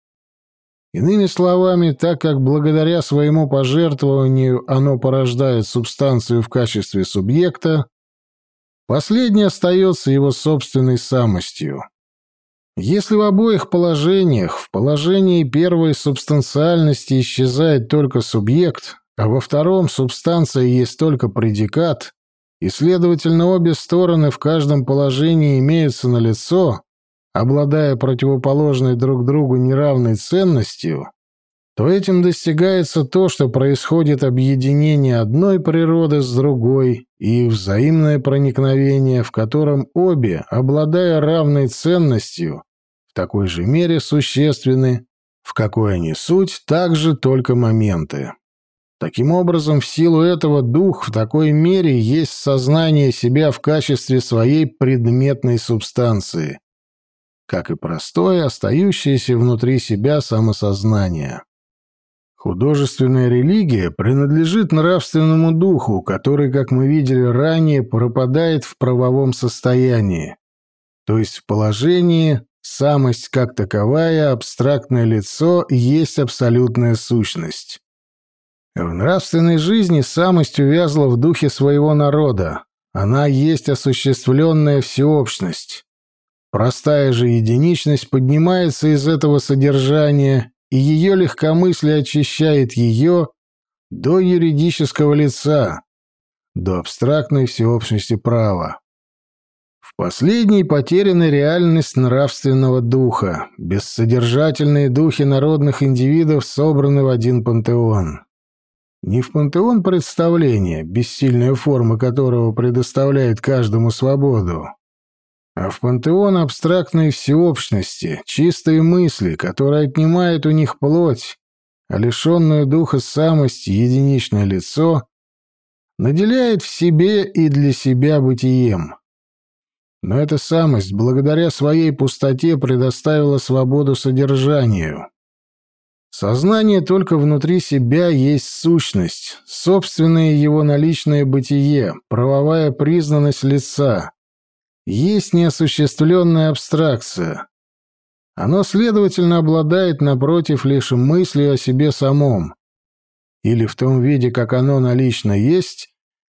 Иными словами, так как благодаря своему пожертвованию оно порождает субстанцию в качестве субъекта, последний остается его собственной самостью. Если в обоих положениях, в положении первой субстанциальности исчезает только субъект, а во втором субстанция есть только предикат, и, следовательно, обе стороны в каждом положении имеются на лицо, обладая противоположной друг другу неравной ценностью, то этим достигается то, что происходит объединение одной природы с другой и взаимное проникновение, в котором обе, обладая равной ценностью, в такой же мере существенны, в какой они суть, также только моменты. Таким образом, в силу этого дух в такой мере есть сознание себя в качестве своей предметной субстанции, как и простое, остающееся внутри себя самосознание. Художественная религия принадлежит нравственному духу, который, как мы видели ранее, пропадает в правовом состоянии, то есть в положении самость как таковая, абстрактное лицо есть абсолютная сущность. В нравственной жизни самость увязла в духе своего народа. Она есть осуществленная всеобщность. Простая же единичность поднимается из этого содержания, и ее легкомыслие очищает ее до юридического лица, до абстрактной всеобщности права. Последней потеряна реальность нравственного духа, бессодержательные духи народных индивидов собраны в один пантеон. Не в пантеон представления, бессильная форма которого предоставляет каждому свободу, а в пантеон абстрактной всеобщности, чистой мысли, которая отнимает у них плоть, а лишенную духа самости единичное лицо наделяет в себе и для себя бытием. Но эта самость, благодаря своей пустоте, предоставила свободу содержанию. Сознание только внутри себя есть сущность, собственное его наличное бытие, правовая признанность лица. Есть неосуществленная абстракция. Оно, следовательно, обладает, напротив, лишь мыслью о себе самом. Или в том виде, как оно налично есть,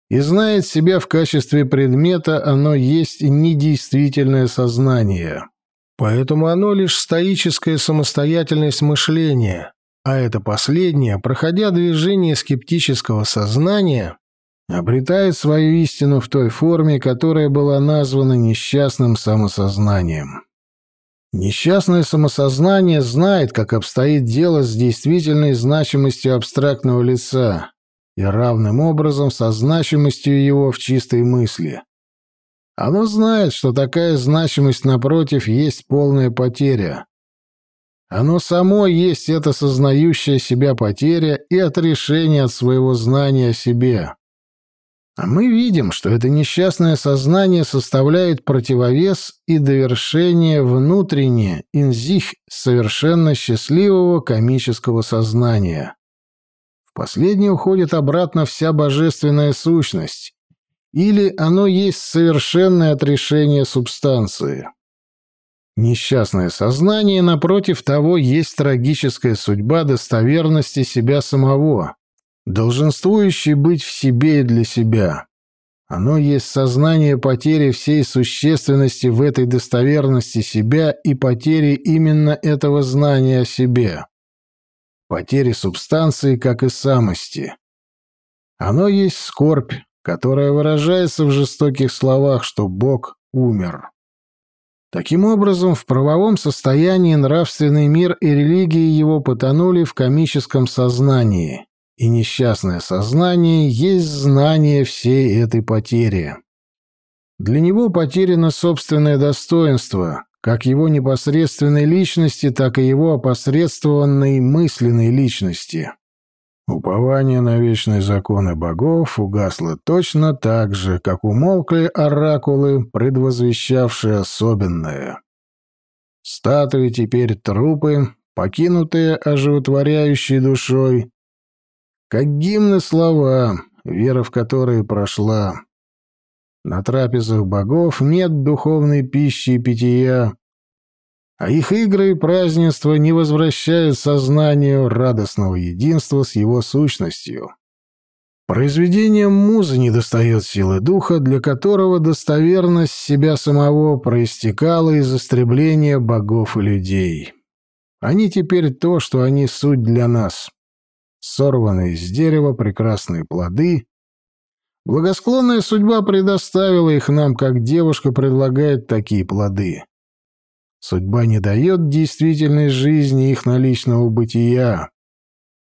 и знает себя в качестве предмета, оно есть недействительное сознание. Поэтому оно лишь стоическая самостоятельность мышления, а это последнее, проходя движение скептического сознания, обретает свою истину в той форме, которая была названа несчастным самосознанием. Несчастное самосознание знает, как обстоит дело с действительной значимостью абстрактного лица и равным образом со значимостью его в чистой мысли. Оно знает, что такая значимость, напротив, есть полная потеря. Оно само есть эта сознающая себя потеря и отрешение от своего знания о себе. А мы видим, что это несчастное сознание составляет противовес и довершение внутреннее, инзих совершенно счастливого комического сознания. Последнее уходит обратно вся божественная сущность, или оно есть совершенное отрешение субстанции. Несчастное сознание, напротив того, есть трагическая судьба достоверности себя самого, долженствующей быть в себе и для себя. Оно есть сознание потери всей существенности в этой достоверности себя и потери именно этого знания о себе. Потери субстанции, как и самости. Оно есть скорбь, которая выражается в жестоких словах, что Бог умер. Таким образом, в правовом состоянии нравственный мир и религии его потонули в комическом сознании, и несчастное сознание есть знание всей этой потери. Для него потеряно собственное достоинство, как его непосредственной личности, так и его опосредствованной мысленной личности. Упование на вечные законы богов угасло точно так же, как умолкли оракулы, предвозвещавшие особенное. Статуи теперь трупы, покинутые оживотворяющей душой, как гимны слова, вера в которые прошла. На трапезах богов нет духовной пищи и питья, а их игры и празднества не возвращают сознанию радостного единства с его сущностью. Произведением музы недостает силы духа, для которого достоверность себя самого проистекала из истребления богов и людей. Они теперь то, что они суть для нас сорванные с дерева прекрасные плоды. Благосклонная судьба предоставила их нам, как девушка предлагает такие плоды. Судьба не дает действительной жизни их наличного бытия,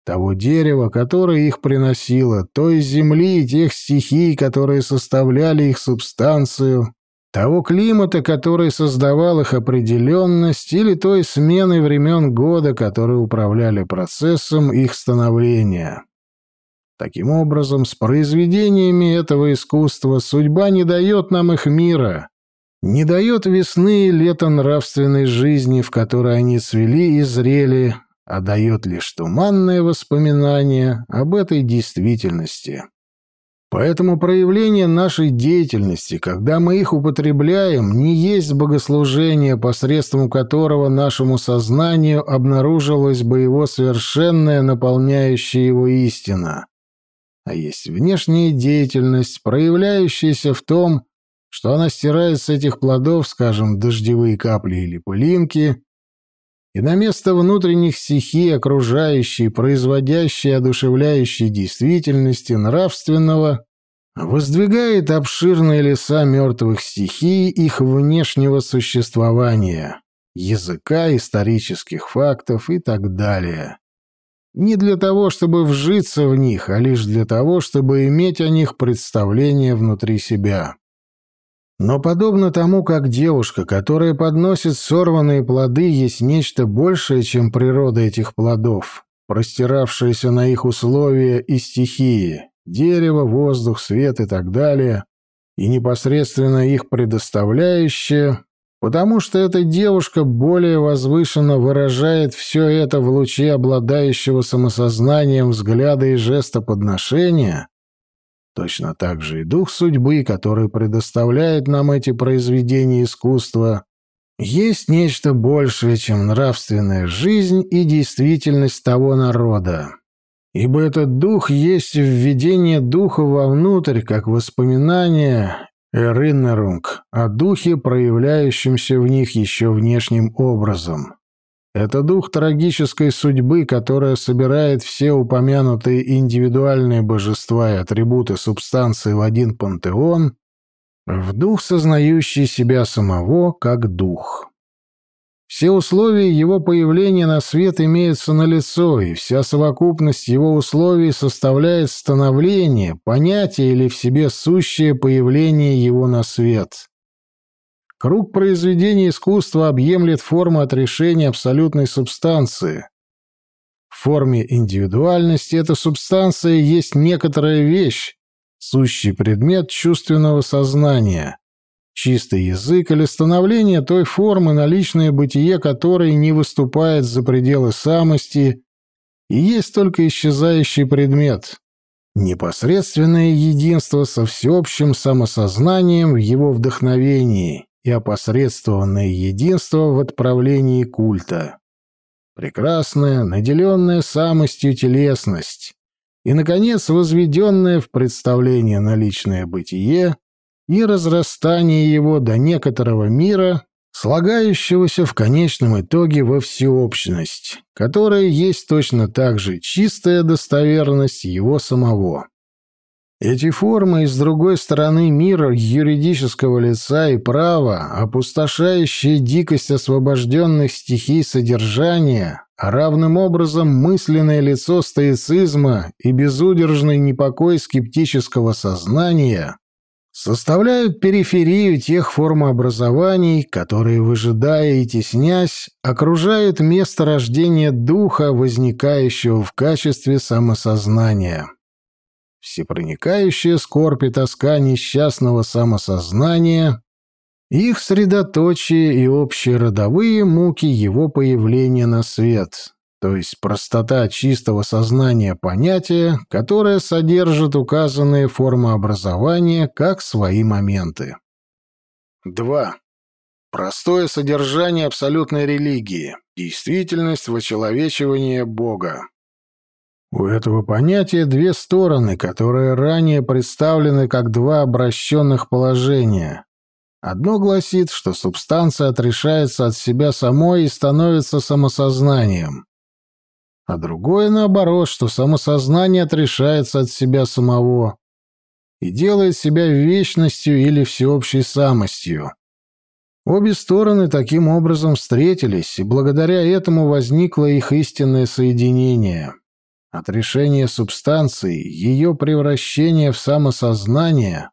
того дерева, которое их приносило, той земли и тех стихий, которые составляли их субстанцию, того климата, который создавал их определенность, или той смены времен года, которые управляли процессом их становления. Таким образом, с произведениями этого искусства судьба не дает нам их мира, не дает весны и лета нравственной жизни, в которой они цвели и зрели, а дает лишь туманное воспоминание об этой действительности. Поэтому проявление нашей деятельности, когда мы их употребляем, не есть богослужение, посредством которого нашему сознанию обнаружилась бы его совершенная наполняющая его истина, а есть внешняя деятельность, проявляющаяся в том, что она стирает с этих плодов, скажем, дождевые капли или пылинки, и на место внутренних стихий, окружающей, производящей одушевляющей действительности нравственного, воздвигает обширные леса мертвых стихий их внешнего существования, языка, исторических фактов и так далее. Не для того, чтобы вжиться в них, а лишь для того, чтобы иметь о них представление внутри себя. Но подобно тому, как девушка, которая подносит сорванные плоды, есть нечто большее, чем природа этих плодов, простиравшаяся на их условия и стихии, дерево, воздух, свет и так далее, и непосредственно их предоставляющая, потому что эта девушка более возвышенно выражает все это в луче обладающего самосознанием взгляда и жеста подношения, Точно так же и дух судьбы, который предоставляет нам эти произведения искусства, есть нечто большее, чем нравственная жизнь и действительность того народа. Ибо этот дух есть введение духа вовнутрь, как воспоминание Эриннерунг о духе, проявляющемся в них еще внешним образом. Это дух трагической судьбы, которая собирает все упомянутые индивидуальные божества и атрибуты субстанции в один пантеон, в дух, сознающий себя самого как дух. Все условия его появления на свет имеются налицо, и вся совокупность его условий составляет становление, понятие или в себе сущее появление его на свет. Круг произведения искусства объемлет форму отрешения абсолютной субстанции. В форме индивидуальности эта субстанция есть некоторая вещь, сущий предмет чувственного сознания, чистый язык или становление той формы, наличное бытие которой не выступает за пределы самости и есть только исчезающий предмет, непосредственное единство со всеобщим самосознанием в его вдохновении и опосредствованное единство в отправлении культа. Прекрасная, наделенная самостью телесность, и, наконец, возведенное в представление на личное бытие и разрастание его до некоторого мира, слагающегося в конечном итоге во всеобщность, которая есть точно так же чистая достоверность его самого. Эти формы, и с другой стороны мира юридического лица и права, опустошающие дикость освобожденных стихий содержания, а равным образом мысленное лицо стоицизма и безудержный непокой скептического сознания, составляют периферию тех формообразований, которые, выжидая и теснясь, окружают место рождения духа, возникающего в качестве самосознания. Всепроникающая скорбь и тоска несчастного самосознания, их средоточие и общие родовые муки его появления на свет, то есть простота чистого сознания понятия, которое содержит указанные формы образования как свои моменты. 2. Простое содержание абсолютной религии, действительность вочеловечивания Бога. У этого понятия две стороны, которые ранее представлены как два обращенных положения. Одно гласит, что субстанция отрешается от себя самой и становится самосознанием. А другое, наоборот, что самосознание отрешается от себя самого и делает себя вечностью или всеобщей самостью. Обе стороны таким образом встретились, и благодаря этому возникло их истинное соединение. Отрешение субстанции, ее превращение в самосознание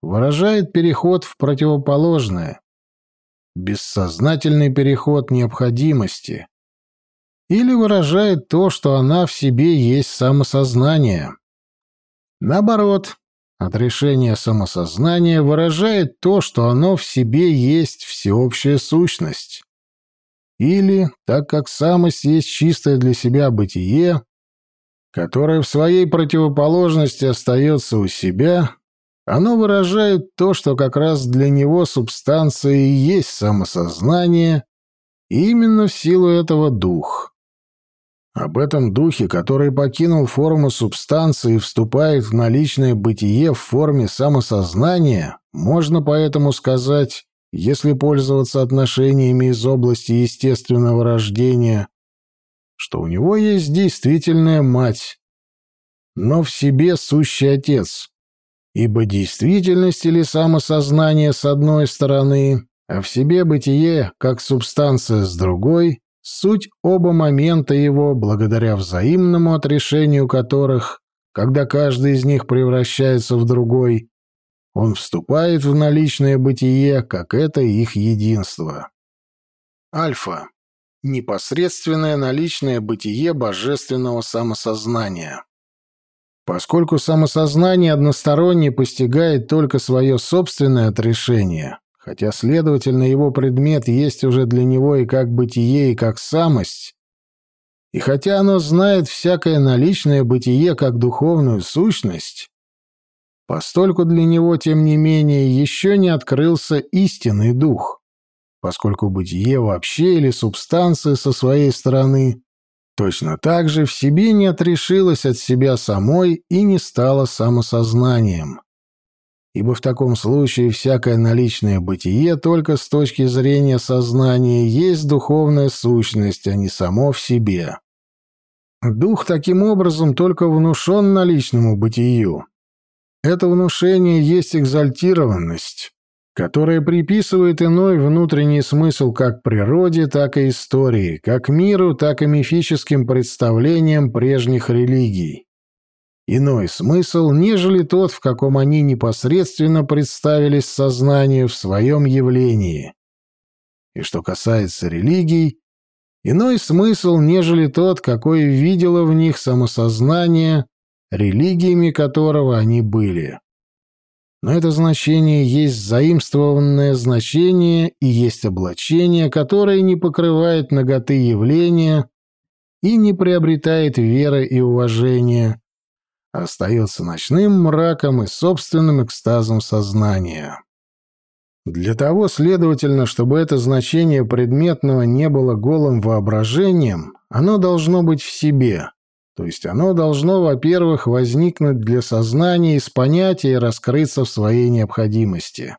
выражает переход в противоположное, бессознательный переход необходимости, или выражает то, что она в себе есть самосознание. Наоборот, отрешение самосознания выражает то, что оно в себе есть всеобщая сущность. Или, так как самость есть чистое для себя бытие, которое в своей противоположности остается у себя, оно выражает то, что как раз для него субстанция и есть самосознание, именно в силу этого дух. Об этом духе, который покинул форму субстанции и вступает в наличное бытие в форме самосознания, можно поэтому сказать, если пользоваться отношениями из области естественного рождения, что у него есть действительная мать, но в себе сущий отец, ибо действительность или самосознание с одной стороны, а в себе бытие, как субстанция с другой, суть оба момента его, благодаря взаимному отрешению которых, когда каждый из них превращается в другой, он вступает в наличное бытие, как это их единство. Альфа непосредственное наличное бытие божественного самосознания. Поскольку самосознание односторонне постигает только свое собственное отрешение, хотя, следовательно, его предмет есть уже для него и как бытие, и как самость, и хотя оно знает всякое наличное бытие как духовную сущность, постольку для него, тем не менее, еще не открылся истинный дух поскольку бытие вообще или субстанция со своей стороны точно так же в себе не отрешилась от себя самой и не стала самосознанием. Ибо в таком случае всякое наличное бытие только с точки зрения сознания есть духовная сущность, а не само в себе. Дух таким образом только внушен наличному бытию. Это внушение есть экзальтированность, которая приписывает иной внутренний смысл как природе, так и истории, как миру, так и мифическим представлениям прежних религий. Иной смысл, нежели тот, в каком они непосредственно представились сознанию в своем явлении. И что касается религий, иной смысл, нежели тот, какой видело в них самосознание, религиями которого они были но это значение есть заимствованное значение и есть облачение, которое не покрывает наготы явления и не приобретает веры и уважения, остается ночным мраком и собственным экстазом сознания. Для того, следовательно, чтобы это значение предметного не было голым воображением, оно должно быть в себе, То есть оно должно, во-первых, возникнуть для сознания из понятия и раскрыться в своей необходимости.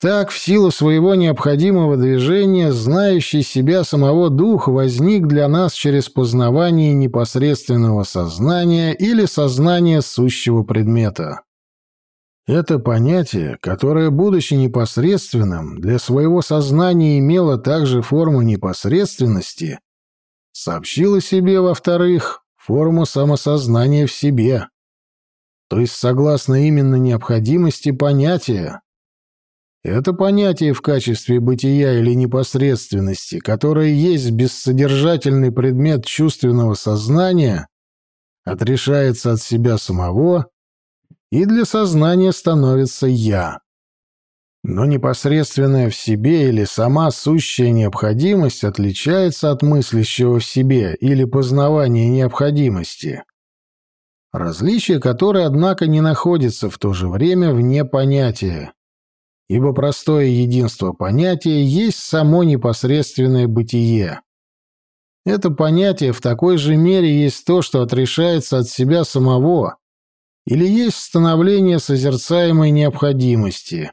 Так, в силу своего необходимого движения, знающий себя самого дух возник для нас через познавание непосредственного сознания или сознания сущего предмета. Это понятие, которое, будучи непосредственным, для своего сознания имело также форму непосредственности, сообщило себе, во-вторых, форму самосознания в себе, то есть согласно именно необходимости понятия, это понятие в качестве бытия или непосредственности, которое есть бессодержательный предмет чувственного сознания, отрешается от себя самого и для сознания становится «я». Но непосредственная в себе или сама сущая необходимость отличается от мыслящего в себе или познавания необходимости. Различие которое, однако, не находится в то же время вне понятия, ибо простое единство понятия есть само непосредственное бытие. Это понятие в такой же мере есть то, что отрешается от себя самого, или есть становление созерцаемой необходимости,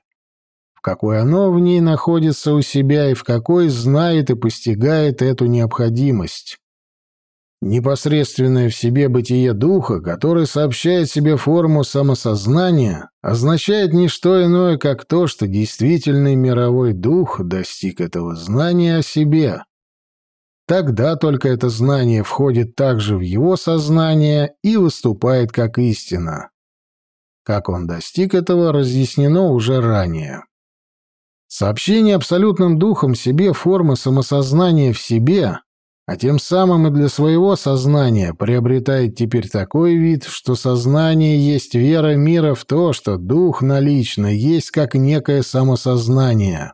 в какой оно в ней находится у себя и в какой знает и постигает эту необходимость. Непосредственное в себе бытие духа, который сообщает себе форму самосознания, означает не что иное, как то, что действительный мировой дух достиг этого знания о себе. Тогда только это знание входит также в его сознание и выступает как истина. Как он достиг этого, разъяснено уже ранее. Сообщение абсолютным духом себе формы самосознания в себе а тем самым и для своего сознания приобретает теперь такой вид, что сознание есть вера мира в то, что дух налично есть как некое самосознание.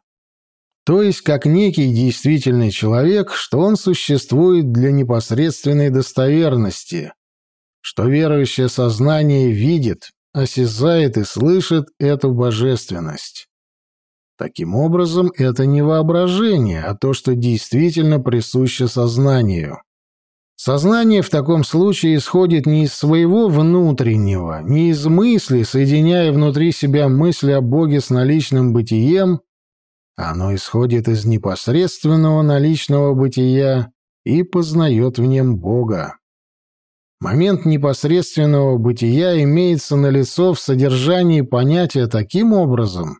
То есть как некий действительный человек, что он существует для непосредственной достоверности, что верующее сознание видит, осязает и слышит эту божественность. Таким образом, это не воображение, а то, что действительно присуще сознанию. Сознание в таком случае исходит не из своего внутреннего, не из мысли, соединяя внутри себя мысли о Боге с наличным бытием, оно исходит из непосредственного наличного бытия и познает в нем Бога. Момент непосредственного бытия имеется налицо в содержании понятия таким образом,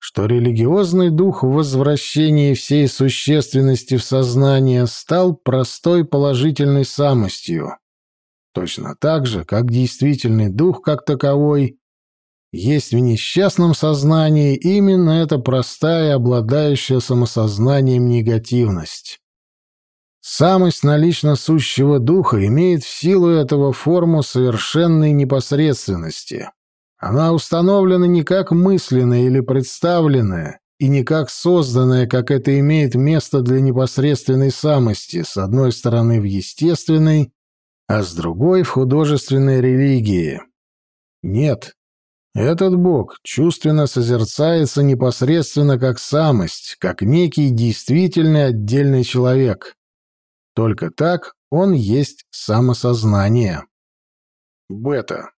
что религиозный дух в возвращении всей существенности в сознание стал простой положительной самостью, точно так же, как действительный дух как таковой есть в несчастном сознании именно эта простая, обладающая самосознанием негативность. Самость налично сущего духа имеет в силу этого форму совершенной непосредственности. Она установлена не как мысленная или представленная, и не как созданная, как это имеет место для непосредственной самости, с одной стороны в естественной, а с другой в художественной религии. Нет, этот Бог чувственно созерцается непосредственно как самость, как некий действительный отдельный человек. Только так он есть самосознание. Бета.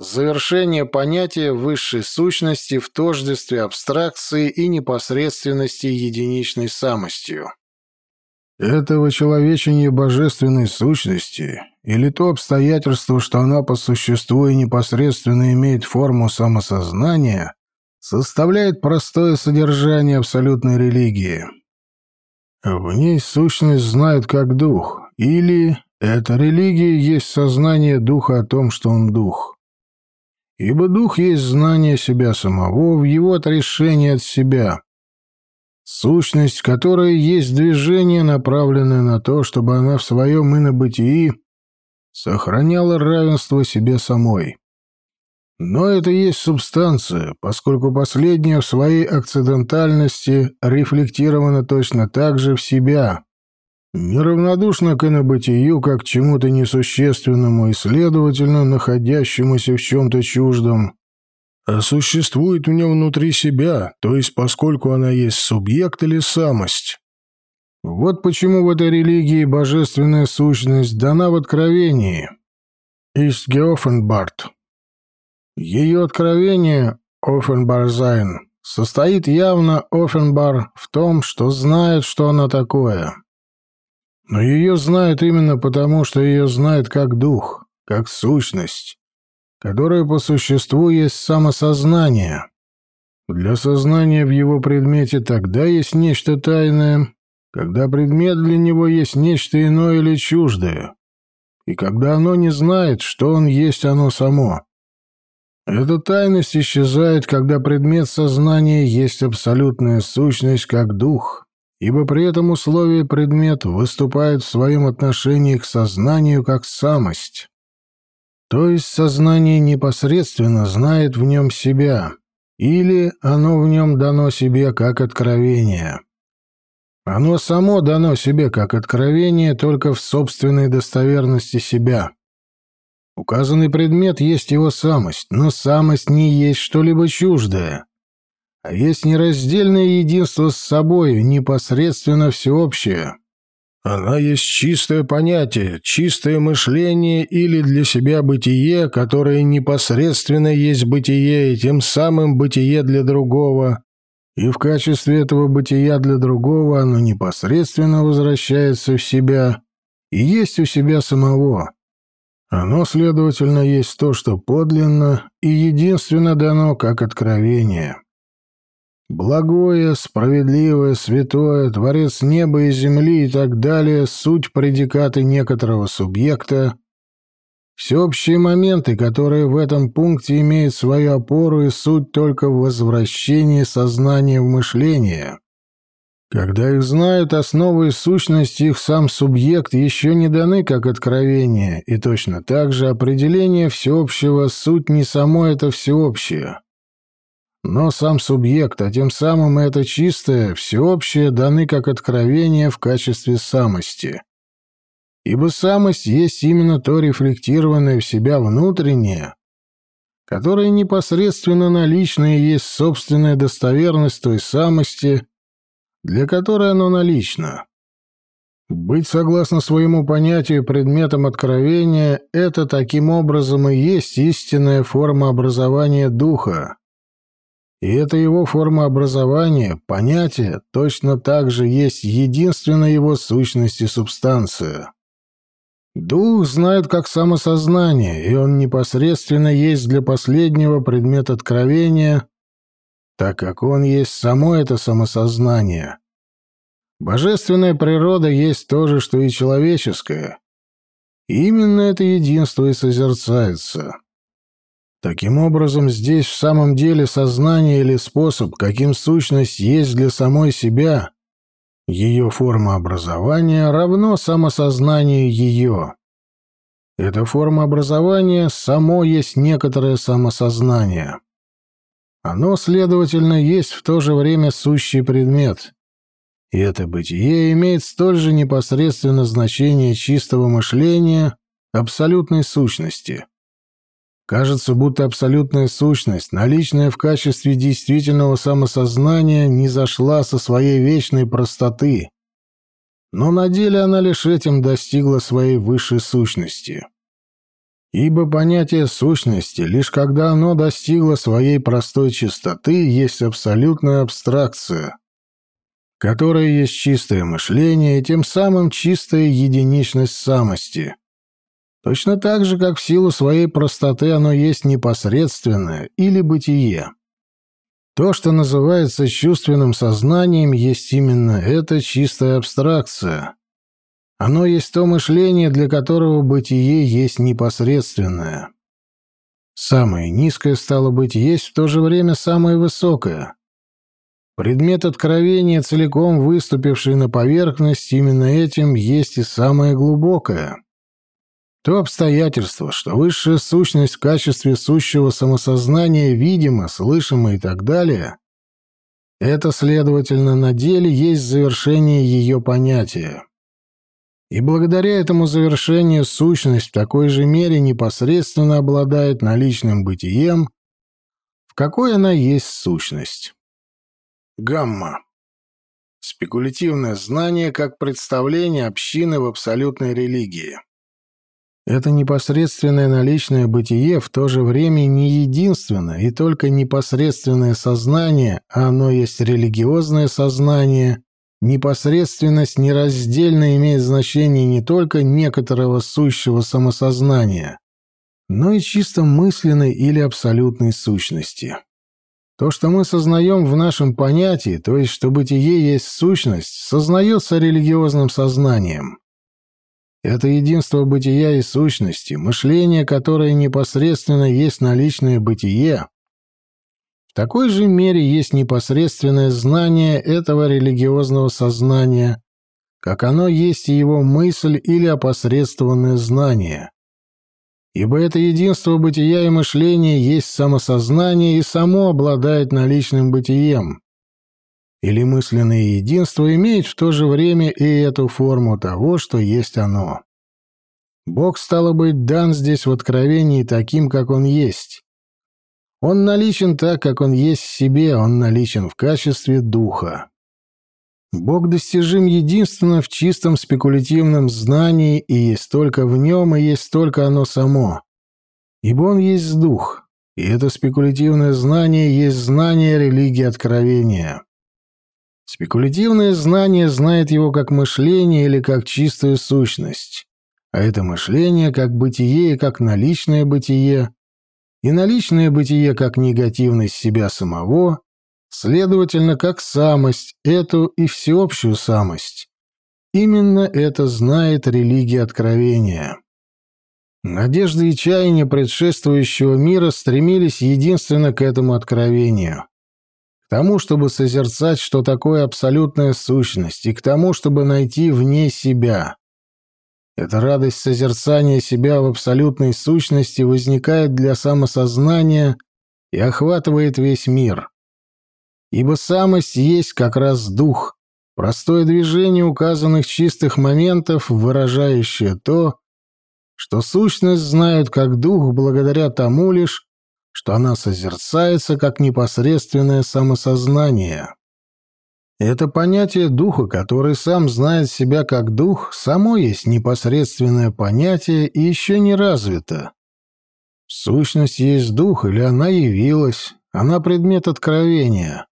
Завершение понятия высшей сущности в тождестве абстракции и непосредственности единичной самостью. Этого человечения божественной сущности или то обстоятельство, что она по существу и непосредственно имеет форму самосознания, составляет простое содержание абсолютной религии. В ней сущность знают как дух, или эта религия есть сознание духа о том, что он дух ибо дух есть знание себя самого в его отрешении от себя. Сущность, которая есть движение, направленное на то, чтобы она в своем инобытии сохраняла равенство себе самой. Но это есть субстанция, поскольку последняя в своей акцидентальности рефлектирована точно так же в себя, неравнодушно к инобытию как чему-то несущественному и, следовательно, находящемуся в чем-то чуждом, а существует в нем внутри себя, то есть поскольку она есть субъект или самость. Вот почему в этой религии божественная сущность дана в откровении. Ist geoffenbart. Ее откровение, Offenbarsein, состоит явно Offenbar в том, что знает, что она такое. Но ее знает именно потому, что ее знает как дух, как сущность, которая по существу есть самосознание. Для сознания в его предмете тогда есть нечто тайное, когда предмет для него есть нечто иное или чуждое, и когда оно не знает, что он есть оно само. Эта тайность исчезает, когда предмет сознания есть абсолютная сущность как дух, ибо при этом условие предмет выступает в своем отношении к сознанию как самость. То есть сознание непосредственно знает в нем себя, или оно в нем дано себе как откровение. Оно само дано себе как откровение только в собственной достоверности себя. Указанный предмет есть его самость, но самость не есть что-либо чуждое, а есть нераздельное единство с собой, непосредственно всеобщее. Она есть чистое понятие, чистое мышление или для себя бытие, которое непосредственно есть бытие и тем самым бытие для другого, и в качестве этого бытия для другого оно непосредственно возвращается в себя и есть у себя самого. Оно, следовательно, есть то, что подлинно и единственно дано как откровение. Благое, справедливое, святое, творец неба и земли и так далее — суть предикаты некоторого субъекта, Всеобщие моменты, которые в этом пункте имеют свою опору и суть только в возвращении сознания в мышление. Когда их знают, основы и сущность их сам субъект еще не даны как откровение, и точно так же определение всеобщего суть не само это всеобщее. Но сам субъект, а тем самым это чистое, всеобщее даны как откровение в качестве самости ибо самость есть именно то рефлектированное в себя внутреннее, которое непосредственно наличное есть собственная достоверность той самости, для которой оно налично. Быть согласно своему понятию предметом откровения — это таким образом и есть истинная форма образования духа. И это его форма образования, понятие, точно так же есть единственная его сущность и субстанция. Дух знает как самосознание, и он непосредственно есть для последнего предмет откровения, так как он есть само это самосознание. Божественная природа есть то же, что и человеческая. И именно это единство и созерцается. Таким образом, здесь в самом деле сознание или способ, каким сущность есть для самой себя, ее форма образования равно самосознанию ее. Эта форма образования само есть некоторое самосознание. Оно, следовательно, есть в то же время сущий предмет. И это бытие имеет столь же непосредственно значение чистого мышления, абсолютной сущности. Кажется, будто абсолютная сущность, наличная в качестве действительного самосознания, не зашла со своей вечной простоты. Но на деле она лишь этим достигла своей высшей сущности. Ибо понятие сущности, лишь когда оно достигло своей простой чистоты, есть абсолютная абстракция, которая есть чистое мышление и тем самым чистая единичность самости — Точно так же, как в силу своей простоты оно есть непосредственное или бытие. То, что называется чувственным сознанием, есть именно эта чистая абстракция. Оно есть то мышление, для которого бытие есть непосредственное. Самое низкое, стало быть, есть в то же время самое высокое. Предмет откровения, целиком выступивший на поверхность, именно этим есть и самое глубокое. То обстоятельство, что высшая сущность в качестве сущего самосознания видима, слышима и так далее, это, следовательно, на деле есть завершение ее понятия. И благодаря этому завершению сущность в такой же мере непосредственно обладает наличным бытием, в какой она есть сущность. Гамма. Спекулятивное знание как представление общины в абсолютной религии. Это непосредственное наличное бытие в то же время не единственное и только непосредственное сознание, а оно есть религиозное сознание. Непосредственность нераздельно имеет значение не только некоторого сущего самосознания, но и чисто мысленной или абсолютной сущности. То, что мы сознаем в нашем понятии, то есть что бытие есть сущность, сознается религиозным сознанием. Это единство бытия и сущности, мышление, которое непосредственно есть наличное бытие, в такой же мере есть непосредственное знание этого религиозного сознания, как оно есть и его мысль или опосредствованное знание. Ибо это единство бытия и мышления есть самосознание и само обладает наличным бытием, или мысленное единство имеет в то же время и эту форму того, что есть оно. Бог, стало быть, дан здесь в откровении таким, как он есть. Он наличен так, как он есть в себе, он наличен в качестве духа. Бог достижим единственно в чистом спекулятивном знании, и есть только в нем, и есть только оно само. Ибо он есть дух, и это спекулятивное знание есть знание религии откровения. Спекулятивное знание знает его как мышление или как чистую сущность, а это мышление как бытие и как наличное бытие, и наличное бытие как негативность себя самого, следовательно, как самость, эту и всеобщую самость. Именно это знает религия откровения. Надежды и чаяния предшествующего мира стремились единственно к этому откровению тому, чтобы созерцать, что такое абсолютная сущность, и к тому, чтобы найти в ней себя. Эта радость созерцания себя в абсолютной сущности возникает для самосознания и охватывает весь мир. Ибо самость есть как раз дух, простое движение указанных чистых моментов, выражающее то, что сущность знают как дух благодаря тому лишь, что она созерцается как непосредственное самосознание. Это понятие духа, который сам знает себя как дух, само есть непосредственное понятие и еще не развито. Сущность есть дух, или она явилась, она предмет откровения.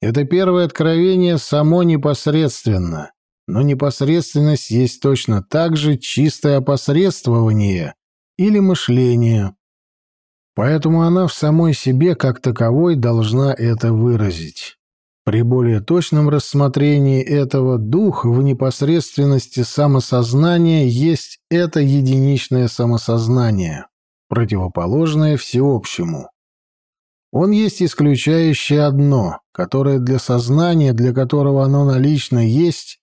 Это первое откровение само непосредственно, но непосредственность есть точно так же чистое опосредствование или мышление. Поэтому она в самой себе как таковой должна это выразить. При более точном рассмотрении этого дух в непосредственности самосознания есть это единичное самосознание, противоположное всеобщему. Он есть исключающее одно, которое для сознания, для которого оно налично есть,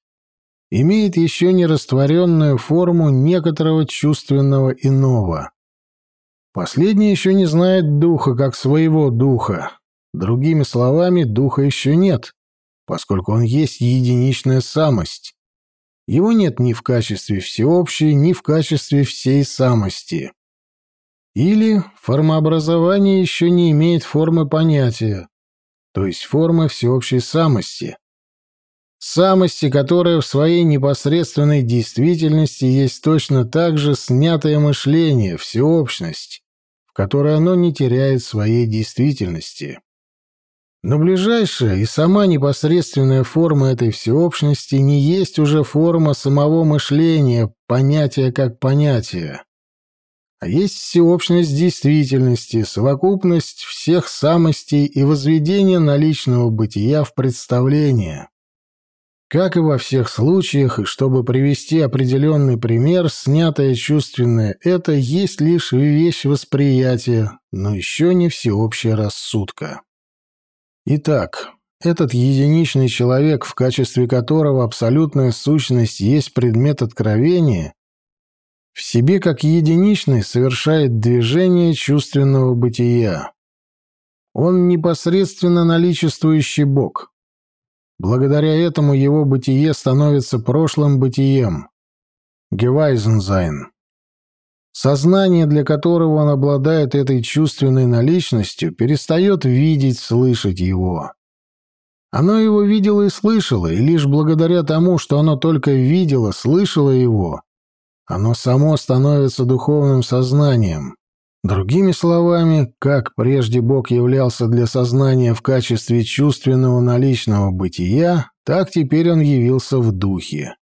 имеет еще не растворенную форму некоторого чувственного иного. Последний еще не знает духа как своего духа. Другими словами, духа еще нет, поскольку он есть единичная самость. Его нет ни в качестве всеобщей, ни в качестве всей самости. Или формообразование еще не имеет формы понятия, то есть формы всеобщей самости. Самости, которая в своей непосредственной действительности есть точно так же снятое мышление, всеобщность, в которой оно не теряет своей действительности. Но ближайшая и сама непосредственная форма этой всеобщности не есть уже форма самого мышления, понятия как понятия, а есть всеобщность действительности, совокупность всех самостей и возведение наличного бытия в представление. Как и во всех случаях, чтобы привести определенный пример, снятое чувственное — это есть лишь вещь восприятия, но еще не всеобщая рассудка. Итак, этот единичный человек, в качестве которого абсолютная сущность есть предмет откровения, в себе как единичный совершает движение чувственного бытия. Он непосредственно наличествующий Бог — Благодаря этому его бытие становится прошлым бытием. Гевайзензайн. Сознание, для которого он обладает этой чувственной наличностью, перестает видеть, слышать его. Оно его видело и слышало, и лишь благодаря тому, что оно только видело, слышало его, оно само становится духовным сознанием. Другими словами, как прежде Бог являлся для сознания в качестве чувственного наличного бытия, так теперь он явился в духе.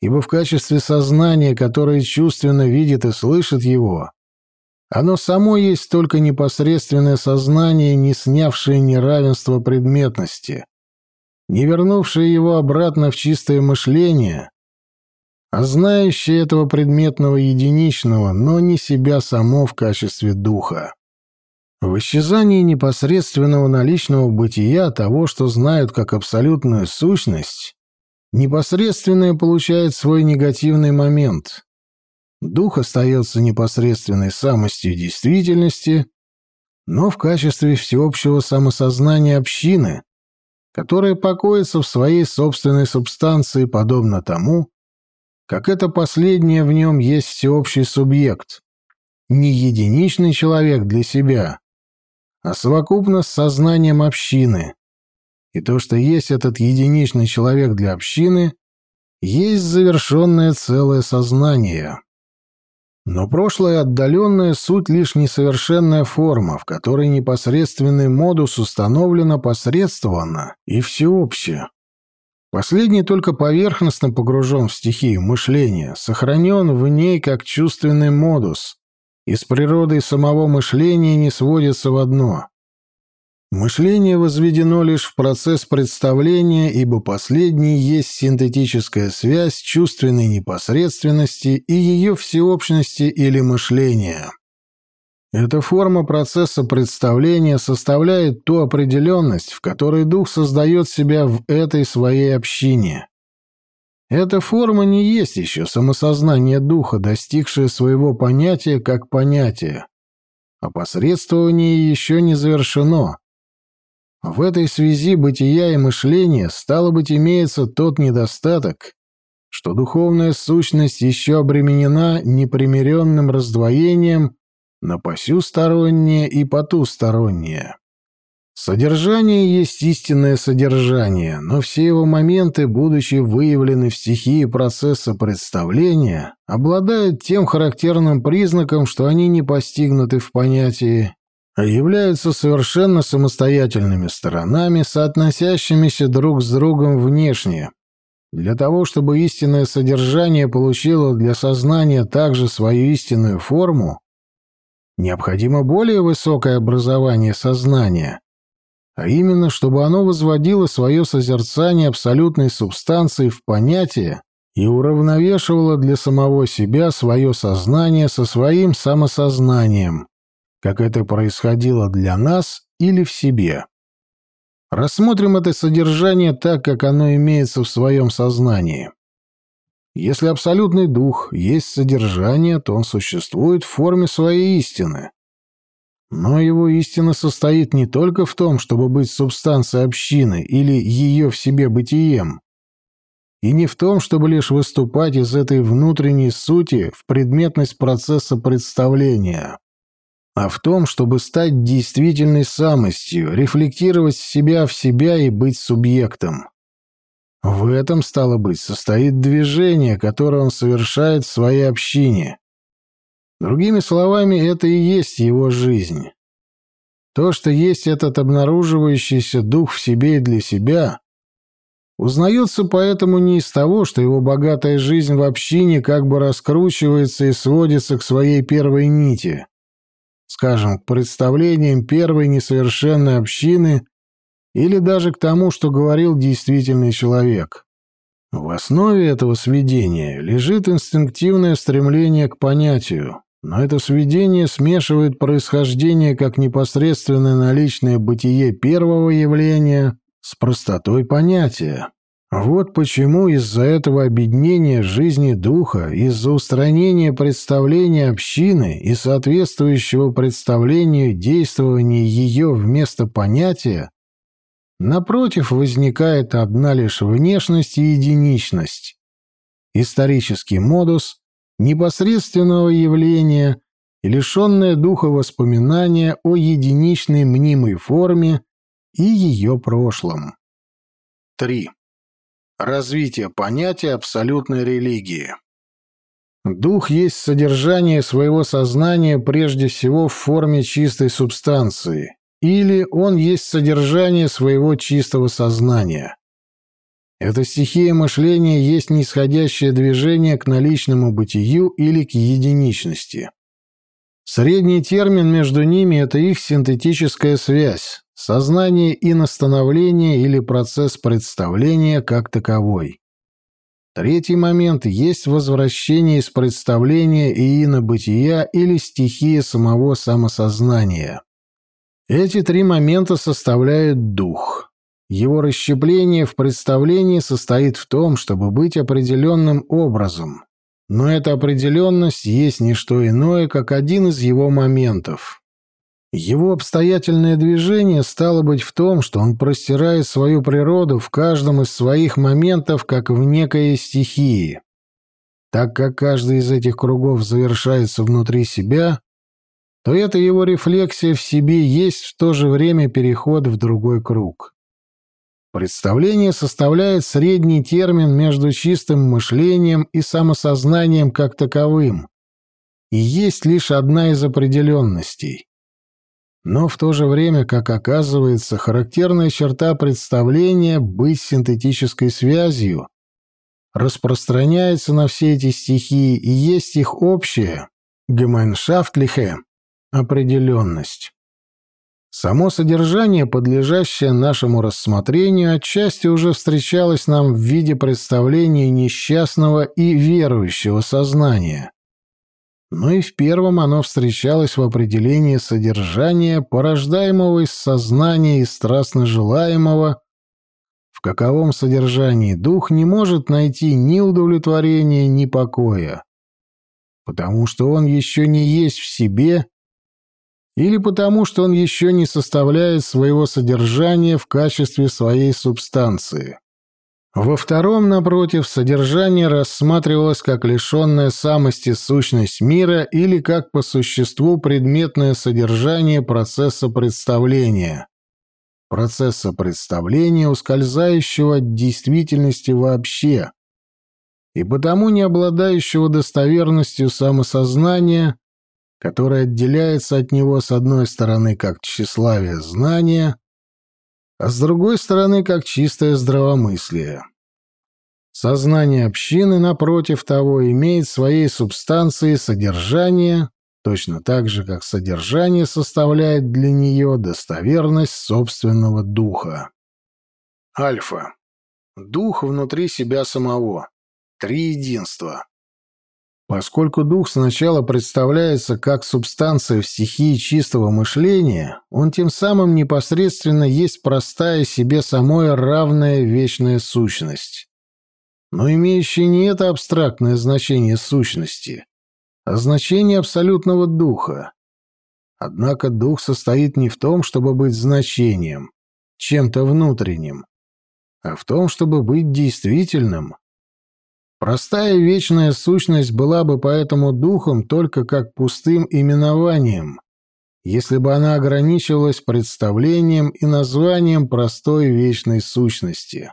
Ибо в качестве сознания, которое чувственно видит и слышит его, оно само есть только непосредственное сознание, не снявшее неравенство предметности, не вернувшее его обратно в чистое мышление, а знающее этого предметного единичного, но не себя само в качестве духа. В исчезании непосредственного наличного бытия того, что знают как абсолютную сущность, непосредственное получает свой негативный момент, Дух остается непосредственной самостью действительности, но в качестве всеобщего самосознания общины, которая покоится в своей собственной субстанции подобно тому, как это последнее в нем есть всеобщий субъект, не единичный человек для себя, а совокупно с сознанием общины. И то, что есть этот единичный человек для общины, есть завершенное целое сознание. Но прошлое отдаленная суть лишь несовершенная форма, в которой непосредственный модус установлен опосредствованно и всеобще. Последний только поверхностно погружен в стихию мышления, сохранен в ней как чувственный модус, и с природой самого мышления не сводится в одно. Мышление возведено лишь в процесс представления, ибо последний есть синтетическая связь чувственной непосредственности и ее всеобщности или мышления. Эта форма процесса представления составляет ту определенность, в которой дух создает себя в этой своей общине. Эта форма не есть еще самосознание духа, достигшее своего понятия как понятия. Опосредствование еще не завершено, в этой связи бытия и мышления, стало быть, имеется тот недостаток, что духовная сущность еще обременена непримиренным раздвоением на посюстороннее и потустороннее. Содержание есть истинное содержание, но все его моменты, будучи выявлены в стихии процесса представления, обладают тем характерным признаком, что они не постигнуты в понятии а являются совершенно самостоятельными сторонами, соотносящимися друг с другом внешне. Для того, чтобы истинное содержание получило для сознания также свою истинную форму, необходимо более высокое образование сознания, а именно, чтобы оно возводило свое созерцание абсолютной субстанции в понятие и уравновешивало для самого себя свое сознание со своим самосознанием, как это происходило для нас или в себе. Рассмотрим это содержание так, как оно имеется в своем сознании. Если абсолютный дух есть содержание, то он существует в форме своей истины. Но его истина состоит не только в том, чтобы быть субстанцией общины или ее в себе бытием, и не в том, чтобы лишь выступать из этой внутренней сути в предметность процесса представления а в том, чтобы стать действительной самостью, рефлектировать себя в себя и быть субъектом. В этом, стало быть, состоит движение, которое он совершает в своей общине. Другими словами, это и есть его жизнь. То, что есть этот обнаруживающийся дух в себе и для себя, узнается поэтому не из того, что его богатая жизнь в общине как бы раскручивается и сводится к своей первой нити, скажем, к представлениям первой несовершенной общины или даже к тому, что говорил действительный человек. В основе этого сведения лежит инстинктивное стремление к понятию, но это сведение смешивает происхождение как непосредственное наличное бытие первого явления с простотой понятия. Вот почему из-за этого объединения жизни духа, из-за устранения представления общины и соответствующего представлению действования ее вместо понятия, напротив возникает одна лишь внешность и единичность, исторический модус непосредственного явления и лишенное духа воспоминания о единичной мнимой форме и ее прошлом. 3. Развитие понятия абсолютной религии. Дух есть содержание своего сознания прежде всего в форме чистой субстанции, или он есть содержание своего чистого сознания. Эта стихия мышления есть нисходящее движение к наличному бытию или к единичности. Средний термин между ними – это их синтетическая связь, сознание и настановление или процесс представления как таковой. Третий момент есть возвращение из представления и инобытия или стихия самого самосознания. Эти три момента составляют дух. Его расщепление в представлении состоит в том, чтобы быть определенным образом, но эта определенность есть не что иное, как один из его моментов – его обстоятельное движение стало быть в том, что он простирает свою природу в каждом из своих моментов, как в некой стихии. Так как каждый из этих кругов завершается внутри себя, то эта его рефлексия в себе есть в то же время переход в другой круг. Представление составляет средний термин между чистым мышлением и самосознанием как таковым, и есть лишь одна из определенностей. Но в то же время, как оказывается, характерная черта представления быть синтетической связью распространяется на все эти стихии и есть их общая, гемайншафтлихе, определенность. Само содержание, подлежащее нашему рассмотрению, отчасти уже встречалось нам в виде представления несчастного и верующего сознания но и в первом оно встречалось в определении содержания, порождаемого из сознания и страстно желаемого, в каковом содержании дух не может найти ни удовлетворения, ни покоя, потому что он еще не есть в себе или потому что он еще не составляет своего содержания в качестве своей субстанции. Во втором, напротив, содержание рассматривалось как лишенная самости сущность мира или как по существу предметное содержание процесса представления. Процесса представления, ускользающего от действительности вообще, и потому не обладающего достоверностью самосознания, которое отделяется от него с одной стороны как тщеславие знания, а с другой стороны, как чистое здравомыслие. Сознание общины, напротив того, имеет своей субстанции содержание, точно так же, как содержание составляет для нее достоверность собственного духа. Альфа. Дух внутри себя самого. Три единства. Поскольку дух сначала представляется как субстанция в стихии чистого мышления, он тем самым непосредственно есть простая себе самой равная вечная сущность. Но имеющая не это абстрактное значение сущности, а значение абсолютного духа. Однако дух состоит не в том, чтобы быть значением, чем-то внутренним, а в том, чтобы быть действительным, Простая вечная сущность была бы поэтому духом только как пустым именованием, если бы она ограничивалась представлением и названием простой вечной сущности.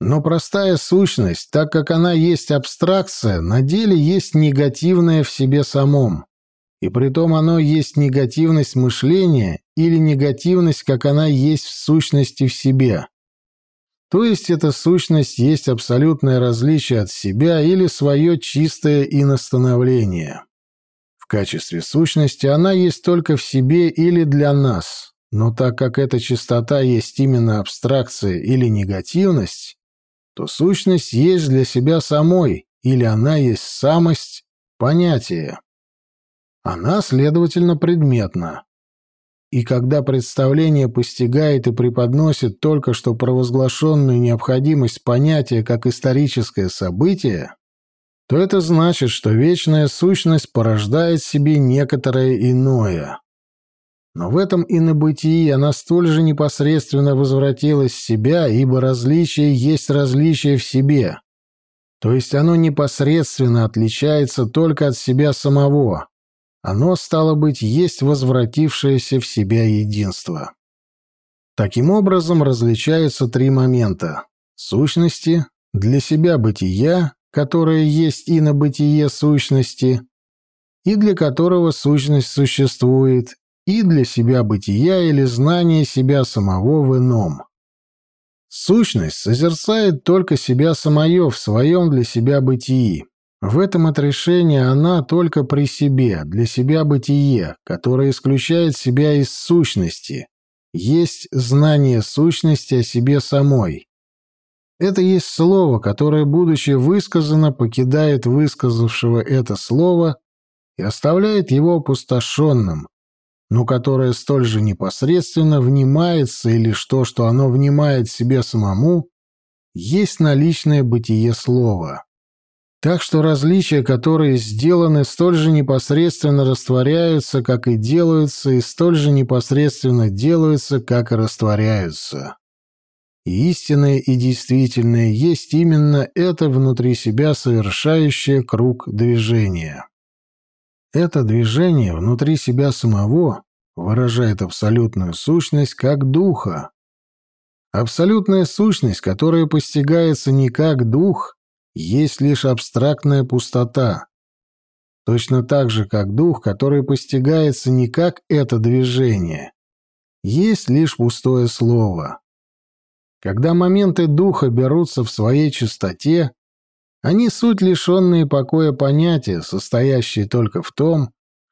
Но простая сущность, так как она есть абстракция, на деле есть негативное в себе самом. И притом оно есть негативность мышления или негативность, как она есть в сущности в себе. То есть эта сущность есть абсолютное различие от себя или свое чистое иностановление. В качестве сущности она есть только в себе или для нас, но так как эта чистота есть именно абстракция или негативность, то сущность есть для себя самой, или она есть самость, понятие. Она, следовательно, предметна и когда представление постигает и преподносит только что провозглашенную необходимость понятия как историческое событие, то это значит, что вечная сущность порождает себе некоторое иное. Но в этом инобытии она столь же непосредственно возвратилась в себя, ибо различие есть различие в себе. То есть оно непосредственно отличается только от себя самого, оно, стало быть, есть возвратившееся в себя единство. Таким образом, различаются три момента сущности, для себя бытия, которое есть и на бытие сущности, и для которого сущность существует, и для себя бытия или знания себя самого в ином. Сущность созерцает только себя самое в своем для себя бытии. В этом отрешении она только при себе, для себя бытие, которое исключает себя из сущности, есть знание сущности о себе самой. Это есть слово, которое, будучи высказано, покидает высказавшего это слово и оставляет его опустошенным, но которое столь же непосредственно внимается или что, что оно внимает себе самому, есть наличное бытие слова. Так что различия, которые сделаны, столь же непосредственно растворяются, как и делаются, и столь же непосредственно делаются, как и растворяются. И истинное и действительное есть именно это внутри себя совершающее круг движения. Это движение внутри себя самого выражает абсолютную сущность как духа. Абсолютная сущность, которая постигается не как дух, есть лишь абстрактная пустота. Точно так же, как дух, который постигается не как это движение, есть лишь пустое слово. Когда моменты духа берутся в своей чистоте, они суть лишенные покоя понятия, состоящие только в том,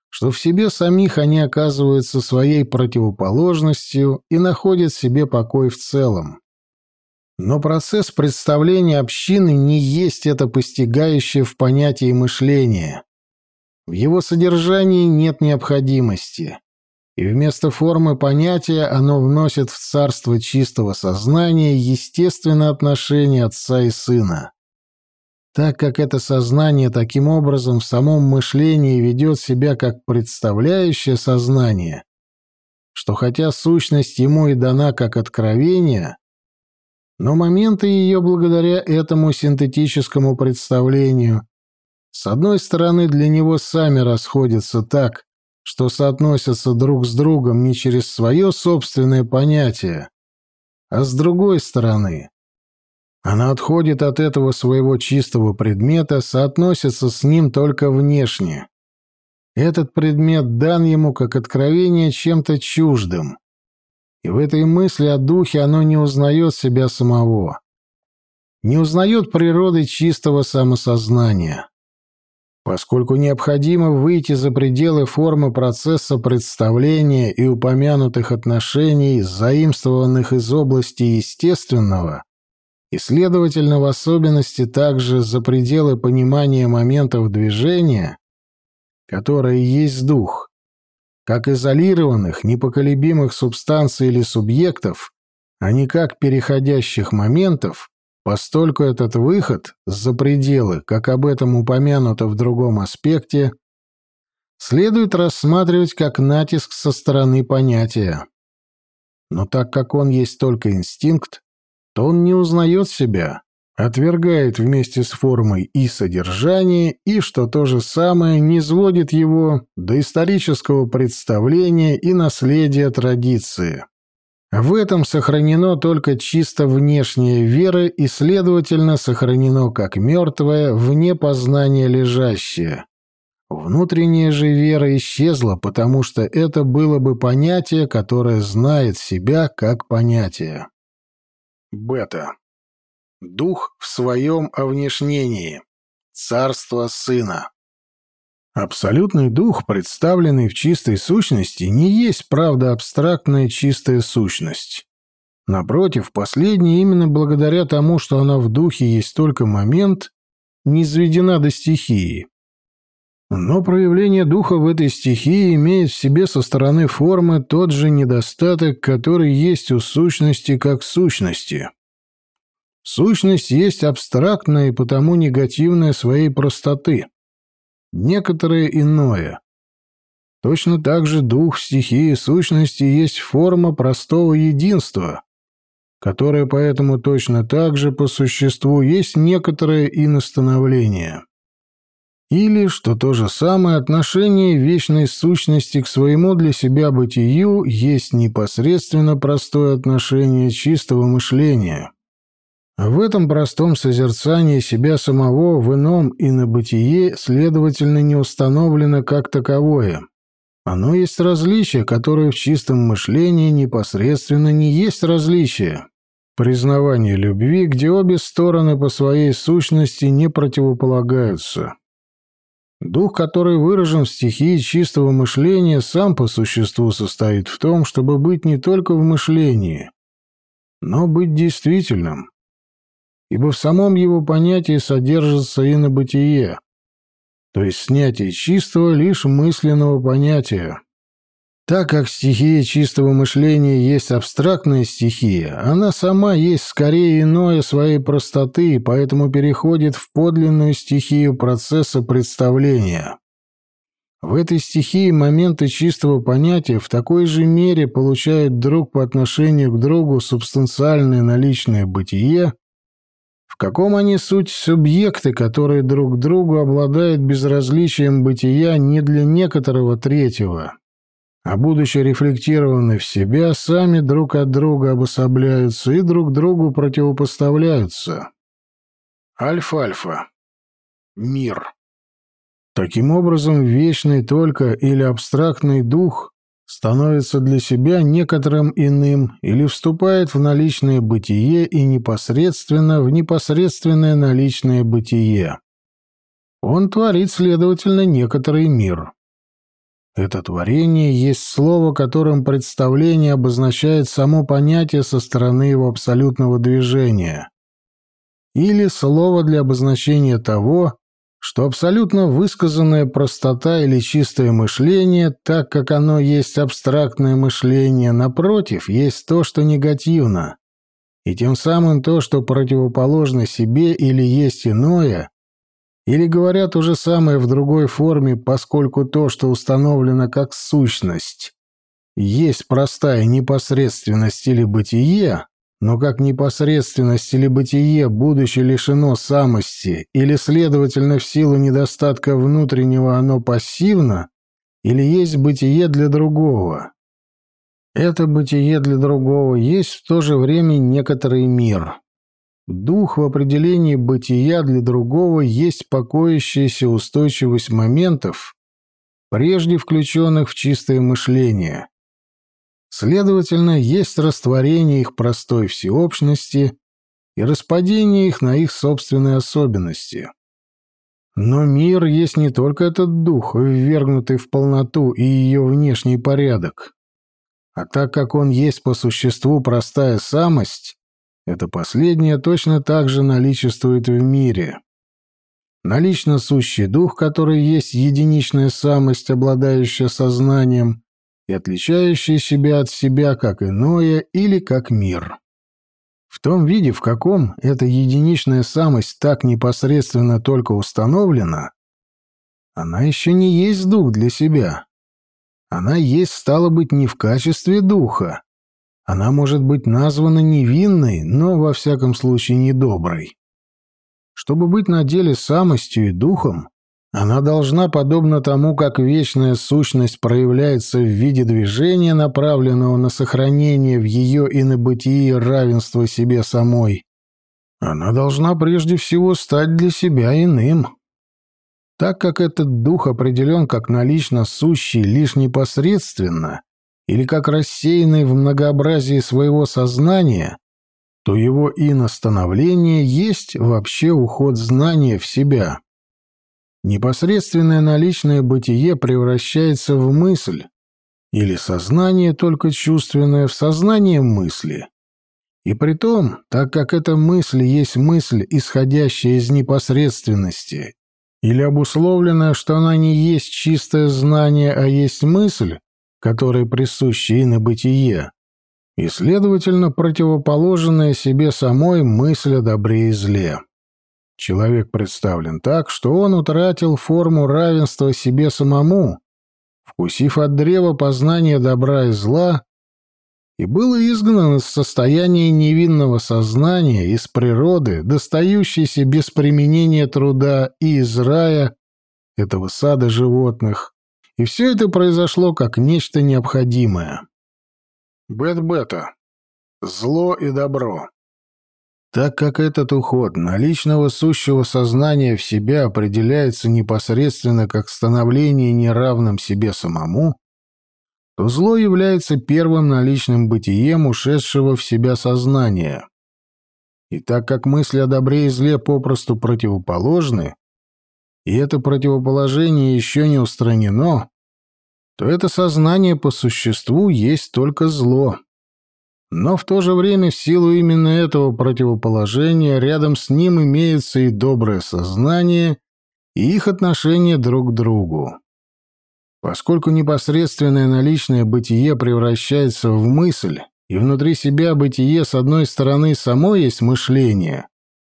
что в себе самих они оказываются своей противоположностью и находят себе покой в целом. Но процесс представления общины не есть это постигающее в понятии мышление. В его содержании нет необходимости, и вместо формы понятия оно вносит в царство чистого сознания естественное отношение отца и сына так как это сознание таким образом в самом мышлении ведет себя как представляющее сознание, что хотя сущность ему и дана как откровение, но моменты ее благодаря этому синтетическому представлению с одной стороны для него сами расходятся так, что соотносятся друг с другом не через свое собственное понятие, а с другой стороны она отходит от этого своего чистого предмета, соотносится с ним только внешне. Этот предмет дан ему как откровение чем-то чуждым. И в этой мысли о духе оно не узнает себя самого. Не узнает природы чистого самосознания. Поскольку необходимо выйти за пределы формы процесса представления и упомянутых отношений, заимствованных из области естественного, и, следовательно, в особенности также за пределы понимания моментов движения, которые есть дух, как изолированных, непоколебимых субстанций или субъектов, а не как переходящих моментов, постольку этот выход за пределы, как об этом упомянуто в другом аспекте, следует рассматривать как натиск со стороны понятия. Но так как он есть только инстинкт, то он не узнает себя, отвергает вместе с формой и содержание, и, что то же самое, не сводит его до исторического представления и наследия традиции. В этом сохранено только чисто внешняя вера и, следовательно, сохранено как мертвое, вне познания лежащее. Внутренняя же вера исчезла, потому что это было бы понятие, которое знает себя как понятие. Бета. Дух в своем овнешнении. Царство Сына. Абсолютный дух, представленный в чистой сущности, не есть, правда, абстрактная чистая сущность. Напротив, последняя именно благодаря тому, что она в духе есть только момент, не сведена до стихии. Но проявление духа в этой стихии имеет в себе со стороны формы тот же недостаток, который есть у сущности как сущности. Сущность есть абстрактная и потому негативная своей простоты. Некоторое иное. Точно так же дух стихии сущности есть форма простого единства, которое поэтому точно так же по существу есть некоторое иностановление. Или, что то же самое, отношение вечной сущности к своему для себя бытию есть непосредственно простое отношение чистого мышления, В этом простом созерцании себя самого в ином и на бытие, следовательно, не установлено как таковое. Оно есть различие, которое в чистом мышлении непосредственно не есть различие. Признавание любви, где обе стороны по своей сущности не противополагаются. Дух, который выражен в стихии чистого мышления, сам по существу состоит в том, чтобы быть не только в мышлении, но быть действительным. Ибо в самом его понятии содержится и на бытие, то есть снятие чистого лишь мысленного понятия. Так как стихия чистого мышления есть абстрактная стихия, она сама есть скорее иное своей простоты и поэтому переходит в подлинную стихию процесса представления. В этой стихии моменты чистого понятия в такой же мере получают друг по отношению к другу субстанциальное наличное бытие, в каком они суть субъекты, которые друг другу обладают безразличием бытия не для некоторого третьего, а будучи рефлектированы в себя, сами друг от друга обособляются и друг другу противопоставляются. Альфа-альфа. Мир. Таким образом, вечный только или абстрактный дух становится для себя некоторым иным или вступает в наличное бытие и непосредственно в непосредственное наличное бытие. Он творит, следовательно, некоторый мир. Это творение есть слово, которым представление обозначает само понятие со стороны его абсолютного движения. Или слово для обозначения того, что абсолютно высказанная простота или чистое мышление, так как оно есть абстрактное мышление, напротив, есть то, что негативно, и тем самым то, что противоположно себе или есть иное, или говорят то же самое в другой форме, поскольку то, что установлено как сущность, есть простая непосредственность или бытие, но как непосредственность или бытие, будучи лишено самости, или, следовательно, в силу недостатка внутреннего оно пассивно, или есть бытие для другого. Это бытие для другого есть в то же время некоторый мир. Дух в определении бытия для другого есть покоящаяся устойчивость моментов, прежде включенных в чистое мышление. Следовательно, есть растворение их простой всеобщности и распадение их на их собственные особенности. Но мир есть не только этот дух, ввергнутый в полноту и ее внешний порядок, а так как он есть по существу простая самость, это последнее точно так же наличествует в мире. Налично сущий дух, который есть единичная самость, обладающая сознанием и отличающая себя от себя как иное или как мир. В том виде, в каком эта единичная самость так непосредственно только установлена, она еще не есть дух для себя. Она есть, стало быть, не в качестве духа, она может быть названа невинной, но, во всяком случае, недоброй. Чтобы быть на деле самостью и духом, она должна, подобно тому, как вечная сущность проявляется в виде движения, направленного на сохранение в ее инобытии равенства себе самой, она должна прежде всего стать для себя иным. Так как этот дух определен как налично сущий лишь непосредственно, или как рассеянный в многообразии своего сознания, то его иностановление есть вообще уход знания в себя. Непосредственное наличное бытие превращается в мысль, или сознание только чувственное в сознание мысли. И при том, так как эта мысль есть мысль, исходящая из непосредственности, или обусловленная, что она не есть чистое знание, а есть мысль, которой присуще и на бытие, и, следовательно, противоположная себе самой мысль о добре и зле. Человек представлен так, что он утратил форму равенства себе самому, вкусив от древа познания добра и зла, и был изгнан из состояния невинного сознания, из природы, достающейся без применения труда и из рая, этого сада животных, и все это произошло как нечто необходимое. Бет-бета. Зло и добро. Так как этот уход наличного сущего сознания в себя определяется непосредственно как становление неравным себе самому, то зло является первым наличным бытием ушедшего в себя сознания. И так как мысли о добре и зле попросту противоположны, и это противоположение еще не устранено, то это сознание по существу есть только зло. Но в то же время в силу именно этого противоположения рядом с ним имеется и доброе сознание, и их отношение друг к другу. Поскольку непосредственное наличное бытие превращается в мысль, и внутри себя бытие с одной стороны само есть мышление,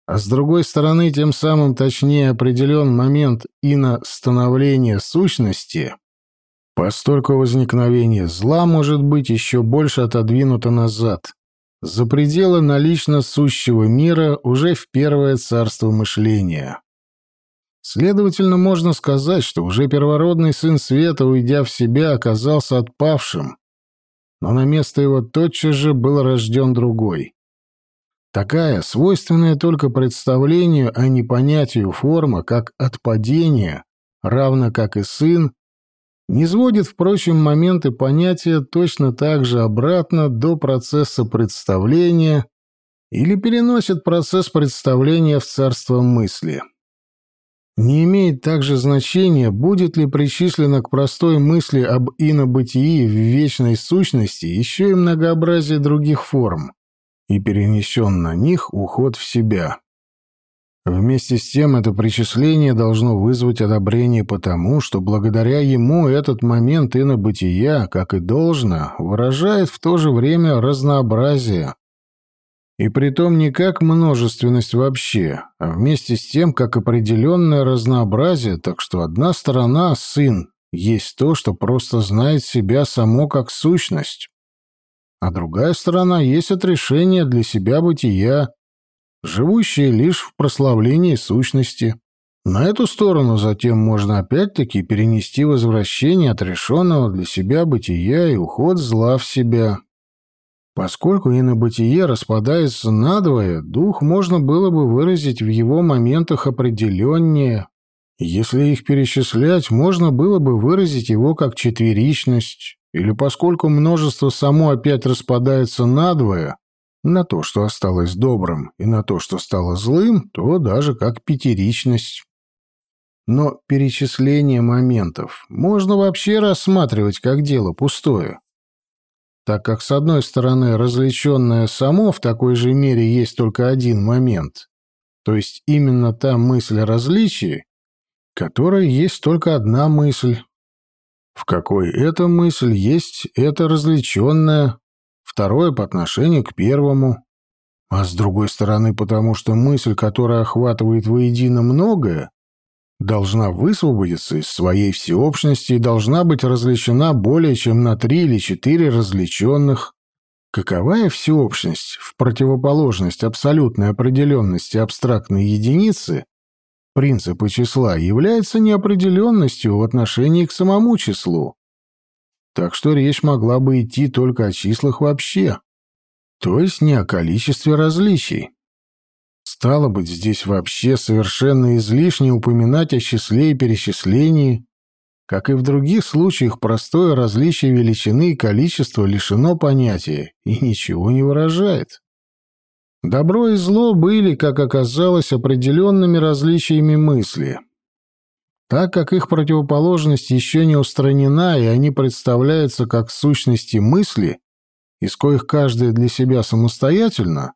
а с другой стороны тем самым точнее определен момент иностановления сущности, постольку возникновение зла может быть еще больше отодвинуто назад, за пределы налично сущего мира уже в первое царство мышления. Следовательно, можно сказать, что уже первородный сын света, уйдя в себя, оказался отпавшим, но на место его тотчас же был рожден другой. Такая, свойственная только представлению, а не понятию форма, как отпадение, равно как и сын, не сводит, впрочем, моменты понятия точно так же обратно до процесса представления или переносит процесс представления в царство мысли. Не имеет также значения, будет ли причислено к простой мысли об инобытии в вечной сущности еще и многообразие других форм, и перенесен на них уход в себя. Вместе с тем это причисление должно вызвать одобрение потому, что благодаря ему этот момент инобытия, как и должно, выражает в то же время разнообразие, и притом не как множественность вообще, а вместе с тем как определенное разнообразие, так что одна сторона, сын, есть то, что просто знает себя само как сущность, а другая сторона есть отрешение для себя бытия, живущее лишь в прославлении сущности. На эту сторону затем можно опять-таки перенести возвращение отрешенного для себя бытия и уход зла в себя. Поскольку инобытие распадается надвое, дух можно было бы выразить в его моментах определеннее. Если их перечислять, можно было бы выразить его как четверичность, или поскольку множество само опять распадается надвое, на то, что осталось добрым, и на то, что стало злым, то даже как пятеричность. Но перечисление моментов можно вообще рассматривать как дело пустое так как, с одной стороны, развлеченное само в такой же мере есть только один момент, то есть именно та мысль о различии, которая есть только одна мысль. В какой эта мысль есть это развлеченное, второе по отношению к первому, а с другой стороны, потому что мысль, которая охватывает воедино многое, должна высвободиться из своей всеобщности и должна быть различена более чем на три или четыре различенных. Каковая всеобщность в противоположность абсолютной определенности абстрактной единицы, принципа числа, является неопределенностью в отношении к самому числу. Так что речь могла бы идти только о числах вообще, то есть не о количестве различий. Стало быть, здесь вообще совершенно излишне упоминать о числе и перечислении. Как и в других случаях, простое различие величины и количества лишено понятия и ничего не выражает. Добро и зло были, как оказалось, определенными различиями мысли. Так как их противоположность еще не устранена, и они представляются как сущности мысли, из коих каждая для себя самостоятельно,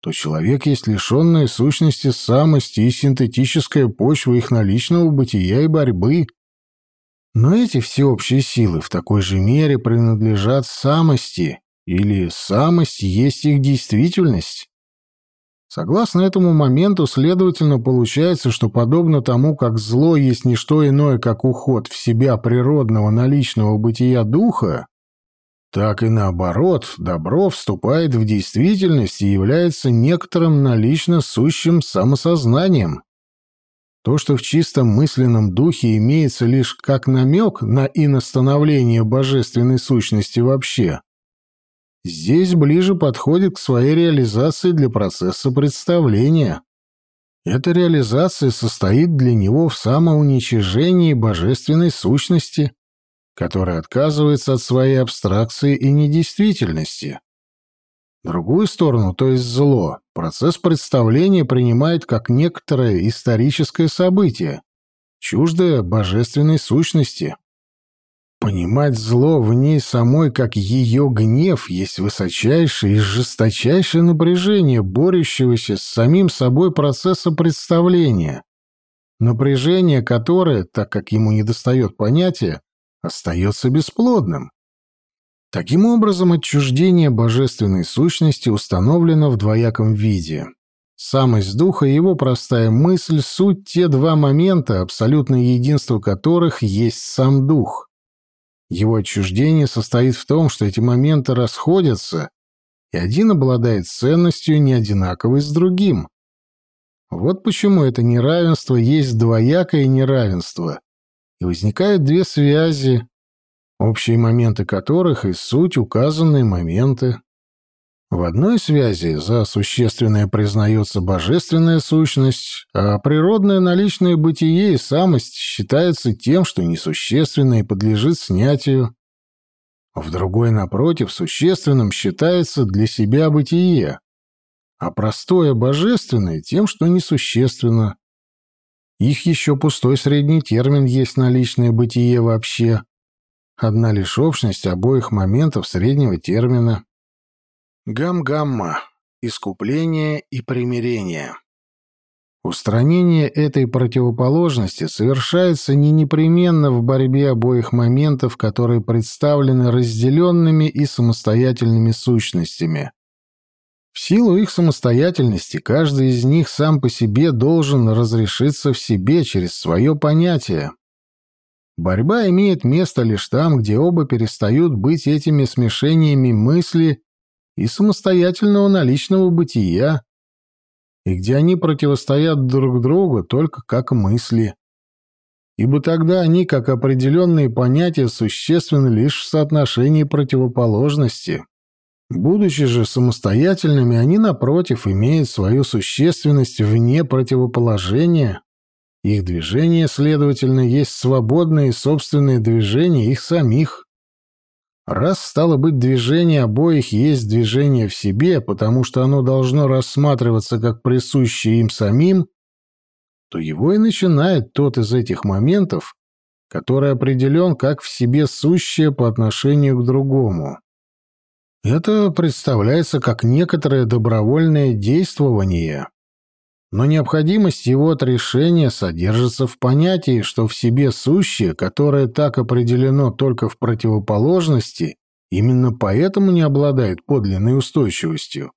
то человек есть лишенная сущности самости и синтетическая почва их наличного бытия и борьбы. Но эти всеобщие силы в такой же мере принадлежат самости, или самость есть их действительность. Согласно этому моменту, следовательно, получается, что подобно тому, как зло есть не что иное, как уход в себя природного наличного бытия духа, так и наоборот, добро вступает в действительность и является некоторым налично сущим самосознанием. То, что в чистом мысленном духе имеется лишь как намек на иностановление божественной сущности вообще, здесь ближе подходит к своей реализации для процесса представления. Эта реализация состоит для него в самоуничижении божественной сущности, которая отказывается от своей абстракции и недействительности. Другую сторону, то есть зло, процесс представления принимает как некоторое историческое событие, чуждое божественной сущности. Понимать зло в ней самой, как ее гнев, есть высочайшее и жесточайшее напряжение, борющегося с самим собой процесса представления. Напряжение, которое, так как ему недостает понятия, остается бесплодным. Таким образом, отчуждение божественной сущности установлено в двояком виде. Самость духа и его простая мысль — суть те два момента, абсолютное единство которых есть сам дух. Его отчуждение состоит в том, что эти моменты расходятся, и один обладает ценностью не одинаковой с другим. Вот почему это неравенство есть двоякое неравенство, и возникают две связи, общие моменты которых и суть указанные моменты. В одной связи за существенное признается божественная сущность, а природное наличное бытие и самость считается тем, что несущественное и подлежит снятию. В другой, напротив, существенным считается для себя бытие, а простое божественное тем, что несущественно. Их еще пустой средний термин есть наличное бытие вообще. Одна лишь общность обоих моментов среднего термина. Гам-гамма. Искупление и примирение. Устранение этой противоположности совершается не непременно в борьбе обоих моментов, которые представлены разделенными и самостоятельными сущностями. В силу их самостоятельности каждый из них сам по себе должен разрешиться в себе через свое понятие. Борьба имеет место лишь там, где оба перестают быть этими смешениями мысли и самостоятельного наличного бытия, и где они противостоят друг другу только как мысли. Ибо тогда они, как определенные понятия, существенны лишь в соотношении противоположности. Будучи же самостоятельными, они, напротив, имеют свою существенность вне противоположения. Их движение, следовательно, есть свободное и собственное движение их самих. Раз стало быть движение обоих есть движение в себе, потому что оно должно рассматриваться как присущее им самим, то его и начинает тот из этих моментов, который определен как в себе сущее по отношению к другому. Это представляется как некоторое добровольное действование, но необходимость его отрешения содержится в понятии, что в себе сущее, которое так определено только в противоположности, именно поэтому не обладает подлинной устойчивостью.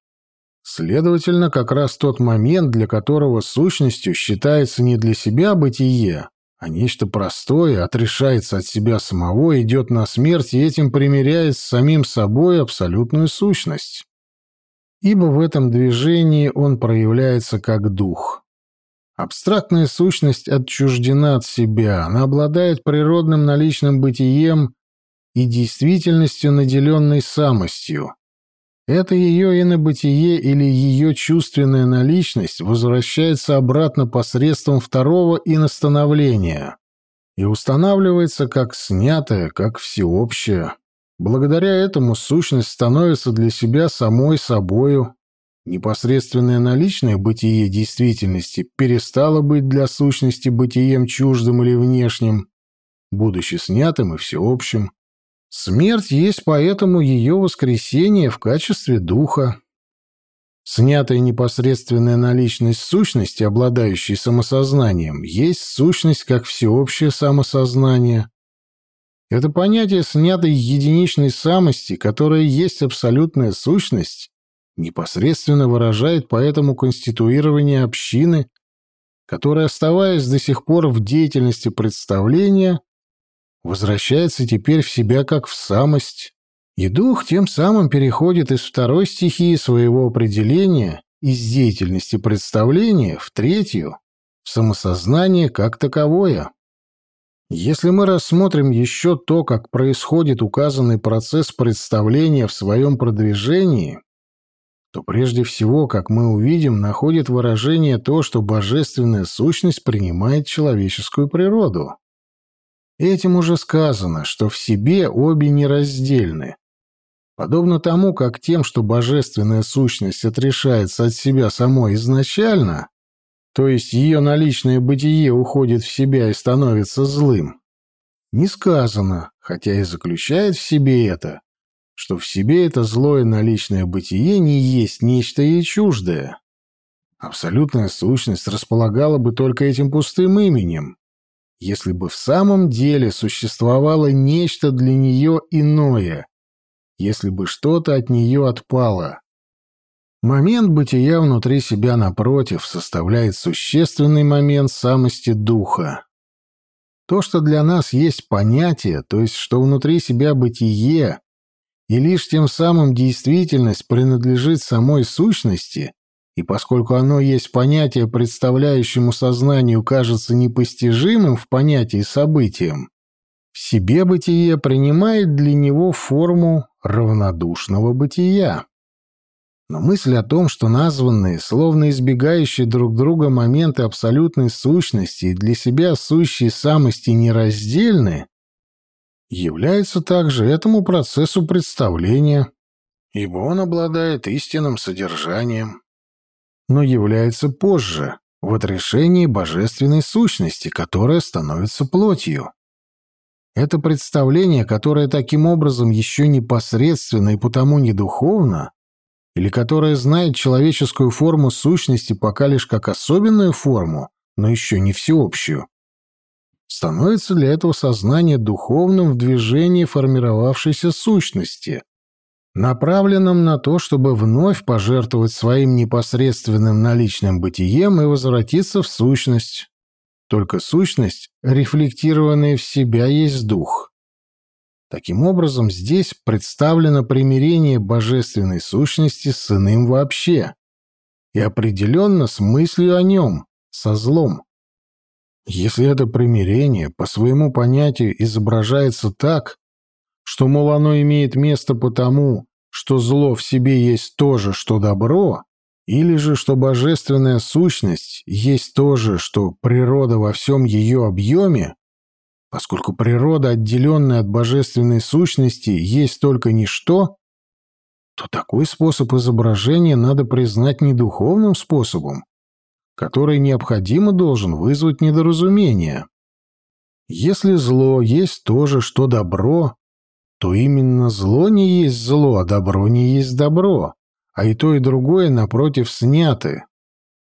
Следовательно, как раз тот момент, для которого сущностью считается не для себя бытие, а нечто простое отрешается от себя самого, идет на смерть и этим примиряет с самим собой абсолютную сущность. Ибо в этом движении он проявляется как дух. Абстрактная сущность отчуждена от себя, она обладает природным наличным бытием и действительностью, наделенной самостью. Это ее инобытие или ее чувственная наличность возвращается обратно посредством второго иностановления и устанавливается как снятое, как всеобщее. Благодаря этому сущность становится для себя самой собою. Непосредственное наличное бытие действительности перестало быть для сущности бытием чуждым или внешним, будучи снятым и всеобщим. Смерть есть поэтому ее воскресение в качестве духа. Снятая непосредственная наличность сущности, обладающей самосознанием, есть сущность как всеобщее самосознание. Это понятие снятой единичной самости, которая есть абсолютная сущность, непосредственно выражает поэтому конституирование общины, которая, оставаясь до сих пор в деятельности представления, возвращается теперь в себя как в самость, и дух тем самым переходит из второй стихии своего определения, из деятельности представления, в третью, в самосознание как таковое. Если мы рассмотрим еще то, как происходит указанный процесс представления в своем продвижении, то прежде всего, как мы увидим, находит выражение то, что божественная сущность принимает человеческую природу. Этим уже сказано, что в себе обе нераздельны. Подобно тому, как тем, что божественная сущность отрешается от себя самой изначально, то есть ее наличное бытие уходит в себя и становится злым, не сказано, хотя и заключает в себе это, что в себе это злое наличное бытие не есть нечто ей чуждое. Абсолютная сущность располагала бы только этим пустым именем, если бы в самом деле существовало нечто для нее иное, если бы что-то от нее отпало. Момент бытия внутри себя, напротив, составляет существенный момент самости духа. То, что для нас есть понятие, то есть что внутри себя бытие, и лишь тем самым действительность принадлежит самой сущности, и поскольку оно есть понятие, представляющему сознанию кажется непостижимым в понятии событием, в себе бытие принимает для него форму равнодушного бытия. Но мысль о том, что названные, словно избегающие друг друга моменты абсолютной сущности и для себя сущие самости нераздельны, является также этому процессу представления, ибо он обладает истинным содержанием, но является позже, в отрешении божественной сущности, которая становится плотью. Это представление, которое таким образом еще непосредственно и потому не духовно, или которая знает человеческую форму сущности пока лишь как особенную форму, но еще не всеобщую, становится для этого сознание духовным в движении формировавшейся сущности, направленным на то, чтобы вновь пожертвовать своим непосредственным наличным бытием и возвратиться в сущность. Только сущность, рефлектированная в себя, есть дух. Таким образом, здесь представлено примирение божественной сущности с иным вообще, и определенно с мыслью о нем, со злом. Если это примирение по своему понятию изображается так, что, мол, оно имеет место потому, что зло в себе есть то же, что добро, или же, что божественная сущность есть то же, что природа во всем ее объеме, Поскольку природа, отделенная от божественной сущности, есть только ничто, то такой способ изображения надо признать не духовным способом, который необходимо должен вызвать недоразумение. Если зло есть то же, что добро, то именно зло не есть зло, а добро не есть добро, а и то, и другое, напротив, сняты.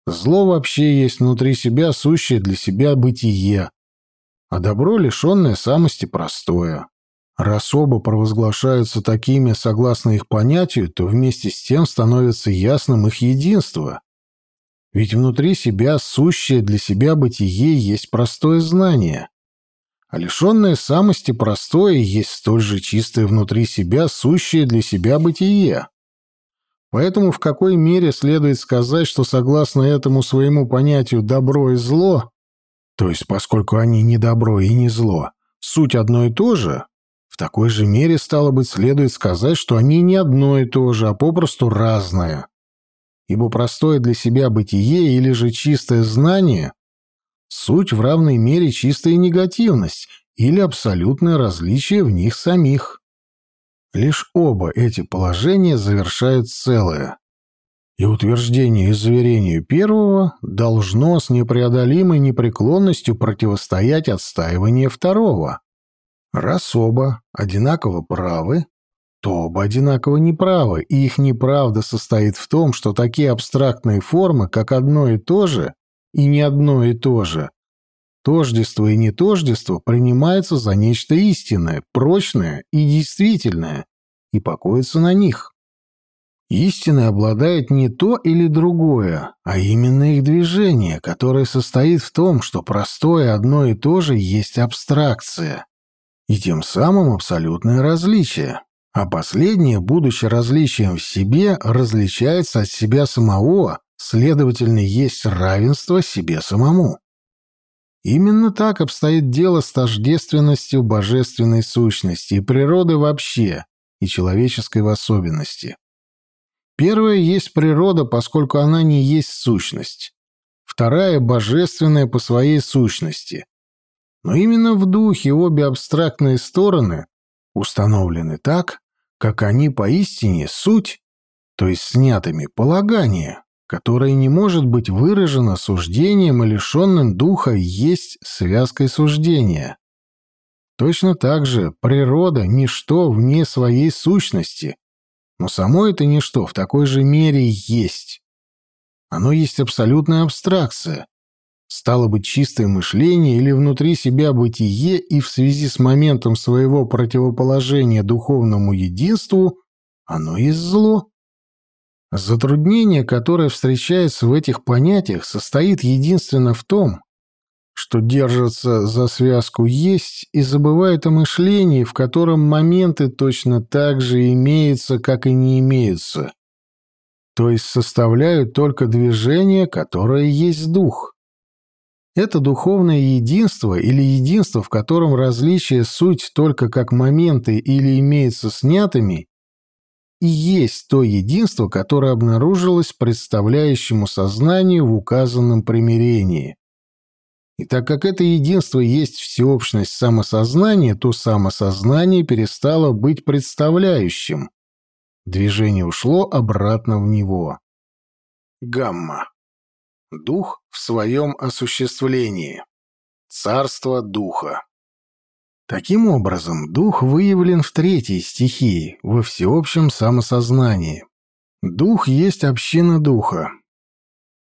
Зло вообще есть внутри себя сущее для себя бытие, а добро, лишенное самости, простое. Раз оба провозглашаются такими согласно их понятию, то вместе с тем становится ясным их единство. Ведь внутри себя сущее для себя бытие есть простое знание, а лишенное самости простое есть столь же чистое внутри себя сущее для себя бытие. Поэтому в какой мере следует сказать, что согласно этому своему понятию добро и зло то есть, поскольку они не добро и не зло, суть одно и то же, в такой же мере, стало быть, следует сказать, что они не одно и то же, а попросту разное. Ибо простое для себя бытие или же чистое знание — суть в равной мере чистая негативность или абсолютное различие в них самих. Лишь оба эти положения завершают целое и утверждению и заверению первого должно с непреодолимой непреклонностью противостоять отстаивание второго. Раз оба одинаково правы, то оба одинаково неправы, и их неправда состоит в том, что такие абстрактные формы, как одно и то же, и не одно и то же, тождество и нетождество принимаются за нечто истинное, прочное и действительное, и покоятся на них. Истиной обладает не то или другое, а именно их движение, которое состоит в том, что простое одно и то же есть абстракция, и тем самым абсолютное различие, а последнее, будучи различием в себе, различается от себя самого, следовательно, есть равенство себе самому. Именно так обстоит дело с тождественностью божественной сущности и природы вообще, и человеческой в особенности. Первая есть природа, поскольку она не есть сущность. Вторая – божественная по своей сущности. Но именно в духе обе абстрактные стороны установлены так, как они поистине суть, то есть снятыми полагания, которое не может быть выражено суждением и лишенным духа есть связкой суждения. Точно так же природа – ничто вне своей сущности, но само это ничто в такой же мере есть. Оно есть абсолютная абстракция. Стало быть, чистое мышление или внутри себя бытие и в связи с моментом своего противоположения духовному единству оно есть зло. Затруднение, которое встречается в этих понятиях, состоит единственно в том, что держатся за связку «есть» и забывают о мышлении, в котором моменты точно так же имеются, как и не имеются, то есть составляют только движение, которое есть дух. Это духовное единство или единство, в котором различие суть только как моменты или имеются снятыми, и есть то единство, которое обнаружилось представляющему сознанию в указанном примирении. И так как это единство есть всеобщность самосознания, то самосознание перестало быть представляющим. Движение ушло обратно в него. Гамма. Дух в своем осуществлении. Царство духа. Таким образом, дух выявлен в третьей стихии, во всеобщем самосознании. Дух есть община духа,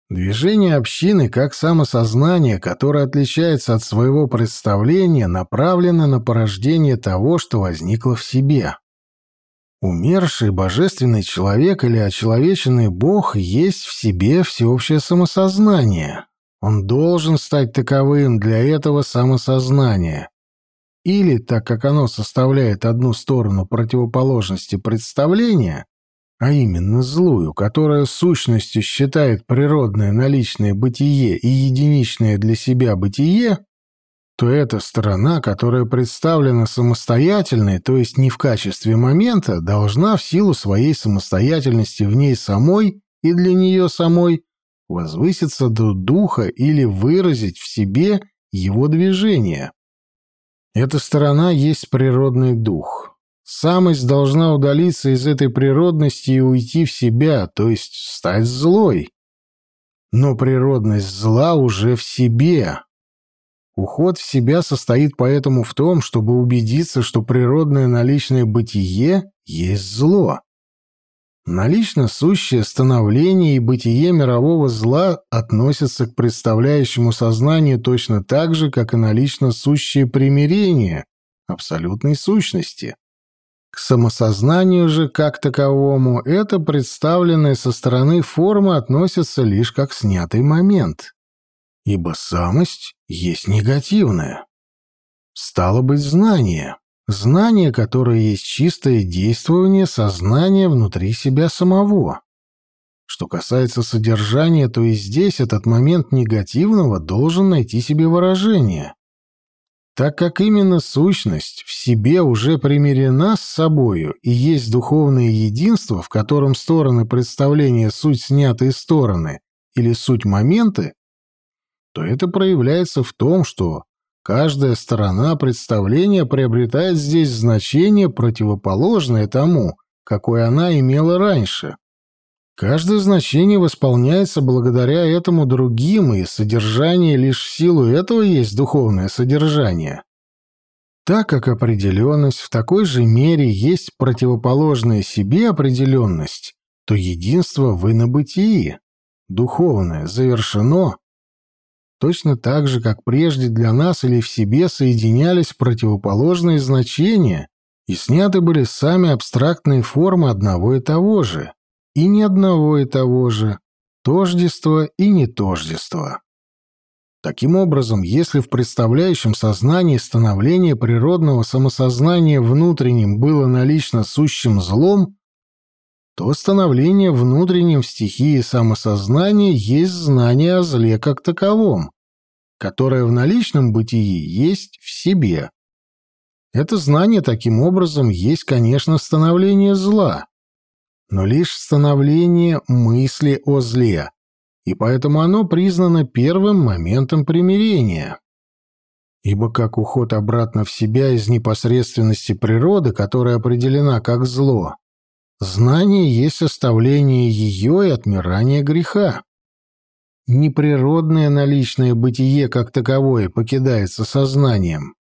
Движение общины как самосознание, которое отличается от своего представления, направлено на порождение того, что возникло в себе. Умерший божественный человек или очеловеченный бог есть в себе всеобщее самосознание. Он должен стать таковым для этого самосознания. Или, так как оно составляет одну сторону противоположности представления, а именно злую, которая сущностью считает природное наличное бытие и единичное для себя бытие, то эта сторона, которая представлена самостоятельной, то есть не в качестве момента, должна в силу своей самостоятельности в ней самой и для нее самой возвыситься до духа или выразить в себе его движение. Эта сторона есть природный дух. Самость должна удалиться из этой природности и уйти в себя, то есть стать злой. Но природность зла уже в себе. Уход в себя состоит поэтому в том, чтобы убедиться, что природное наличное бытие есть зло. Налично сущее становление и бытие мирового зла относятся к представляющему сознанию точно так же, как и налично сущее примирение абсолютной сущности. К самосознанию же как таковому эта представленная со стороны форма относится лишь как снятый момент, ибо самость есть негативное. Стало быть, знание. Знание, которое есть чистое действование сознания внутри себя самого. Что касается содержания, то и здесь этот момент негативного должен найти себе выражение так как именно сущность в себе уже примирена с собою и есть духовное единство, в котором стороны представления суть снятые стороны или суть моменты, то это проявляется в том, что каждая сторона представления приобретает здесь значение, противоположное тому, какое она имела раньше. Каждое значение восполняется благодаря этому другим, и содержание лишь в силу этого есть духовное содержание. Так как определенность в такой же мере есть противоположная себе определенность, то единство в инобытии, духовное, завершено, точно так же, как прежде для нас или в себе соединялись противоположные значения и сняты были сами абстрактные формы одного и того же и ни одного и того же, тождество и нетождество. Таким образом, если в представляющем сознании становление природного самосознания внутренним было налично сущим злом, то становление внутренним в стихии самосознания есть знание о зле как таковом, которое в наличном бытии есть в себе. Это знание таким образом есть, конечно, становление зла, но лишь становление мысли о зле, и поэтому оно признано первым моментом примирения. Ибо как уход обратно в себя из непосредственности природы, которая определена как зло, знание есть составление ее и отмирание греха. Неприродное наличное бытие как таковое покидается сознанием,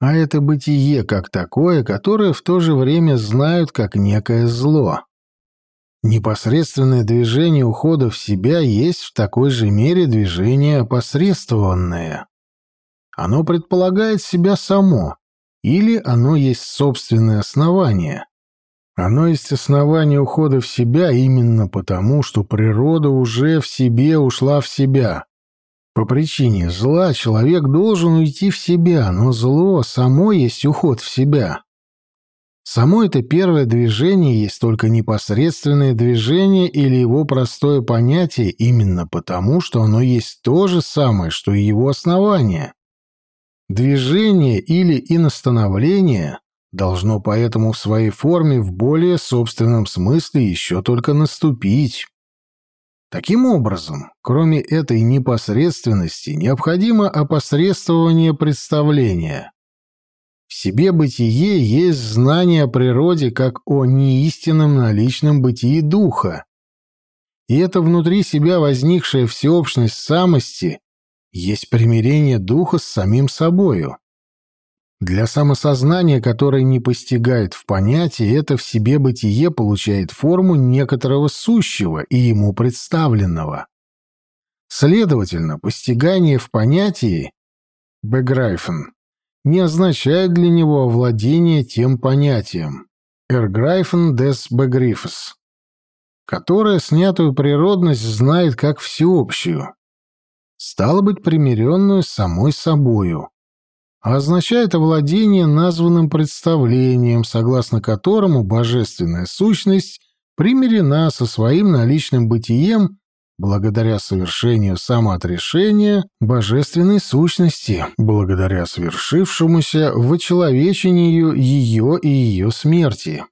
а это бытие как такое, которое в то же время знают как некое зло. Непосредственное движение ухода в себя есть в такой же мере движение опосредствованное. Оно предполагает себя само, или оно есть собственное основание. Оно есть основание ухода в себя именно потому, что природа уже в себе ушла в себя. По причине зла человек должен уйти в себя, но зло само есть уход в себя. Само это первое движение есть только непосредственное движение или его простое понятие именно потому, что оно есть то же самое, что и его основание. Движение или иностановление должно поэтому в своей форме в более собственном смысле еще только наступить. Таким образом, кроме этой непосредственности, необходимо опосредствование представления – в себе бытие есть знание о природе как о неистинном наличном бытии духа. И это внутри себя возникшая всеобщность самости есть примирение духа с самим собою. Для самосознания, которое не постигает в понятии, это в себе бытие получает форму некоторого сущего и ему представленного. Следовательно, постигание в понятии Беграйфен не означает для него овладение тем понятием. «ergreifen des Begriffes», которое снятую природность знает как всеобщую, стало быть, примиренную самой собою, а означает овладение названным представлением, согласно которому божественная сущность примирена со своим наличным бытием благодаря совершению самоотрешения божественной сущности, благодаря свершившемуся вычеловечению ее и ее смерти.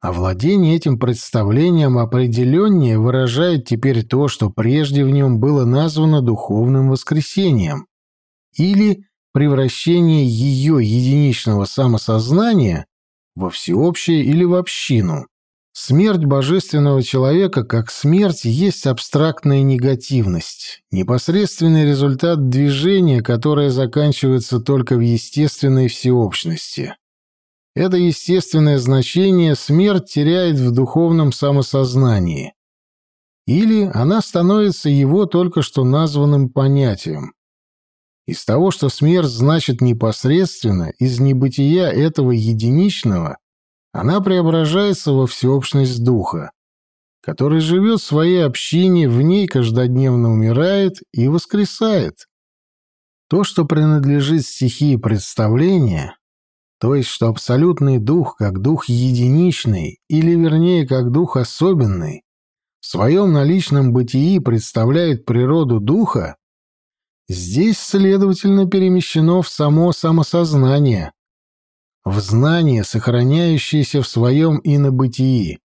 Овладение этим представлением определеннее выражает теперь то, что прежде в нем было названо духовным воскресением, или превращение ее единичного самосознания во всеобщее или в общину. Смерть божественного человека как смерть есть абстрактная негативность, непосредственный результат движения, которое заканчивается только в естественной всеобщности. Это естественное значение смерть теряет в духовном самосознании. Или она становится его только что названным понятием. Из того, что смерть значит непосредственно, из небытия этого единичного – она преображается во всеобщность духа, который живет в своей общине, в ней каждодневно умирает и воскресает. То, что принадлежит стихии представления, то есть что абсолютный дух, как дух единичный, или вернее, как дух особенный, в своем наличном бытии представляет природу духа, здесь, следовательно, перемещено в само самосознание, в знание, сохраняющееся в своем инобытии.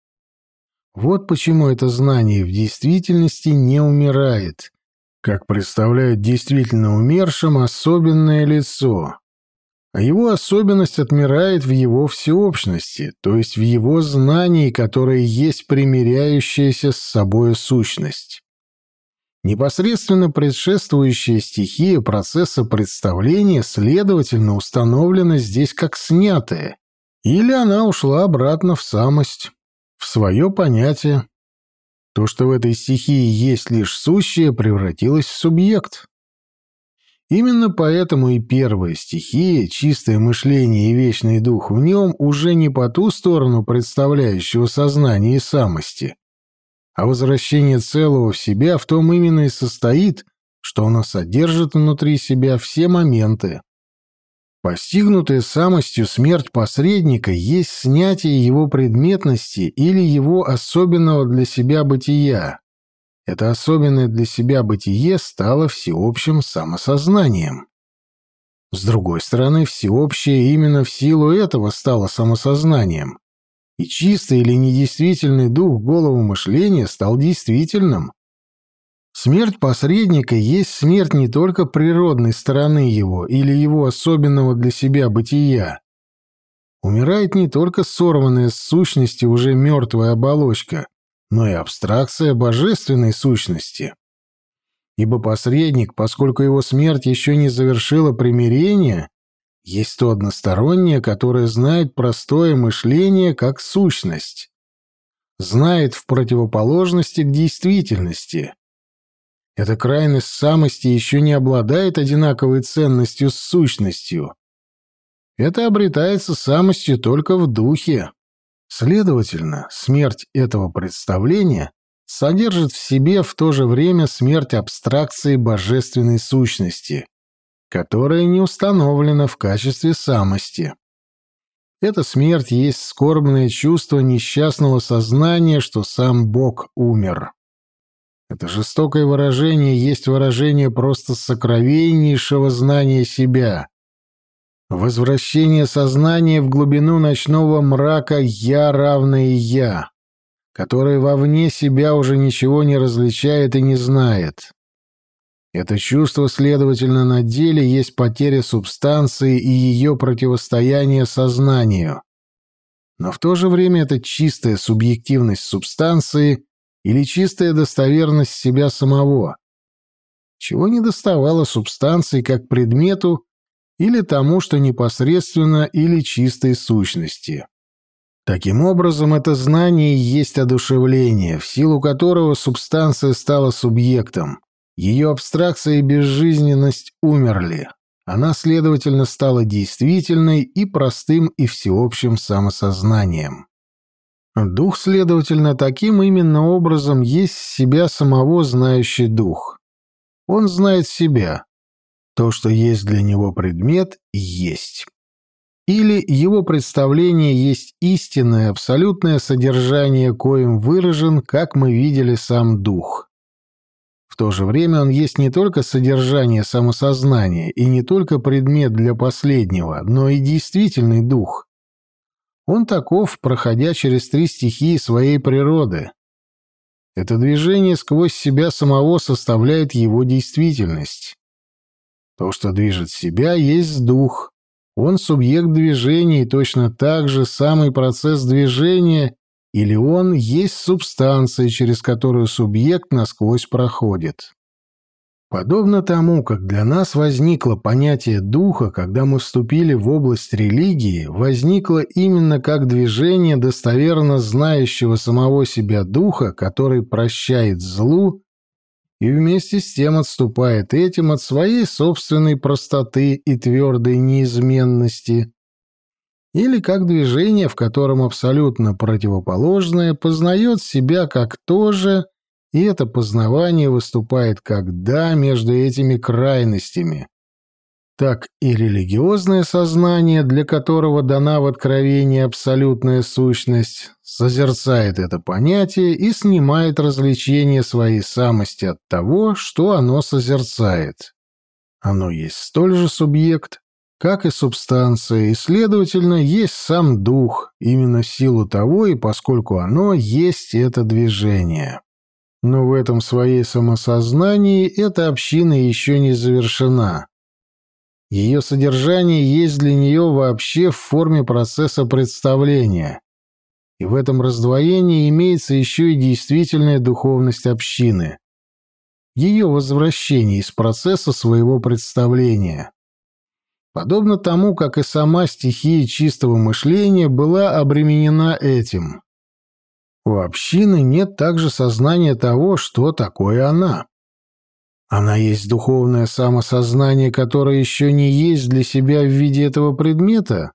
Вот почему это знание в действительности не умирает, как представляет действительно умершим особенное лицо, а его особенность отмирает в его всеобщности, то есть в его знании, которое есть примиряющаяся с собой сущность. Непосредственно предшествующая стихия процесса представления, следовательно, установлена здесь как снятая, или она ушла обратно в самость, в свое понятие. То, что в этой стихии есть лишь сущее, превратилось в субъект. Именно поэтому и первая стихия, чистое мышление и вечный дух в нем уже не по ту сторону представляющего сознания и самости, а возвращение целого в себя в том именно и состоит, что оно содержит внутри себя все моменты. Постигнутая самостью смерть посредника есть снятие его предметности или его особенного для себя бытия. это особенное для себя бытие стало всеобщим самосознанием. С другой стороны, всеобщее именно в силу этого стало самосознанием, и чистый или недействительный дух голову мышления стал действительным. Смерть посредника есть смерть не только природной стороны его или его особенного для себя бытия. Умирает не только сорванная с сущности уже мертвая оболочка, но и абстракция божественной сущности. Ибо посредник, поскольку его смерть еще не завершила примирение, есть то одностороннее, которое знает простое мышление как сущность, знает в противоположности к действительности. Эта крайность самости еще не обладает одинаковой ценностью с сущностью. Это обретается самостью только в духе. Следовательно, смерть этого представления содержит в себе в то же время смерть абстракции божественной сущности, которая не установлена в качестве самости. Эта смерть есть скорбное чувство несчастного сознания, что сам Бог умер. Это жестокое выражение есть выражение просто сокровеннейшего знания себя. Возвращение сознания в глубину ночного мрака «я» равное «я», которое вовне себя уже ничего не различает и не знает. Это чувство, следовательно, на деле есть потеря субстанции и ее противостояние сознанию. Но в то же время это чистая субъективность субстанции или чистая достоверность себя самого, чего не доставало субстанции как предмету или тому, что непосредственно или чистой сущности. Таким образом, это знание есть одушевление, в силу которого субстанция стала субъектом, ее абстракция и безжизненность умерли. Она, следовательно, стала действительной и простым и всеобщим самосознанием. Дух, следовательно, таким именно образом есть себя самого знающий дух. Он знает себя. То, что есть для него предмет, есть. Или его представление есть истинное, абсолютное содержание, коим выражен, как мы видели, сам дух то же время он есть не только содержание самосознания и не только предмет для последнего, но и действительный дух. Он таков, проходя через три стихии своей природы. Это движение сквозь себя самого составляет его действительность. То, что движет себя, есть дух. Он субъект движения, и точно так же самый процесс движения или он есть субстанция, через которую субъект насквозь проходит. Подобно тому, как для нас возникло понятие духа, когда мы вступили в область религии, возникло именно как движение достоверно знающего самого себя духа, который прощает злу и вместе с тем отступает этим от своей собственной простоты и твердой неизменности, или как движение, в котором абсолютно противоположное познает себя как то же, и это познавание выступает как «да» между этими крайностями. Так и религиозное сознание, для которого дана в откровении абсолютная сущность, созерцает это понятие и снимает развлечение своей самости от того, что оно созерцает. Оно есть столь же субъект, как и субстанция, и, следовательно, есть сам дух, именно в силу того и поскольку оно есть это движение. Но в этом своей самосознании эта община еще не завершена. Ее содержание есть для нее вообще в форме процесса представления. И в этом раздвоении имеется еще и действительная духовность общины. Ее возвращение из процесса своего представления подобно тому, как и сама стихия чистого мышления была обременена этим. У общины нет также сознания того, что такое она. Она есть духовное самосознание, которое еще не есть для себя в виде этого предмета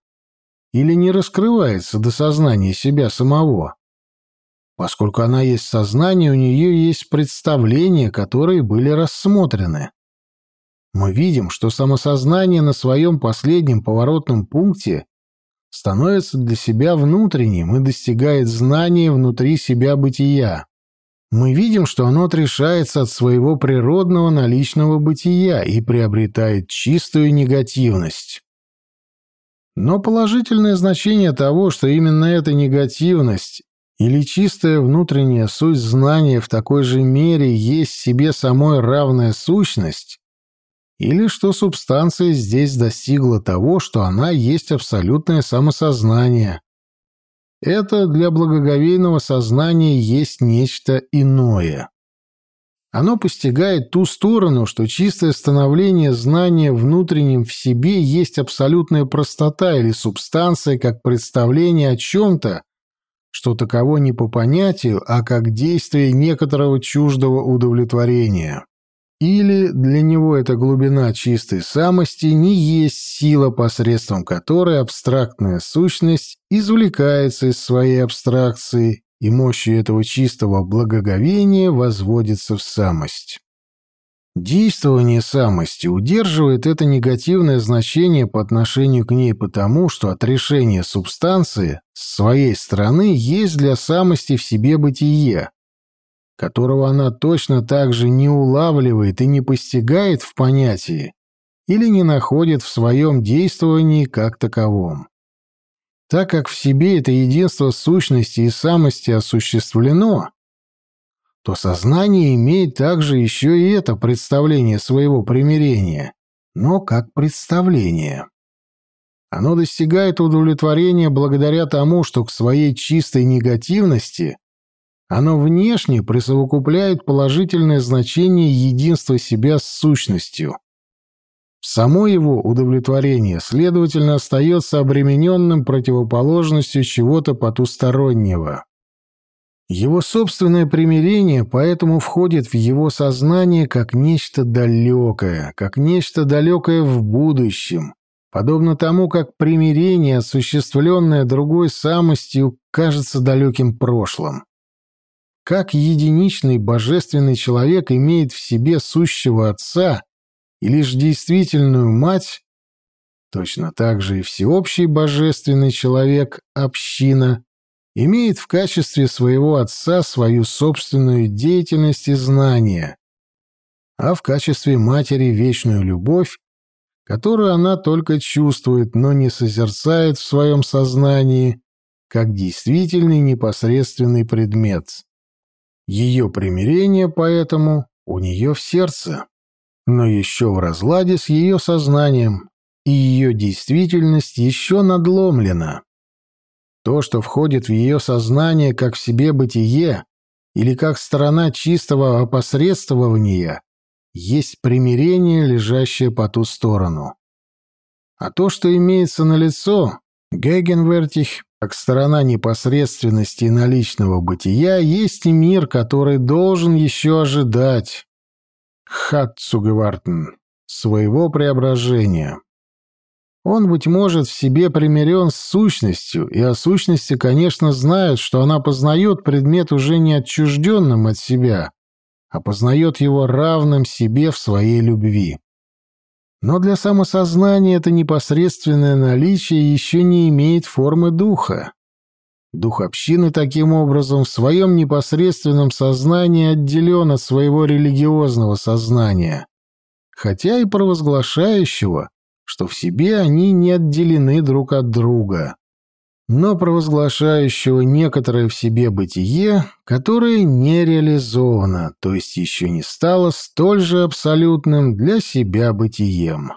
или не раскрывается до сознания себя самого. Поскольку она есть сознание, у нее есть представления, которые были рассмотрены мы видим, что самосознание на своем последнем поворотном пункте становится для себя внутренним и достигает знания внутри себя бытия. мы видим, что оно отрешается от своего природного наличного бытия и приобретает чистую негативность. Но положительное значение того, что именно эта негативность или чистая внутренняя суть знания в такой же мере есть себе самой равная сущность, или что субстанция здесь достигла того, что она есть абсолютное самосознание. Это для благоговейного сознания есть нечто иное. Оно постигает ту сторону, что чистое становление знания внутренним в себе есть абсолютная простота или субстанция как представление о чем-то, что таково не по понятию, а как действие некоторого чуждого удовлетворения. Или для него эта глубина чистой самости не есть сила, посредством которой абстрактная сущность извлекается из своей абстракции и мощью этого чистого благоговения возводится в самость. Действование самости удерживает это негативное значение по отношению к ней потому, что отрешение субстанции с своей стороны есть для самости в себе бытие, которого она точно так же не улавливает и не постигает в понятии или не находит в своем действовании как таковом. Так как в себе это единство сущности и самости осуществлено, то сознание имеет также еще и это представление своего примирения, но как представление. Оно достигает удовлетворения благодаря тому, что к своей чистой негативности оно внешне присовокупляет положительное значение единства себя с сущностью, Само его удовлетворение, следовательно, остается обремененным противоположностью чего-то потустороннего. Его собственное примирение поэтому входит в его сознание как нечто далекое, как нечто далекое в будущем, подобно тому, как примирение, осуществленное другой самостью, кажется далеким прошлым. Как единичный божественный человек имеет в себе сущего Отца – и лишь действительную мать, точно так же и всеобщий божественный человек, община, имеет в качестве своего отца свою собственную деятельность и знания, а в качестве матери вечную любовь, которую она только чувствует, но не созерцает в своем сознании, как действительный непосредственный предмет. Ее примирение поэтому у нее в сердце но еще в разладе с ее сознанием, и ее действительность еще надломлена. То, что входит в ее сознание как в себе бытие или как сторона чистого опосредствования, есть примирение, лежащее по ту сторону. А то, что имеется на лицо, Гегенвертих, как сторона непосредственности и наличного бытия, есть и мир, который должен еще ожидать, Хатцугевартен, своего преображения. Он, быть может, в себе примирен с сущностью, и о сущности, конечно, знает, что она познает предмет уже не отчужденным от себя, а познает его равным себе в своей любви. Но для самосознания это непосредственное наличие еще не имеет формы духа. Дух общины таким образом в своем непосредственном сознании отделен от своего религиозного сознания, хотя и провозглашающего, что в себе они не отделены друг от друга, но провозглашающего некоторое в себе бытие, которое не реализовано, то есть еще не стало столь же абсолютным для себя бытием.